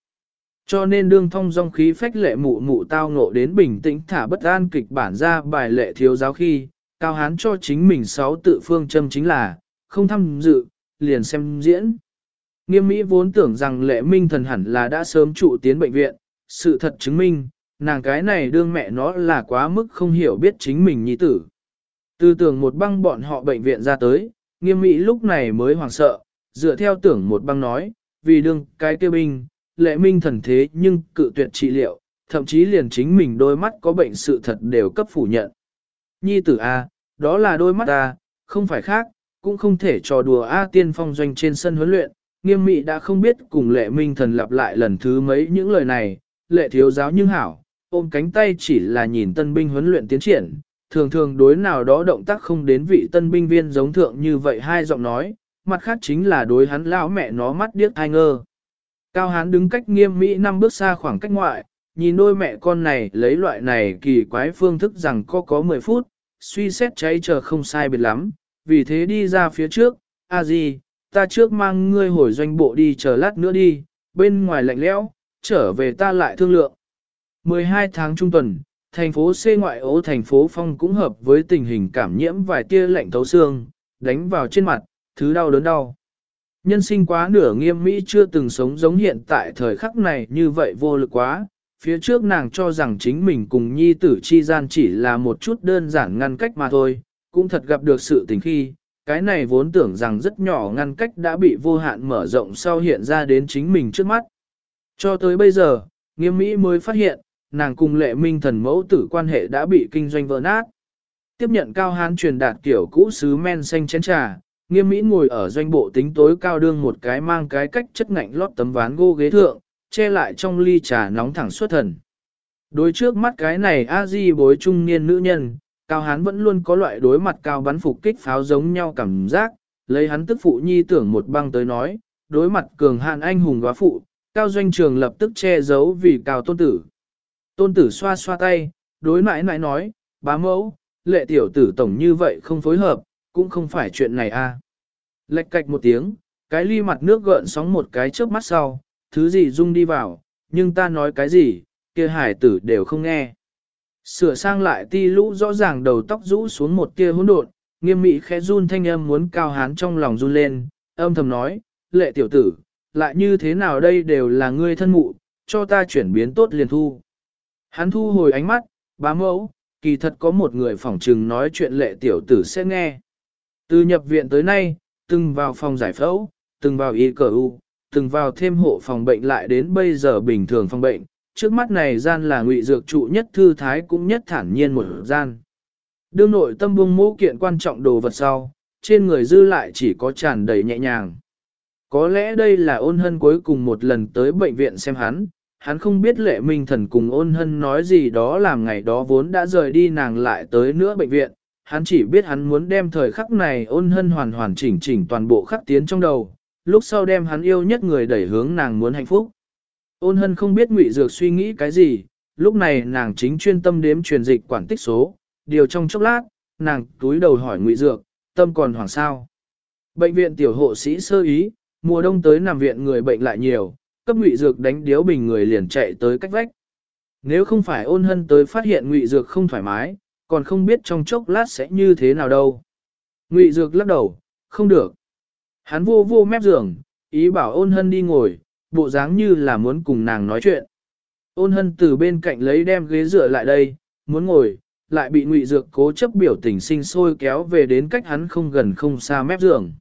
Cho nên đương thông dong khí phách lệ mụ mụ tao ngộ đến bình tĩnh thả bất an kịch bản ra bài lệ thiếu giáo khi, cao hán cho chính mình sáu tự phương châm chính là, không tham dự, liền xem diễn. Nghiêm Mỹ vốn tưởng rằng lệ minh thần hẳn là đã sớm trụ tiến bệnh viện, sự thật chứng minh, nàng cái này đương mẹ nó là quá mức không hiểu biết chính mình nhi tử. Tư tưởng một băng bọn họ bệnh viện ra tới, Nghiêm mỹ lúc này mới hoảng sợ, dựa theo tưởng một băng nói, vì đương cái kêu binh, lệ minh thần thế nhưng cự tuyệt trị liệu, thậm chí liền chính mình đôi mắt có bệnh sự thật đều cấp phủ nhận. Nhi tử A, đó là đôi mắt A, không phải khác, cũng không thể trò đùa A tiên phong doanh trên sân huấn luyện, nghiêm mị đã không biết cùng lệ minh thần lặp lại lần thứ mấy những lời này, lệ thiếu giáo nhưng hảo, ôm cánh tay chỉ là nhìn tân binh huấn luyện tiến triển, thường thường đối nào đó động tác không đến vị tân binh viên giống thượng như vậy hai giọng nói, mặt khác chính là đối hắn lão mẹ nó mắt điếc thai ngơ. Cao hán đứng cách nghiêm mỹ năm bước xa khoảng cách ngoại, nhìn đôi mẹ con này lấy loại này kỳ quái phương thức rằng có có 10 phút, suy xét cháy chờ không sai biệt lắm, vì thế đi ra phía trước, a gì, ta trước mang ngươi hồi doanh bộ đi chờ lát nữa đi, bên ngoài lạnh lẽo, trở về ta lại thương lượng. 12 tháng trung tuần, thành phố C ngoại ố thành phố Phong cũng hợp với tình hình cảm nhiễm vài tia lạnh thấu xương, đánh vào trên mặt, thứ đau đớn đau. Nhân sinh quá nửa nghiêm mỹ chưa từng sống giống hiện tại thời khắc này như vậy vô lực quá, phía trước nàng cho rằng chính mình cùng nhi tử chi gian chỉ là một chút đơn giản ngăn cách mà thôi, cũng thật gặp được sự tình khi, cái này vốn tưởng rằng rất nhỏ ngăn cách đã bị vô hạn mở rộng sau hiện ra đến chính mình trước mắt. Cho tới bây giờ, nghiêm mỹ mới phát hiện, nàng cùng lệ minh thần mẫu tử quan hệ đã bị kinh doanh vỡ nát. Tiếp nhận cao hán truyền đạt kiểu cũ sứ men xanh chén trà, nghiêm mỹ ngồi ở doanh bộ tính tối cao đương một cái mang cái cách chất ngạnh lót tấm ván gỗ ghế thượng, che lại trong ly trà nóng thẳng suốt thần. Đối trước mắt cái này a di bối trung niên nữ nhân, cao hán vẫn luôn có loại đối mặt cao bắn phục kích pháo giống nhau cảm giác, lấy hắn tức phụ nhi tưởng một băng tới nói, đối mặt cường hạn anh hùng góa phụ, cao doanh trường lập tức che giấu vì cao tôn tử. Tôn tử xoa xoa tay, đối mãi mãi nói, bá mẫu, lệ tiểu tử tổng như vậy không phối hợp, cũng không phải chuyện này a. À. Lệch cạch một tiếng, cái ly mặt nước gợn sóng một cái trước mắt sau, thứ gì rung đi vào, nhưng ta nói cái gì, kia hải tử đều không nghe. Sửa sang lại ti lũ rõ ràng đầu tóc rũ xuống một tia hỗn độn, nghiêm mị khẽ run thanh âm muốn cao hán trong lòng run lên, âm thầm nói, lệ tiểu tử, lại như thế nào đây đều là ngươi thân mụ, cho ta chuyển biến tốt liền thu. Hắn thu hồi ánh mắt, bá mẫu, kỳ thật có một người phỏng trừng nói chuyện lệ tiểu tử sẽ nghe. Từ nhập viện tới nay, từng vào phòng giải phẫu, từng vào y cờ u, từng vào thêm hộ phòng bệnh lại đến bây giờ bình thường phòng bệnh, trước mắt này gian là ngụy dược trụ nhất thư thái cũng nhất thản nhiên một gian. Đương nội tâm buông mũ kiện quan trọng đồ vật sau, trên người dư lại chỉ có tràn đầy nhẹ nhàng. Có lẽ đây là ôn hân cuối cùng một lần tới bệnh viện xem hắn, hắn không biết lệ minh thần cùng ôn hân nói gì đó làm ngày đó vốn đã rời đi nàng lại tới nữa bệnh viện, hắn chỉ biết hắn muốn đem thời khắc này ôn hân hoàn hoàn chỉnh chỉnh toàn bộ khắc tiến trong đầu, lúc sau đem hắn yêu nhất người đẩy hướng nàng muốn hạnh phúc. Ôn hân không biết ngụy dược suy nghĩ cái gì, lúc này nàng chính chuyên tâm đếm truyền dịch quản tích số, điều trong chốc lát, nàng túi đầu hỏi ngụy dược, tâm còn hoảng sao. Bệnh viện tiểu hộ sĩ sơ ý, mùa đông tới nằm viện người bệnh lại nhiều, cấp ngụy dược đánh điếu bình người liền chạy tới cách vách. Nếu không phải ôn hân tới phát hiện ngụy dược không thoải mái, còn không biết trong chốc lát sẽ như thế nào đâu. Ngụy dược lắc đầu, không được. Hắn vô vô mép giường, ý bảo ôn hân đi ngồi, bộ dáng như là muốn cùng nàng nói chuyện. Ôn hân từ bên cạnh lấy đem ghế dựa lại đây, muốn ngồi, lại bị ngụy dược cố chấp biểu tình sinh sôi kéo về đến cách hắn không gần không xa mép giường.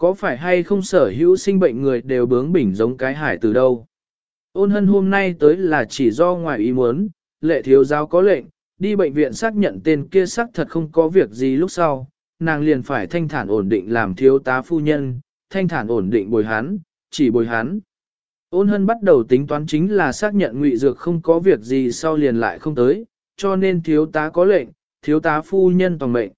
Có phải hay không sở hữu sinh bệnh người đều bướng bỉnh giống cái hải từ đâu? Ôn hân hôm nay tới là chỉ do ngoài ý muốn, lệ thiếu giáo có lệnh, đi bệnh viện xác nhận tên kia xác thật không có việc gì lúc sau, nàng liền phải thanh thản ổn định làm thiếu tá phu nhân, thanh thản ổn định bồi hắn, chỉ bồi hắn. Ôn hân bắt đầu tính toán chính là xác nhận ngụy dược không có việc gì sau liền lại không tới, cho nên thiếu tá có lệnh, thiếu tá phu nhân toàn mệnh.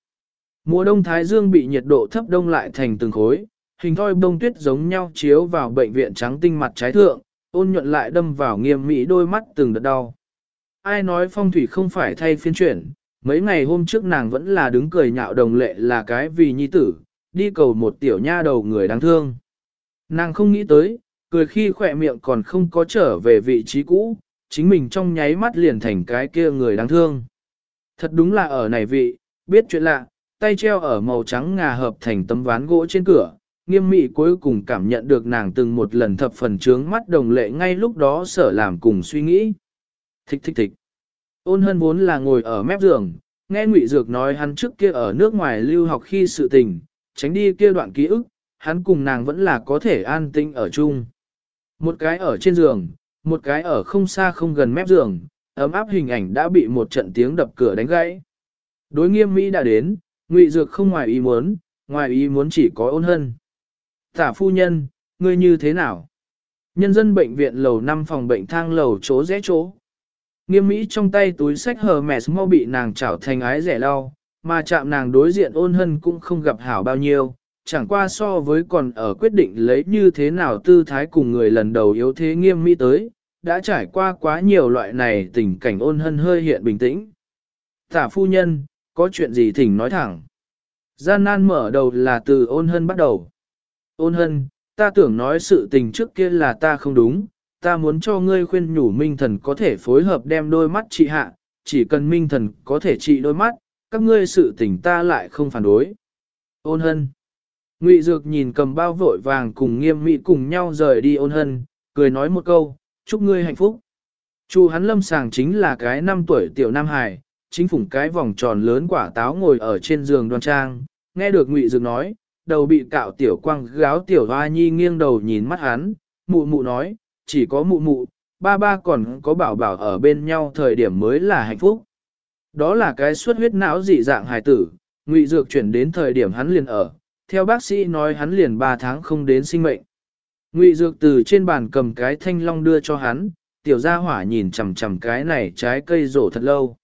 Mùa đông Thái Dương bị nhiệt độ thấp đông lại thành từng khối, hình thoi bông tuyết giống nhau chiếu vào bệnh viện trắng tinh mặt trái thượng, ôn nhuận lại đâm vào nghiêm mỹ đôi mắt từng đợt đau. Ai nói phong thủy không phải thay phiên chuyển, mấy ngày hôm trước nàng vẫn là đứng cười nhạo đồng lệ là cái vì nhi tử, đi cầu một tiểu nha đầu người đáng thương. Nàng không nghĩ tới, cười khi khỏe miệng còn không có trở về vị trí cũ, chính mình trong nháy mắt liền thành cái kia người đáng thương. Thật đúng là ở này vị, biết chuyện lạ, tay treo ở màu trắng ngà hợp thành tấm ván gỗ trên cửa, nghiêm mị cuối cùng cảm nhận được nàng từng một lần thập phần trướng mắt đồng lệ ngay lúc đó sở làm cùng suy nghĩ. Thích thích thích. Ôn hân vốn là ngồi ở mép giường, nghe ngụy Dược nói hắn trước kia ở nước ngoài lưu học khi sự tình, tránh đi kia đoạn ký ức, hắn cùng nàng vẫn là có thể an tinh ở chung. Một cái ở trên giường, một cái ở không xa không gần mép giường, ấm áp hình ảnh đã bị một trận tiếng đập cửa đánh gãy. Đối nghiêm Mỹ đã đến, ngụy dược không ngoài ý muốn, ngoài ý muốn chỉ có ôn hân. Tả phu nhân, ngươi như thế nào? Nhân dân bệnh viện lầu 5 phòng bệnh thang lầu chỗ rẽ chỗ. Nghiêm Mỹ trong tay túi sách hờ mẹ mau bị nàng chảo thành ái rẻ đau, mà chạm nàng đối diện ôn hân cũng không gặp hảo bao nhiêu, chẳng qua so với còn ở quyết định lấy như thế nào tư thái cùng người lần đầu yếu thế nghiêm Mỹ tới, đã trải qua quá nhiều loại này tình cảnh ôn hân hơi hiện bình tĩnh. Tả phu nhân, có chuyện gì thỉnh nói thẳng. Gian nan mở đầu là từ ôn hân bắt đầu. Ôn hân, ta tưởng nói sự tình trước kia là ta không đúng, ta muốn cho ngươi khuyên nhủ minh thần có thể phối hợp đem đôi mắt trị hạ, chỉ cần minh thần có thể trị đôi mắt, các ngươi sự tình ta lại không phản đối. Ôn hân. Ngụy Dược nhìn cầm bao vội vàng cùng nghiêm mỹ cùng nhau rời đi ôn hân, cười nói một câu, chúc ngươi hạnh phúc. Chu hắn lâm sàng chính là cái năm tuổi tiểu Nam Hải, chính phủng cái vòng tròn lớn quả táo ngồi ở trên giường đoan trang, nghe được Ngụy Dược nói, đầu bị cạo tiểu quang gáo tiểu hoa nhi nghiêng đầu nhìn mắt hắn, mụ mụ nói, chỉ có mụ mụ, ba ba còn có bảo bảo ở bên nhau thời điểm mới là hạnh phúc. Đó là cái suất huyết não dị dạng hài tử, Ngụy Dược chuyển đến thời điểm hắn liền ở, theo bác sĩ nói hắn liền 3 tháng không đến sinh mệnh. Ngụy Dược từ trên bàn cầm cái thanh long đưa cho hắn, tiểu gia hỏa nhìn chằm chằm cái này trái cây rổ thật lâu.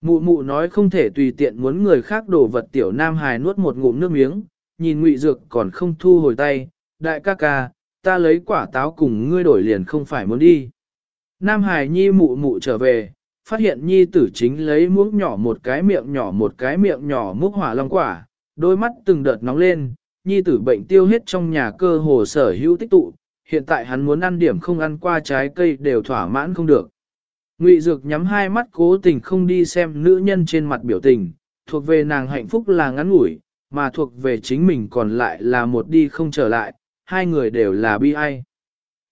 Mụ mụ nói không thể tùy tiện muốn người khác đổ vật tiểu nam hài nuốt một ngụm nước miếng, nhìn Ngụy Dược còn không thu hồi tay, đại ca ca, ta lấy quả táo cùng ngươi đổi liền không phải muốn đi. Nam Hải nhi mụ mụ trở về, phát hiện nhi tử chính lấy muỗng nhỏ một cái miệng nhỏ một cái miệng nhỏ múc hỏa long quả, đôi mắt từng đợt nóng lên, nhi tử bệnh tiêu hết trong nhà cơ hồ sở hữu tích tụ, hiện tại hắn muốn ăn điểm không ăn qua trái cây đều thỏa mãn không được. Ngụy Dược nhắm hai mắt cố tình không đi xem nữ nhân trên mặt biểu tình, thuộc về nàng hạnh phúc là ngắn ngủi, mà thuộc về chính mình còn lại là một đi không trở lại, hai người đều là bi ai.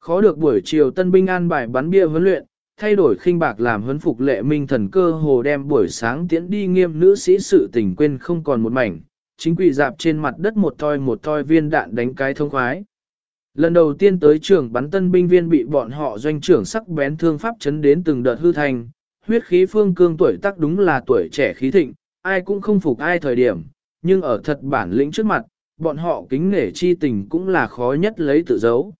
Khó được buổi chiều tân binh an bài bắn bia huấn luyện, thay đổi khinh bạc làm huấn phục lệ minh thần cơ hồ đem buổi sáng tiễn đi nghiêm nữ sĩ sự tình quên không còn một mảnh, chính quỷ dạp trên mặt đất một toi một toi viên đạn đánh cái thông khoái. Lần đầu tiên tới trường bắn tân binh viên bị bọn họ doanh trưởng sắc bén thương pháp chấn đến từng đợt hư thành, huyết khí phương cương tuổi tác đúng là tuổi trẻ khí thịnh, ai cũng không phục ai thời điểm, nhưng ở thật bản lĩnh trước mặt, bọn họ kính nể chi tình cũng là khó nhất lấy tự giấu.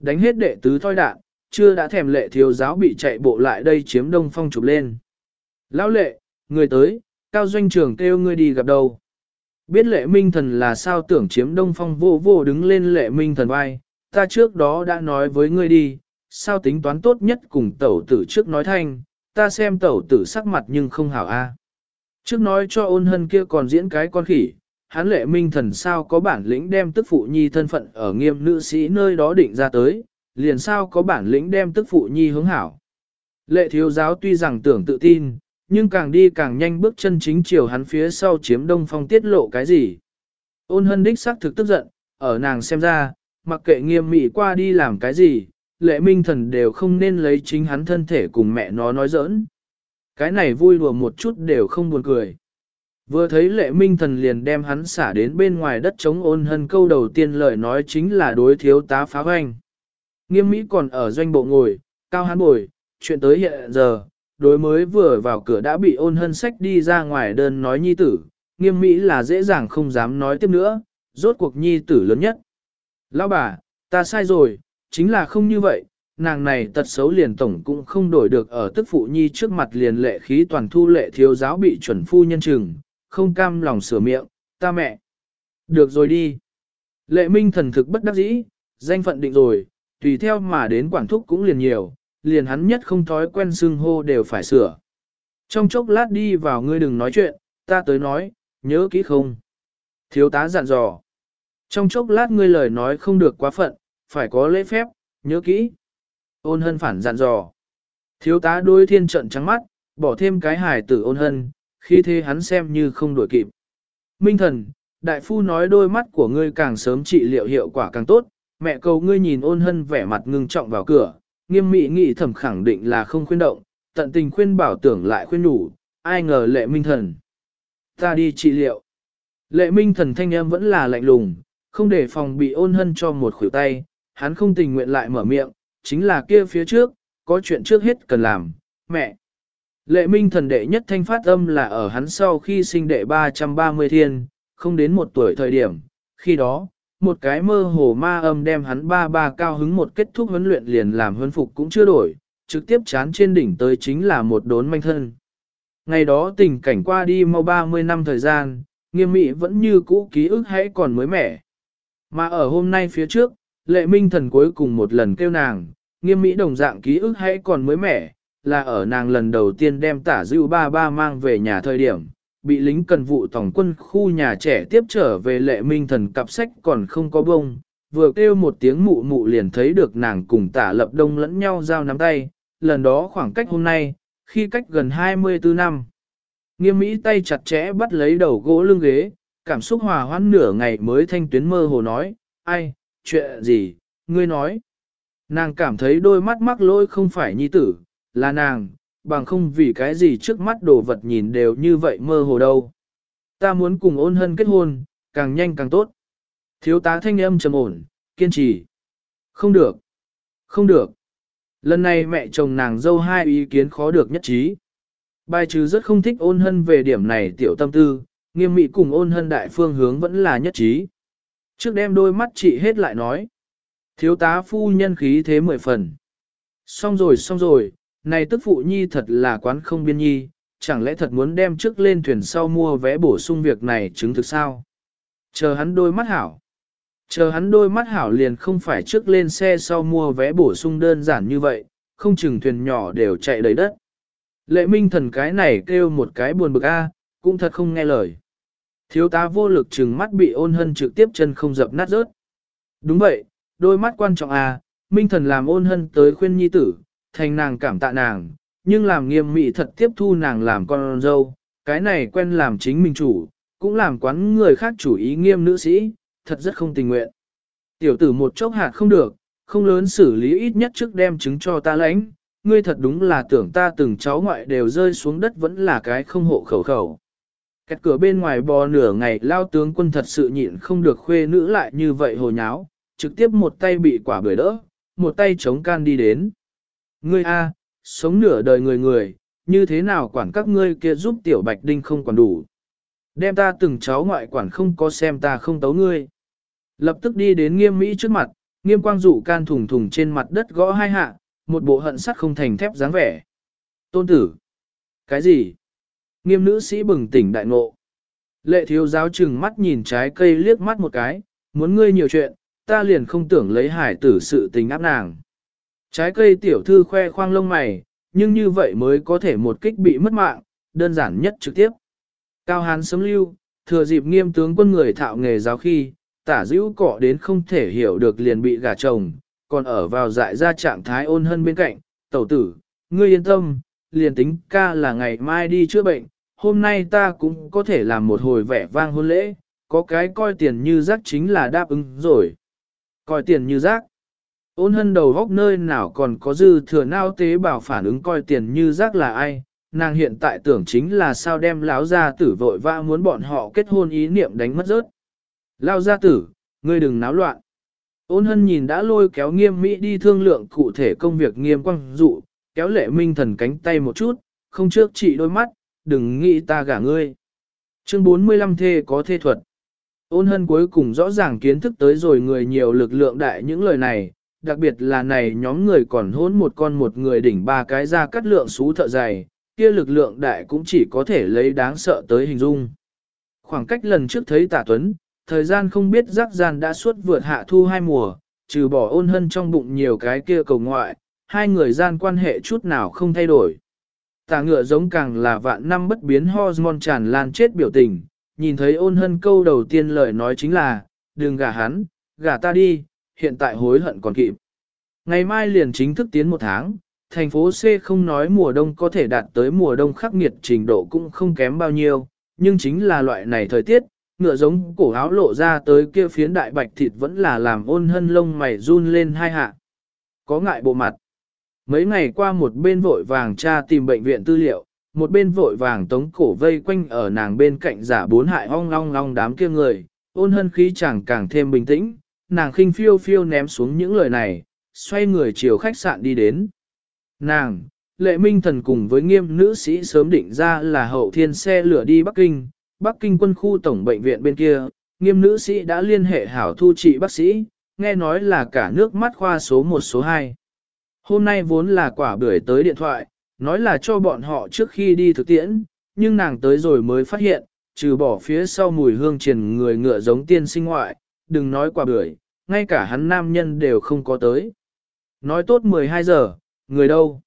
Đánh hết đệ tứ thoi đạn, chưa đã thèm lệ thiếu giáo bị chạy bộ lại đây chiếm đông phong chụp lên. Lão lệ, người tới, cao doanh trưởng kêu ngươi đi gặp đầu Biết lệ minh thần là sao tưởng chiếm đông phong vô vô đứng lên lệ minh thần vai, ta trước đó đã nói với ngươi đi, sao tính toán tốt nhất cùng tẩu tử trước nói thanh, ta xem tẩu tử sắc mặt nhưng không hảo a. Trước nói cho ôn hân kia còn diễn cái con khỉ, hắn lệ minh thần sao có bản lĩnh đem tức phụ nhi thân phận ở nghiêm nữ sĩ nơi đó định ra tới, liền sao có bản lĩnh đem tức phụ nhi hướng hảo. Lệ thiếu giáo tuy rằng tưởng tự tin, nhưng càng đi càng nhanh bước chân chính chiều hắn phía sau chiếm đông phong tiết lộ cái gì. Ôn hân đích xác thực tức giận, ở nàng xem ra, mặc kệ nghiêm mị qua đi làm cái gì, lệ minh thần đều không nên lấy chính hắn thân thể cùng mẹ nó nói giỡn. Cái này vui đùa một chút đều không buồn cười. Vừa thấy lệ minh thần liền đem hắn xả đến bên ngoài đất chống ôn hân câu đầu tiên lời nói chính là đối thiếu tá phá hoanh. Nghiêm Mỹ còn ở doanh bộ ngồi, cao hắn bồi, chuyện tới hiện giờ, đối mới vừa vào cửa đã bị ôn hân sách đi ra ngoài đơn nói nhi tử, nghiêm Mỹ là dễ dàng không dám nói tiếp nữa, rốt cuộc nhi tử lớn nhất. Lão bà, ta sai rồi, chính là không như vậy, nàng này tật xấu liền tổng cũng không đổi được ở tức phụ nhi trước mặt liền lệ khí toàn thu lệ thiếu giáo bị chuẩn phu nhân chừng, không cam lòng sửa miệng, ta mẹ. Được rồi đi. Lệ minh thần thực bất đắc dĩ, danh phận định rồi, tùy theo mà đến quản thúc cũng liền nhiều, liền hắn nhất không thói quen xưng hô đều phải sửa. Trong chốc lát đi vào ngươi đừng nói chuyện, ta tới nói, nhớ kỹ không. Thiếu tá dặn dò. Trong chốc lát ngươi lời nói không được quá phận, phải có lễ phép, nhớ kỹ. Ôn hân phản dặn dò. Thiếu tá đôi thiên trận trắng mắt, bỏ thêm cái hài tử ôn hân, khi thế hắn xem như không đuổi kịp. Minh thần, đại phu nói đôi mắt của ngươi càng sớm trị liệu hiệu quả càng tốt, mẹ cầu ngươi nhìn ôn hân vẻ mặt ngưng trọng vào cửa, nghiêm mị nghị thẩm khẳng định là không khuyên động, tận tình khuyên bảo tưởng lại khuyên đủ, ai ngờ lệ minh thần. Ta đi trị liệu. Lệ minh thần thanh em vẫn là lạnh lùng, không để phòng bị ôn hân cho một khuỷu tay, hắn không tình nguyện lại mở miệng, chính là kia phía trước, có chuyện trước hết cần làm, mẹ. Lệ minh thần đệ nhất thanh phát âm là ở hắn sau khi sinh đệ 330 thiên, không đến một tuổi thời điểm, khi đó, một cái mơ hồ ma âm đem hắn ba ba cao hứng một kết thúc huấn luyện liền làm huấn phục cũng chưa đổi, trực tiếp chán trên đỉnh tới chính là một đốn manh thân. Ngày đó tình cảnh qua đi mau 30 năm thời gian, nghiêm mị vẫn như cũ ký ức hãy còn mới mẻ. Mà ở hôm nay phía trước, lệ minh thần cuối cùng một lần kêu nàng, nghiêm mỹ đồng dạng ký ức hãy còn mới mẻ, là ở nàng lần đầu tiên đem tả dưu ba ba mang về nhà thời điểm, bị lính cần vụ tổng quân khu nhà trẻ tiếp trở về lệ minh thần cặp sách còn không có bông, vừa kêu một tiếng mụ mụ liền thấy được nàng cùng tả lập đông lẫn nhau giao nắm tay, lần đó khoảng cách hôm nay, khi cách gần 24 năm. Nghiêm Mỹ tay chặt chẽ bắt lấy đầu gỗ lưng ghế, cảm xúc hòa hoãn nửa ngày mới thanh tuyến mơ hồ nói, ai, chuyện gì, ngươi nói. Nàng cảm thấy đôi mắt mắc lỗi không phải nhi tử, là nàng, bằng không vì cái gì trước mắt đồ vật nhìn đều như vậy mơ hồ đâu. Ta muốn cùng ôn hân kết hôn, càng nhanh càng tốt. Thiếu tá thanh âm trầm ổn, kiên trì. Không được. Không được. Lần này mẹ chồng nàng dâu hai ý kiến khó được nhất trí. Bài trừ rất không thích ôn hân về điểm này tiểu tâm tư, nghiêm mị cùng ôn hân đại phương hướng vẫn là nhất trí. Trước đem đôi mắt chị hết lại nói. Thiếu tá phu nhân khí thế mười phần. Xong rồi xong rồi, này tức phụ nhi thật là quán không biên nhi, chẳng lẽ thật muốn đem trước lên thuyền sau mua vé bổ sung việc này chứng thực sao? Chờ hắn đôi mắt hảo. Chờ hắn đôi mắt hảo liền không phải trước lên xe sau mua vé bổ sung đơn giản như vậy, không chừng thuyền nhỏ đều chạy đầy đất. Lệ minh thần cái này kêu một cái buồn bực a, cũng thật không nghe lời. Thiếu tá vô lực trừng mắt bị ôn hân trực tiếp chân không dập nát rớt. Đúng vậy, đôi mắt quan trọng à minh thần làm ôn hân tới khuyên nhi tử, thành nàng cảm tạ nàng, nhưng làm nghiêm mị thật tiếp thu nàng làm con dâu, cái này quen làm chính mình chủ, cũng làm quán người khác chủ ý nghiêm nữ sĩ, thật rất không tình nguyện. Tiểu tử một chốc hạt không được, không lớn xử lý ít nhất trước đem chứng cho ta lãnh, ngươi thật đúng là tưởng ta từng cháu ngoại đều rơi xuống đất vẫn là cái không hộ khẩu khẩu. Kẹt cửa bên ngoài bò nửa ngày lao tướng quân thật sự nhịn không được khuê nữ lại như vậy hồ nháo, trực tiếp một tay bị quả bưởi đỡ, một tay chống can đi đến. Ngươi a, sống nửa đời người người, như thế nào quản các ngươi kia giúp tiểu bạch đinh không quản đủ. Đem ta từng cháu ngoại quản không có xem ta không tấu ngươi. Lập tức đi đến nghiêm mỹ trước mặt, nghiêm quang dụ can thùng thùng trên mặt đất gõ hai hạ, một bộ hận sắt không thành thép dáng vẻ. Tôn tử. Cái gì? Nghiêm nữ sĩ bừng tỉnh đại ngộ. Lệ thiếu giáo chừng mắt nhìn trái cây liếc mắt một cái, muốn ngươi nhiều chuyện, ta liền không tưởng lấy hải tử sự tình áp nàng. Trái cây tiểu thư khoe khoang lông mày, nhưng như vậy mới có thể một kích bị mất mạng, đơn giản nhất trực tiếp. Cao hán sấm lưu, thừa dịp nghiêm tướng quân người thạo nghề giáo khi, tả dữ cọ đến không thể hiểu được liền bị gả chồng, còn ở vào dại ra trạng thái ôn hân bên cạnh, tẩu tử, ngươi yên tâm, liền tính ca là ngày mai đi chữa bệnh, hôm nay ta cũng có thể làm một hồi vẻ vang hôn lễ, có cái coi tiền như rác chính là đáp ứng rồi. Coi tiền như rác. Ôn hân đầu góc nơi nào còn có dư thừa nao tế bảo phản ứng coi tiền như rác là ai, nàng hiện tại tưởng chính là sao đem lão gia tử vội vã muốn bọn họ kết hôn ý niệm đánh mất rớt. Lao gia tử, ngươi đừng náo loạn. Ôn hân nhìn đã lôi kéo nghiêm mỹ đi thương lượng cụ thể công việc nghiêm quang dụ, kéo lệ minh thần cánh tay một chút, không trước chị đôi mắt, đừng nghĩ ta gả ngươi. Chương 45 thê có thê thuật. Ôn hân cuối cùng rõ ràng kiến thức tới rồi người nhiều lực lượng đại những lời này, đặc biệt là này nhóm người còn hôn một con một người đỉnh ba cái ra cắt lượng xú thợ dày, kia lực lượng đại cũng chỉ có thể lấy đáng sợ tới hình dung. Khoảng cách lần trước thấy tả tuấn, thời gian không biết rắc gian đã suốt vượt hạ thu hai mùa, trừ bỏ ôn hân trong bụng nhiều cái kia cầu ngoại, hai người gian quan hệ chút nào không thay đổi. Tà ngựa giống càng là vạn năm bất biến hormone tràn lan chết biểu tình, nhìn thấy ôn hân câu đầu tiên lời nói chính là, đừng gả hắn, gả ta đi, hiện tại hối hận còn kịp. Ngày mai liền chính thức tiến một tháng, thành phố C không nói mùa đông có thể đạt tới mùa đông khắc nghiệt trình độ cũng không kém bao nhiêu, nhưng chính là loại này thời tiết, ngựa giống cổ áo lộ ra tới kia phiến đại bạch thịt vẫn là làm ôn hân lông mày run lên hai hạ. Có ngại bộ mặt. Mấy ngày qua một bên vội vàng tra tìm bệnh viện tư liệu, một bên vội vàng tống cổ vây quanh ở nàng bên cạnh giả bốn hại ong long long đám kia người, ôn hân khí chẳng càng thêm bình tĩnh, nàng khinh phiêu phiêu ném xuống những lời này, xoay người chiều khách sạn đi đến. Nàng, lệ minh thần cùng với nghiêm nữ sĩ sớm định ra là hậu thiên xe lửa đi Bắc Kinh, Bắc Kinh quân khu tổng bệnh viện bên kia, nghiêm nữ sĩ đã liên hệ hảo thu trị bác sĩ, nghe nói là cả nước mắt khoa số 1 số 2. Hôm nay vốn là quả bưởi tới điện thoại, nói là cho bọn họ trước khi đi thực tiễn, nhưng nàng tới rồi mới phát hiện, trừ bỏ phía sau mùi hương truyền người ngựa giống tiên sinh ngoại, đừng nói quả bưởi, ngay cả hắn nam nhân đều không có tới. Nói tốt 12 giờ, người đâu?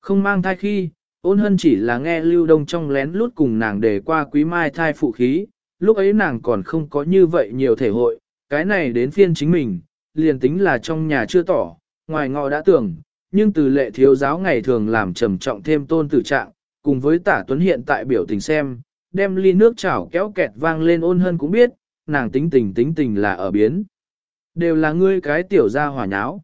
Không mang thai khi, ôn hân chỉ là nghe lưu đông trong lén lút cùng nàng để qua quý mai thai phụ khí, lúc ấy nàng còn không có như vậy nhiều thể hội, cái này đến phiên chính mình, liền tính là trong nhà chưa tỏ, ngoài ngọ đã tưởng, nhưng từ lệ thiếu giáo ngày thường làm trầm trọng thêm tôn tử trạng, cùng với tả tuấn hiện tại biểu tình xem, đem ly nước chảo kéo kẹt vang lên ôn hân cũng biết, nàng tính tình tính tình là ở biến. Đều là ngươi cái tiểu gia hỏa nháo.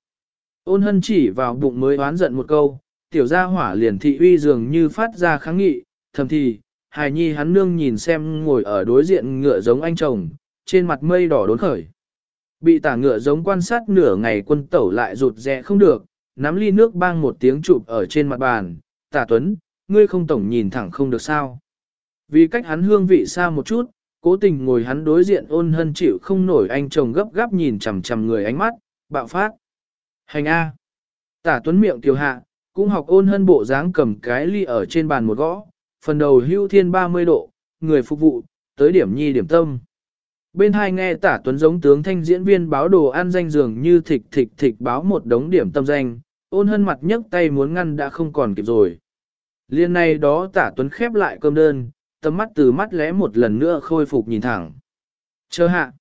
Ôn hân chỉ vào bụng mới oán giận một câu, tiểu gia hỏa liền thị uy dường như phát ra kháng nghị, thầm thì, hài nhi hắn nương nhìn xem ngồi ở đối diện ngựa giống anh chồng, trên mặt mây đỏ đốn khởi. Bị tả ngựa giống quan sát nửa ngày quân tẩu lại rụt rè không được, nắm ly nước bang một tiếng chụp ở trên mặt bàn, tả tuấn, ngươi không tổng nhìn thẳng không được sao. Vì cách hắn hương vị xa một chút, cố tình ngồi hắn đối diện ôn hân chịu không nổi anh chồng gấp gáp nhìn chằm chằm người ánh mắt, bạo phát. Hành A. Tả tuấn miệng tiểu hạ, cũng học ôn hân bộ dáng cầm cái ly ở trên bàn một gõ, phần đầu hưu thiên 30 độ, người phục vụ, tới điểm nhi điểm tâm. Bên hai nghe tả tuấn giống tướng thanh diễn viên báo đồ ăn danh dường như thịch thịch thịch báo một đống điểm tâm danh, ôn hân mặt nhấc tay muốn ngăn đã không còn kịp rồi. Liên này đó tả tuấn khép lại cơm đơn, tầm mắt từ mắt lẽ một lần nữa khôi phục nhìn thẳng. Chờ hạ.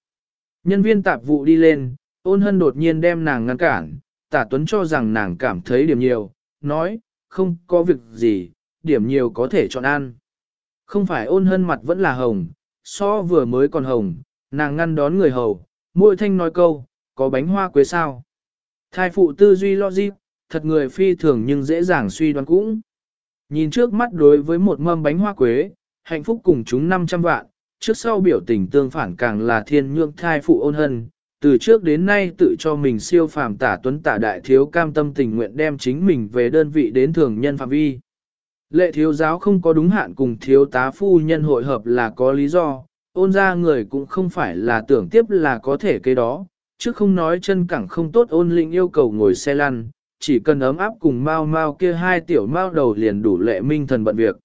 Nhân viên tạp vụ đi lên, ôn hân đột nhiên đem nàng ngăn cản, tả tuấn cho rằng nàng cảm thấy điểm nhiều, nói, không có việc gì, điểm nhiều có thể chọn ăn. Không phải ôn hân mặt vẫn là hồng, so vừa mới còn hồng, nàng ngăn đón người hầu, môi thanh nói câu, có bánh hoa quế sao. Thai phụ tư duy logic, thật người phi thường nhưng dễ dàng suy đoán cũng. Nhìn trước mắt đối với một mâm bánh hoa quế, hạnh phúc cùng chúng 500 vạn, trước sau biểu tình tương phản càng là thiên nhượng thai phụ ôn hân, từ trước đến nay tự cho mình siêu phàm tả tuấn tả đại thiếu cam tâm tình nguyện đem chính mình về đơn vị đến thường nhân phạm vi. Lệ thiếu giáo không có đúng hạn cùng thiếu tá phu nhân hội hợp là có lý do, ôn ra người cũng không phải là tưởng tiếp là có thể cái đó, chứ không nói chân cẳng không tốt ôn lĩnh yêu cầu ngồi xe lăn, chỉ cần ấm áp cùng mau mau kia hai tiểu mau đầu liền đủ lệ minh thần bận việc.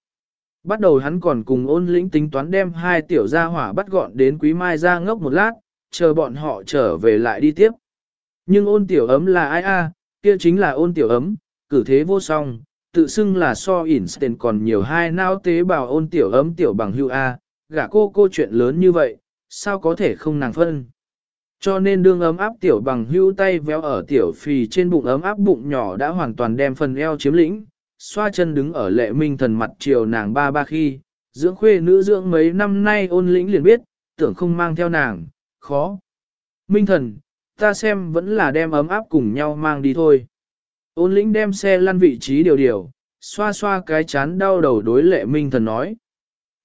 Bắt đầu hắn còn cùng ôn lĩnh tính toán đem hai tiểu gia hỏa bắt gọn đến quý mai ra ngốc một lát, chờ bọn họ trở về lại đi tiếp. Nhưng ôn tiểu ấm là ai a? À, kia chính là ôn tiểu ấm, cử thế vô song, tự xưng là so Einstein còn nhiều hai nao tế bào ôn tiểu ấm tiểu bằng hưu a, gả cô cô chuyện lớn như vậy, sao có thể không nàng phân. Cho nên đương ấm áp tiểu bằng hưu tay véo ở tiểu phì trên bụng ấm áp bụng nhỏ đã hoàn toàn đem phần eo chiếm lĩnh, xoa chân đứng ở lệ minh thần mặt chiều nàng ba ba khi, dưỡng khuê nữ dưỡng mấy năm nay ôn lĩnh liền biết, tưởng không mang theo nàng, khó. Minh thần, ta xem vẫn là đem ấm áp cùng nhau mang đi thôi. Ôn lĩnh đem xe lăn vị trí điều điều, xoa xoa cái chán đau đầu đối lệ minh thần nói.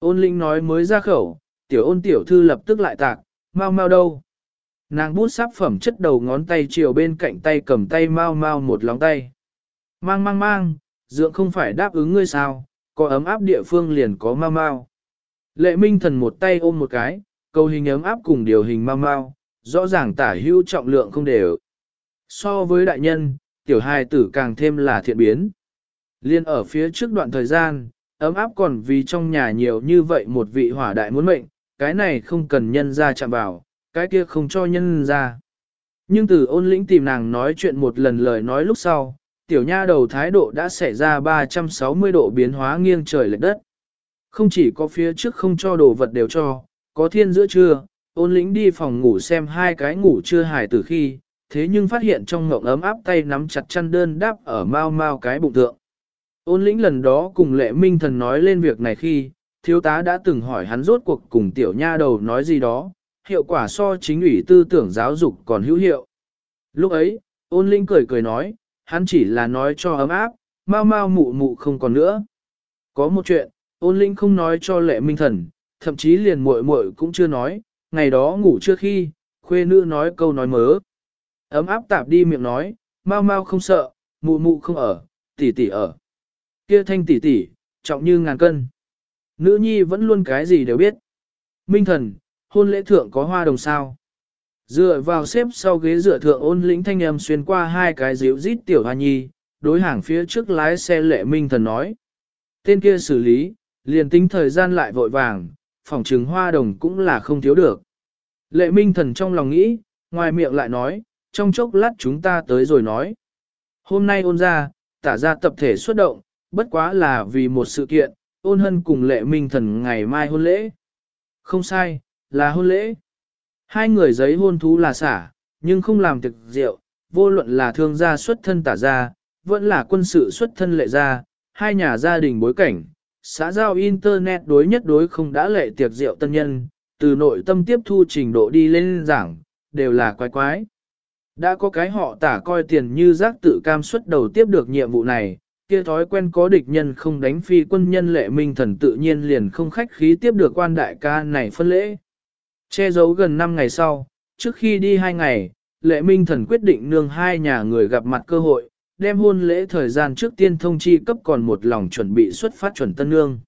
Ôn Linh nói mới ra khẩu, tiểu ôn tiểu thư lập tức lại tạc, mau mau đâu. Nàng bút sáp phẩm chất đầu ngón tay chiều bên cạnh tay cầm tay mau mau một lóng tay. Mang mang mang, dưỡng không phải đáp ứng ngươi sao, có ấm áp địa phương liền có mau mau. Lệ minh thần một tay ôm một cái, cầu hình ấm áp cùng điều hình mau mau, rõ ràng tả hữu trọng lượng không đều. So với đại nhân, tiểu hài tử càng thêm là thiện biến. Liên ở phía trước đoạn thời gian, ấm áp còn vì trong nhà nhiều như vậy một vị hỏa đại muốn mệnh, cái này không cần nhân ra chạm vào, cái kia không cho nhân ra. Nhưng từ ôn lĩnh tìm nàng nói chuyện một lần lời nói lúc sau, tiểu nha đầu thái độ đã xảy ra 360 độ biến hóa nghiêng trời lệch đất. Không chỉ có phía trước không cho đồ vật đều cho, có thiên giữa trưa, ôn lĩnh đi phòng ngủ xem hai cái ngủ chưa hài từ khi, thế nhưng phát hiện trong ngộng ấm áp tay nắm chặt chăn đơn đáp ở mau mau cái bụng tượng. Ôn lĩnh lần đó cùng lệ minh thần nói lên việc này khi, thiếu tá đã từng hỏi hắn rốt cuộc cùng tiểu nha đầu nói gì đó, hiệu quả so chính ủy tư tưởng giáo dục còn hữu hiệu. Lúc ấy, ôn lĩnh cười cười nói, hắn chỉ là nói cho ấm áp, mau mau mụ mụ không còn nữa. có một chuyện, ôn linh không nói cho lệ minh thần, thậm chí liền muội muội cũng chưa nói, ngày đó ngủ trước khi, khuê nữ nói câu nói mớ. Ấm áp tạp đi miệng nói, mau mau không sợ, mụ mụ không ở, tỷ tỷ ở. Kia thanh tỷ tỷ, trọng như ngàn cân. Nữ nhi vẫn luôn cái gì đều biết. Minh thần, hôn lễ thượng có hoa đồng sao. Dựa vào xếp sau ghế dựa thượng ôn lĩnh thanh âm xuyên qua hai cái díu rít tiểu hoa nhi, đối hàng phía trước lái xe lệ minh thần nói. Tên kia xử lý, liền tính thời gian lại vội vàng, phòng trừng hoa đồng cũng là không thiếu được. Lệ minh thần trong lòng nghĩ, ngoài miệng lại nói, trong chốc lát chúng ta tới rồi nói. Hôm nay ôn ra, tả ra tập thể xuất động, bất quá là vì một sự kiện, ôn hân cùng lệ minh thần ngày mai hôn lễ. Không sai, là hôn lễ. Hai người giấy hôn thú là xả, nhưng không làm thực rượu, vô luận là thương gia xuất thân tả gia, vẫn là quân sự xuất thân lệ gia, hai nhà gia đình bối cảnh, xã giao internet đối nhất đối không đã lệ tiệc rượu tân nhân, từ nội tâm tiếp thu trình độ đi lên giảng, đều là quái quái. Đã có cái họ tả coi tiền như giác tự cam suất đầu tiếp được nhiệm vụ này, kia thói quen có địch nhân không đánh phi quân nhân lệ minh thần tự nhiên liền không khách khí tiếp được quan đại ca này phân lễ. Che giấu gần 5 ngày sau, trước khi đi 2 ngày, lệ minh thần quyết định nương hai nhà người gặp mặt cơ hội, đem hôn lễ thời gian trước tiên thông chi cấp còn một lòng chuẩn bị xuất phát chuẩn tân nương.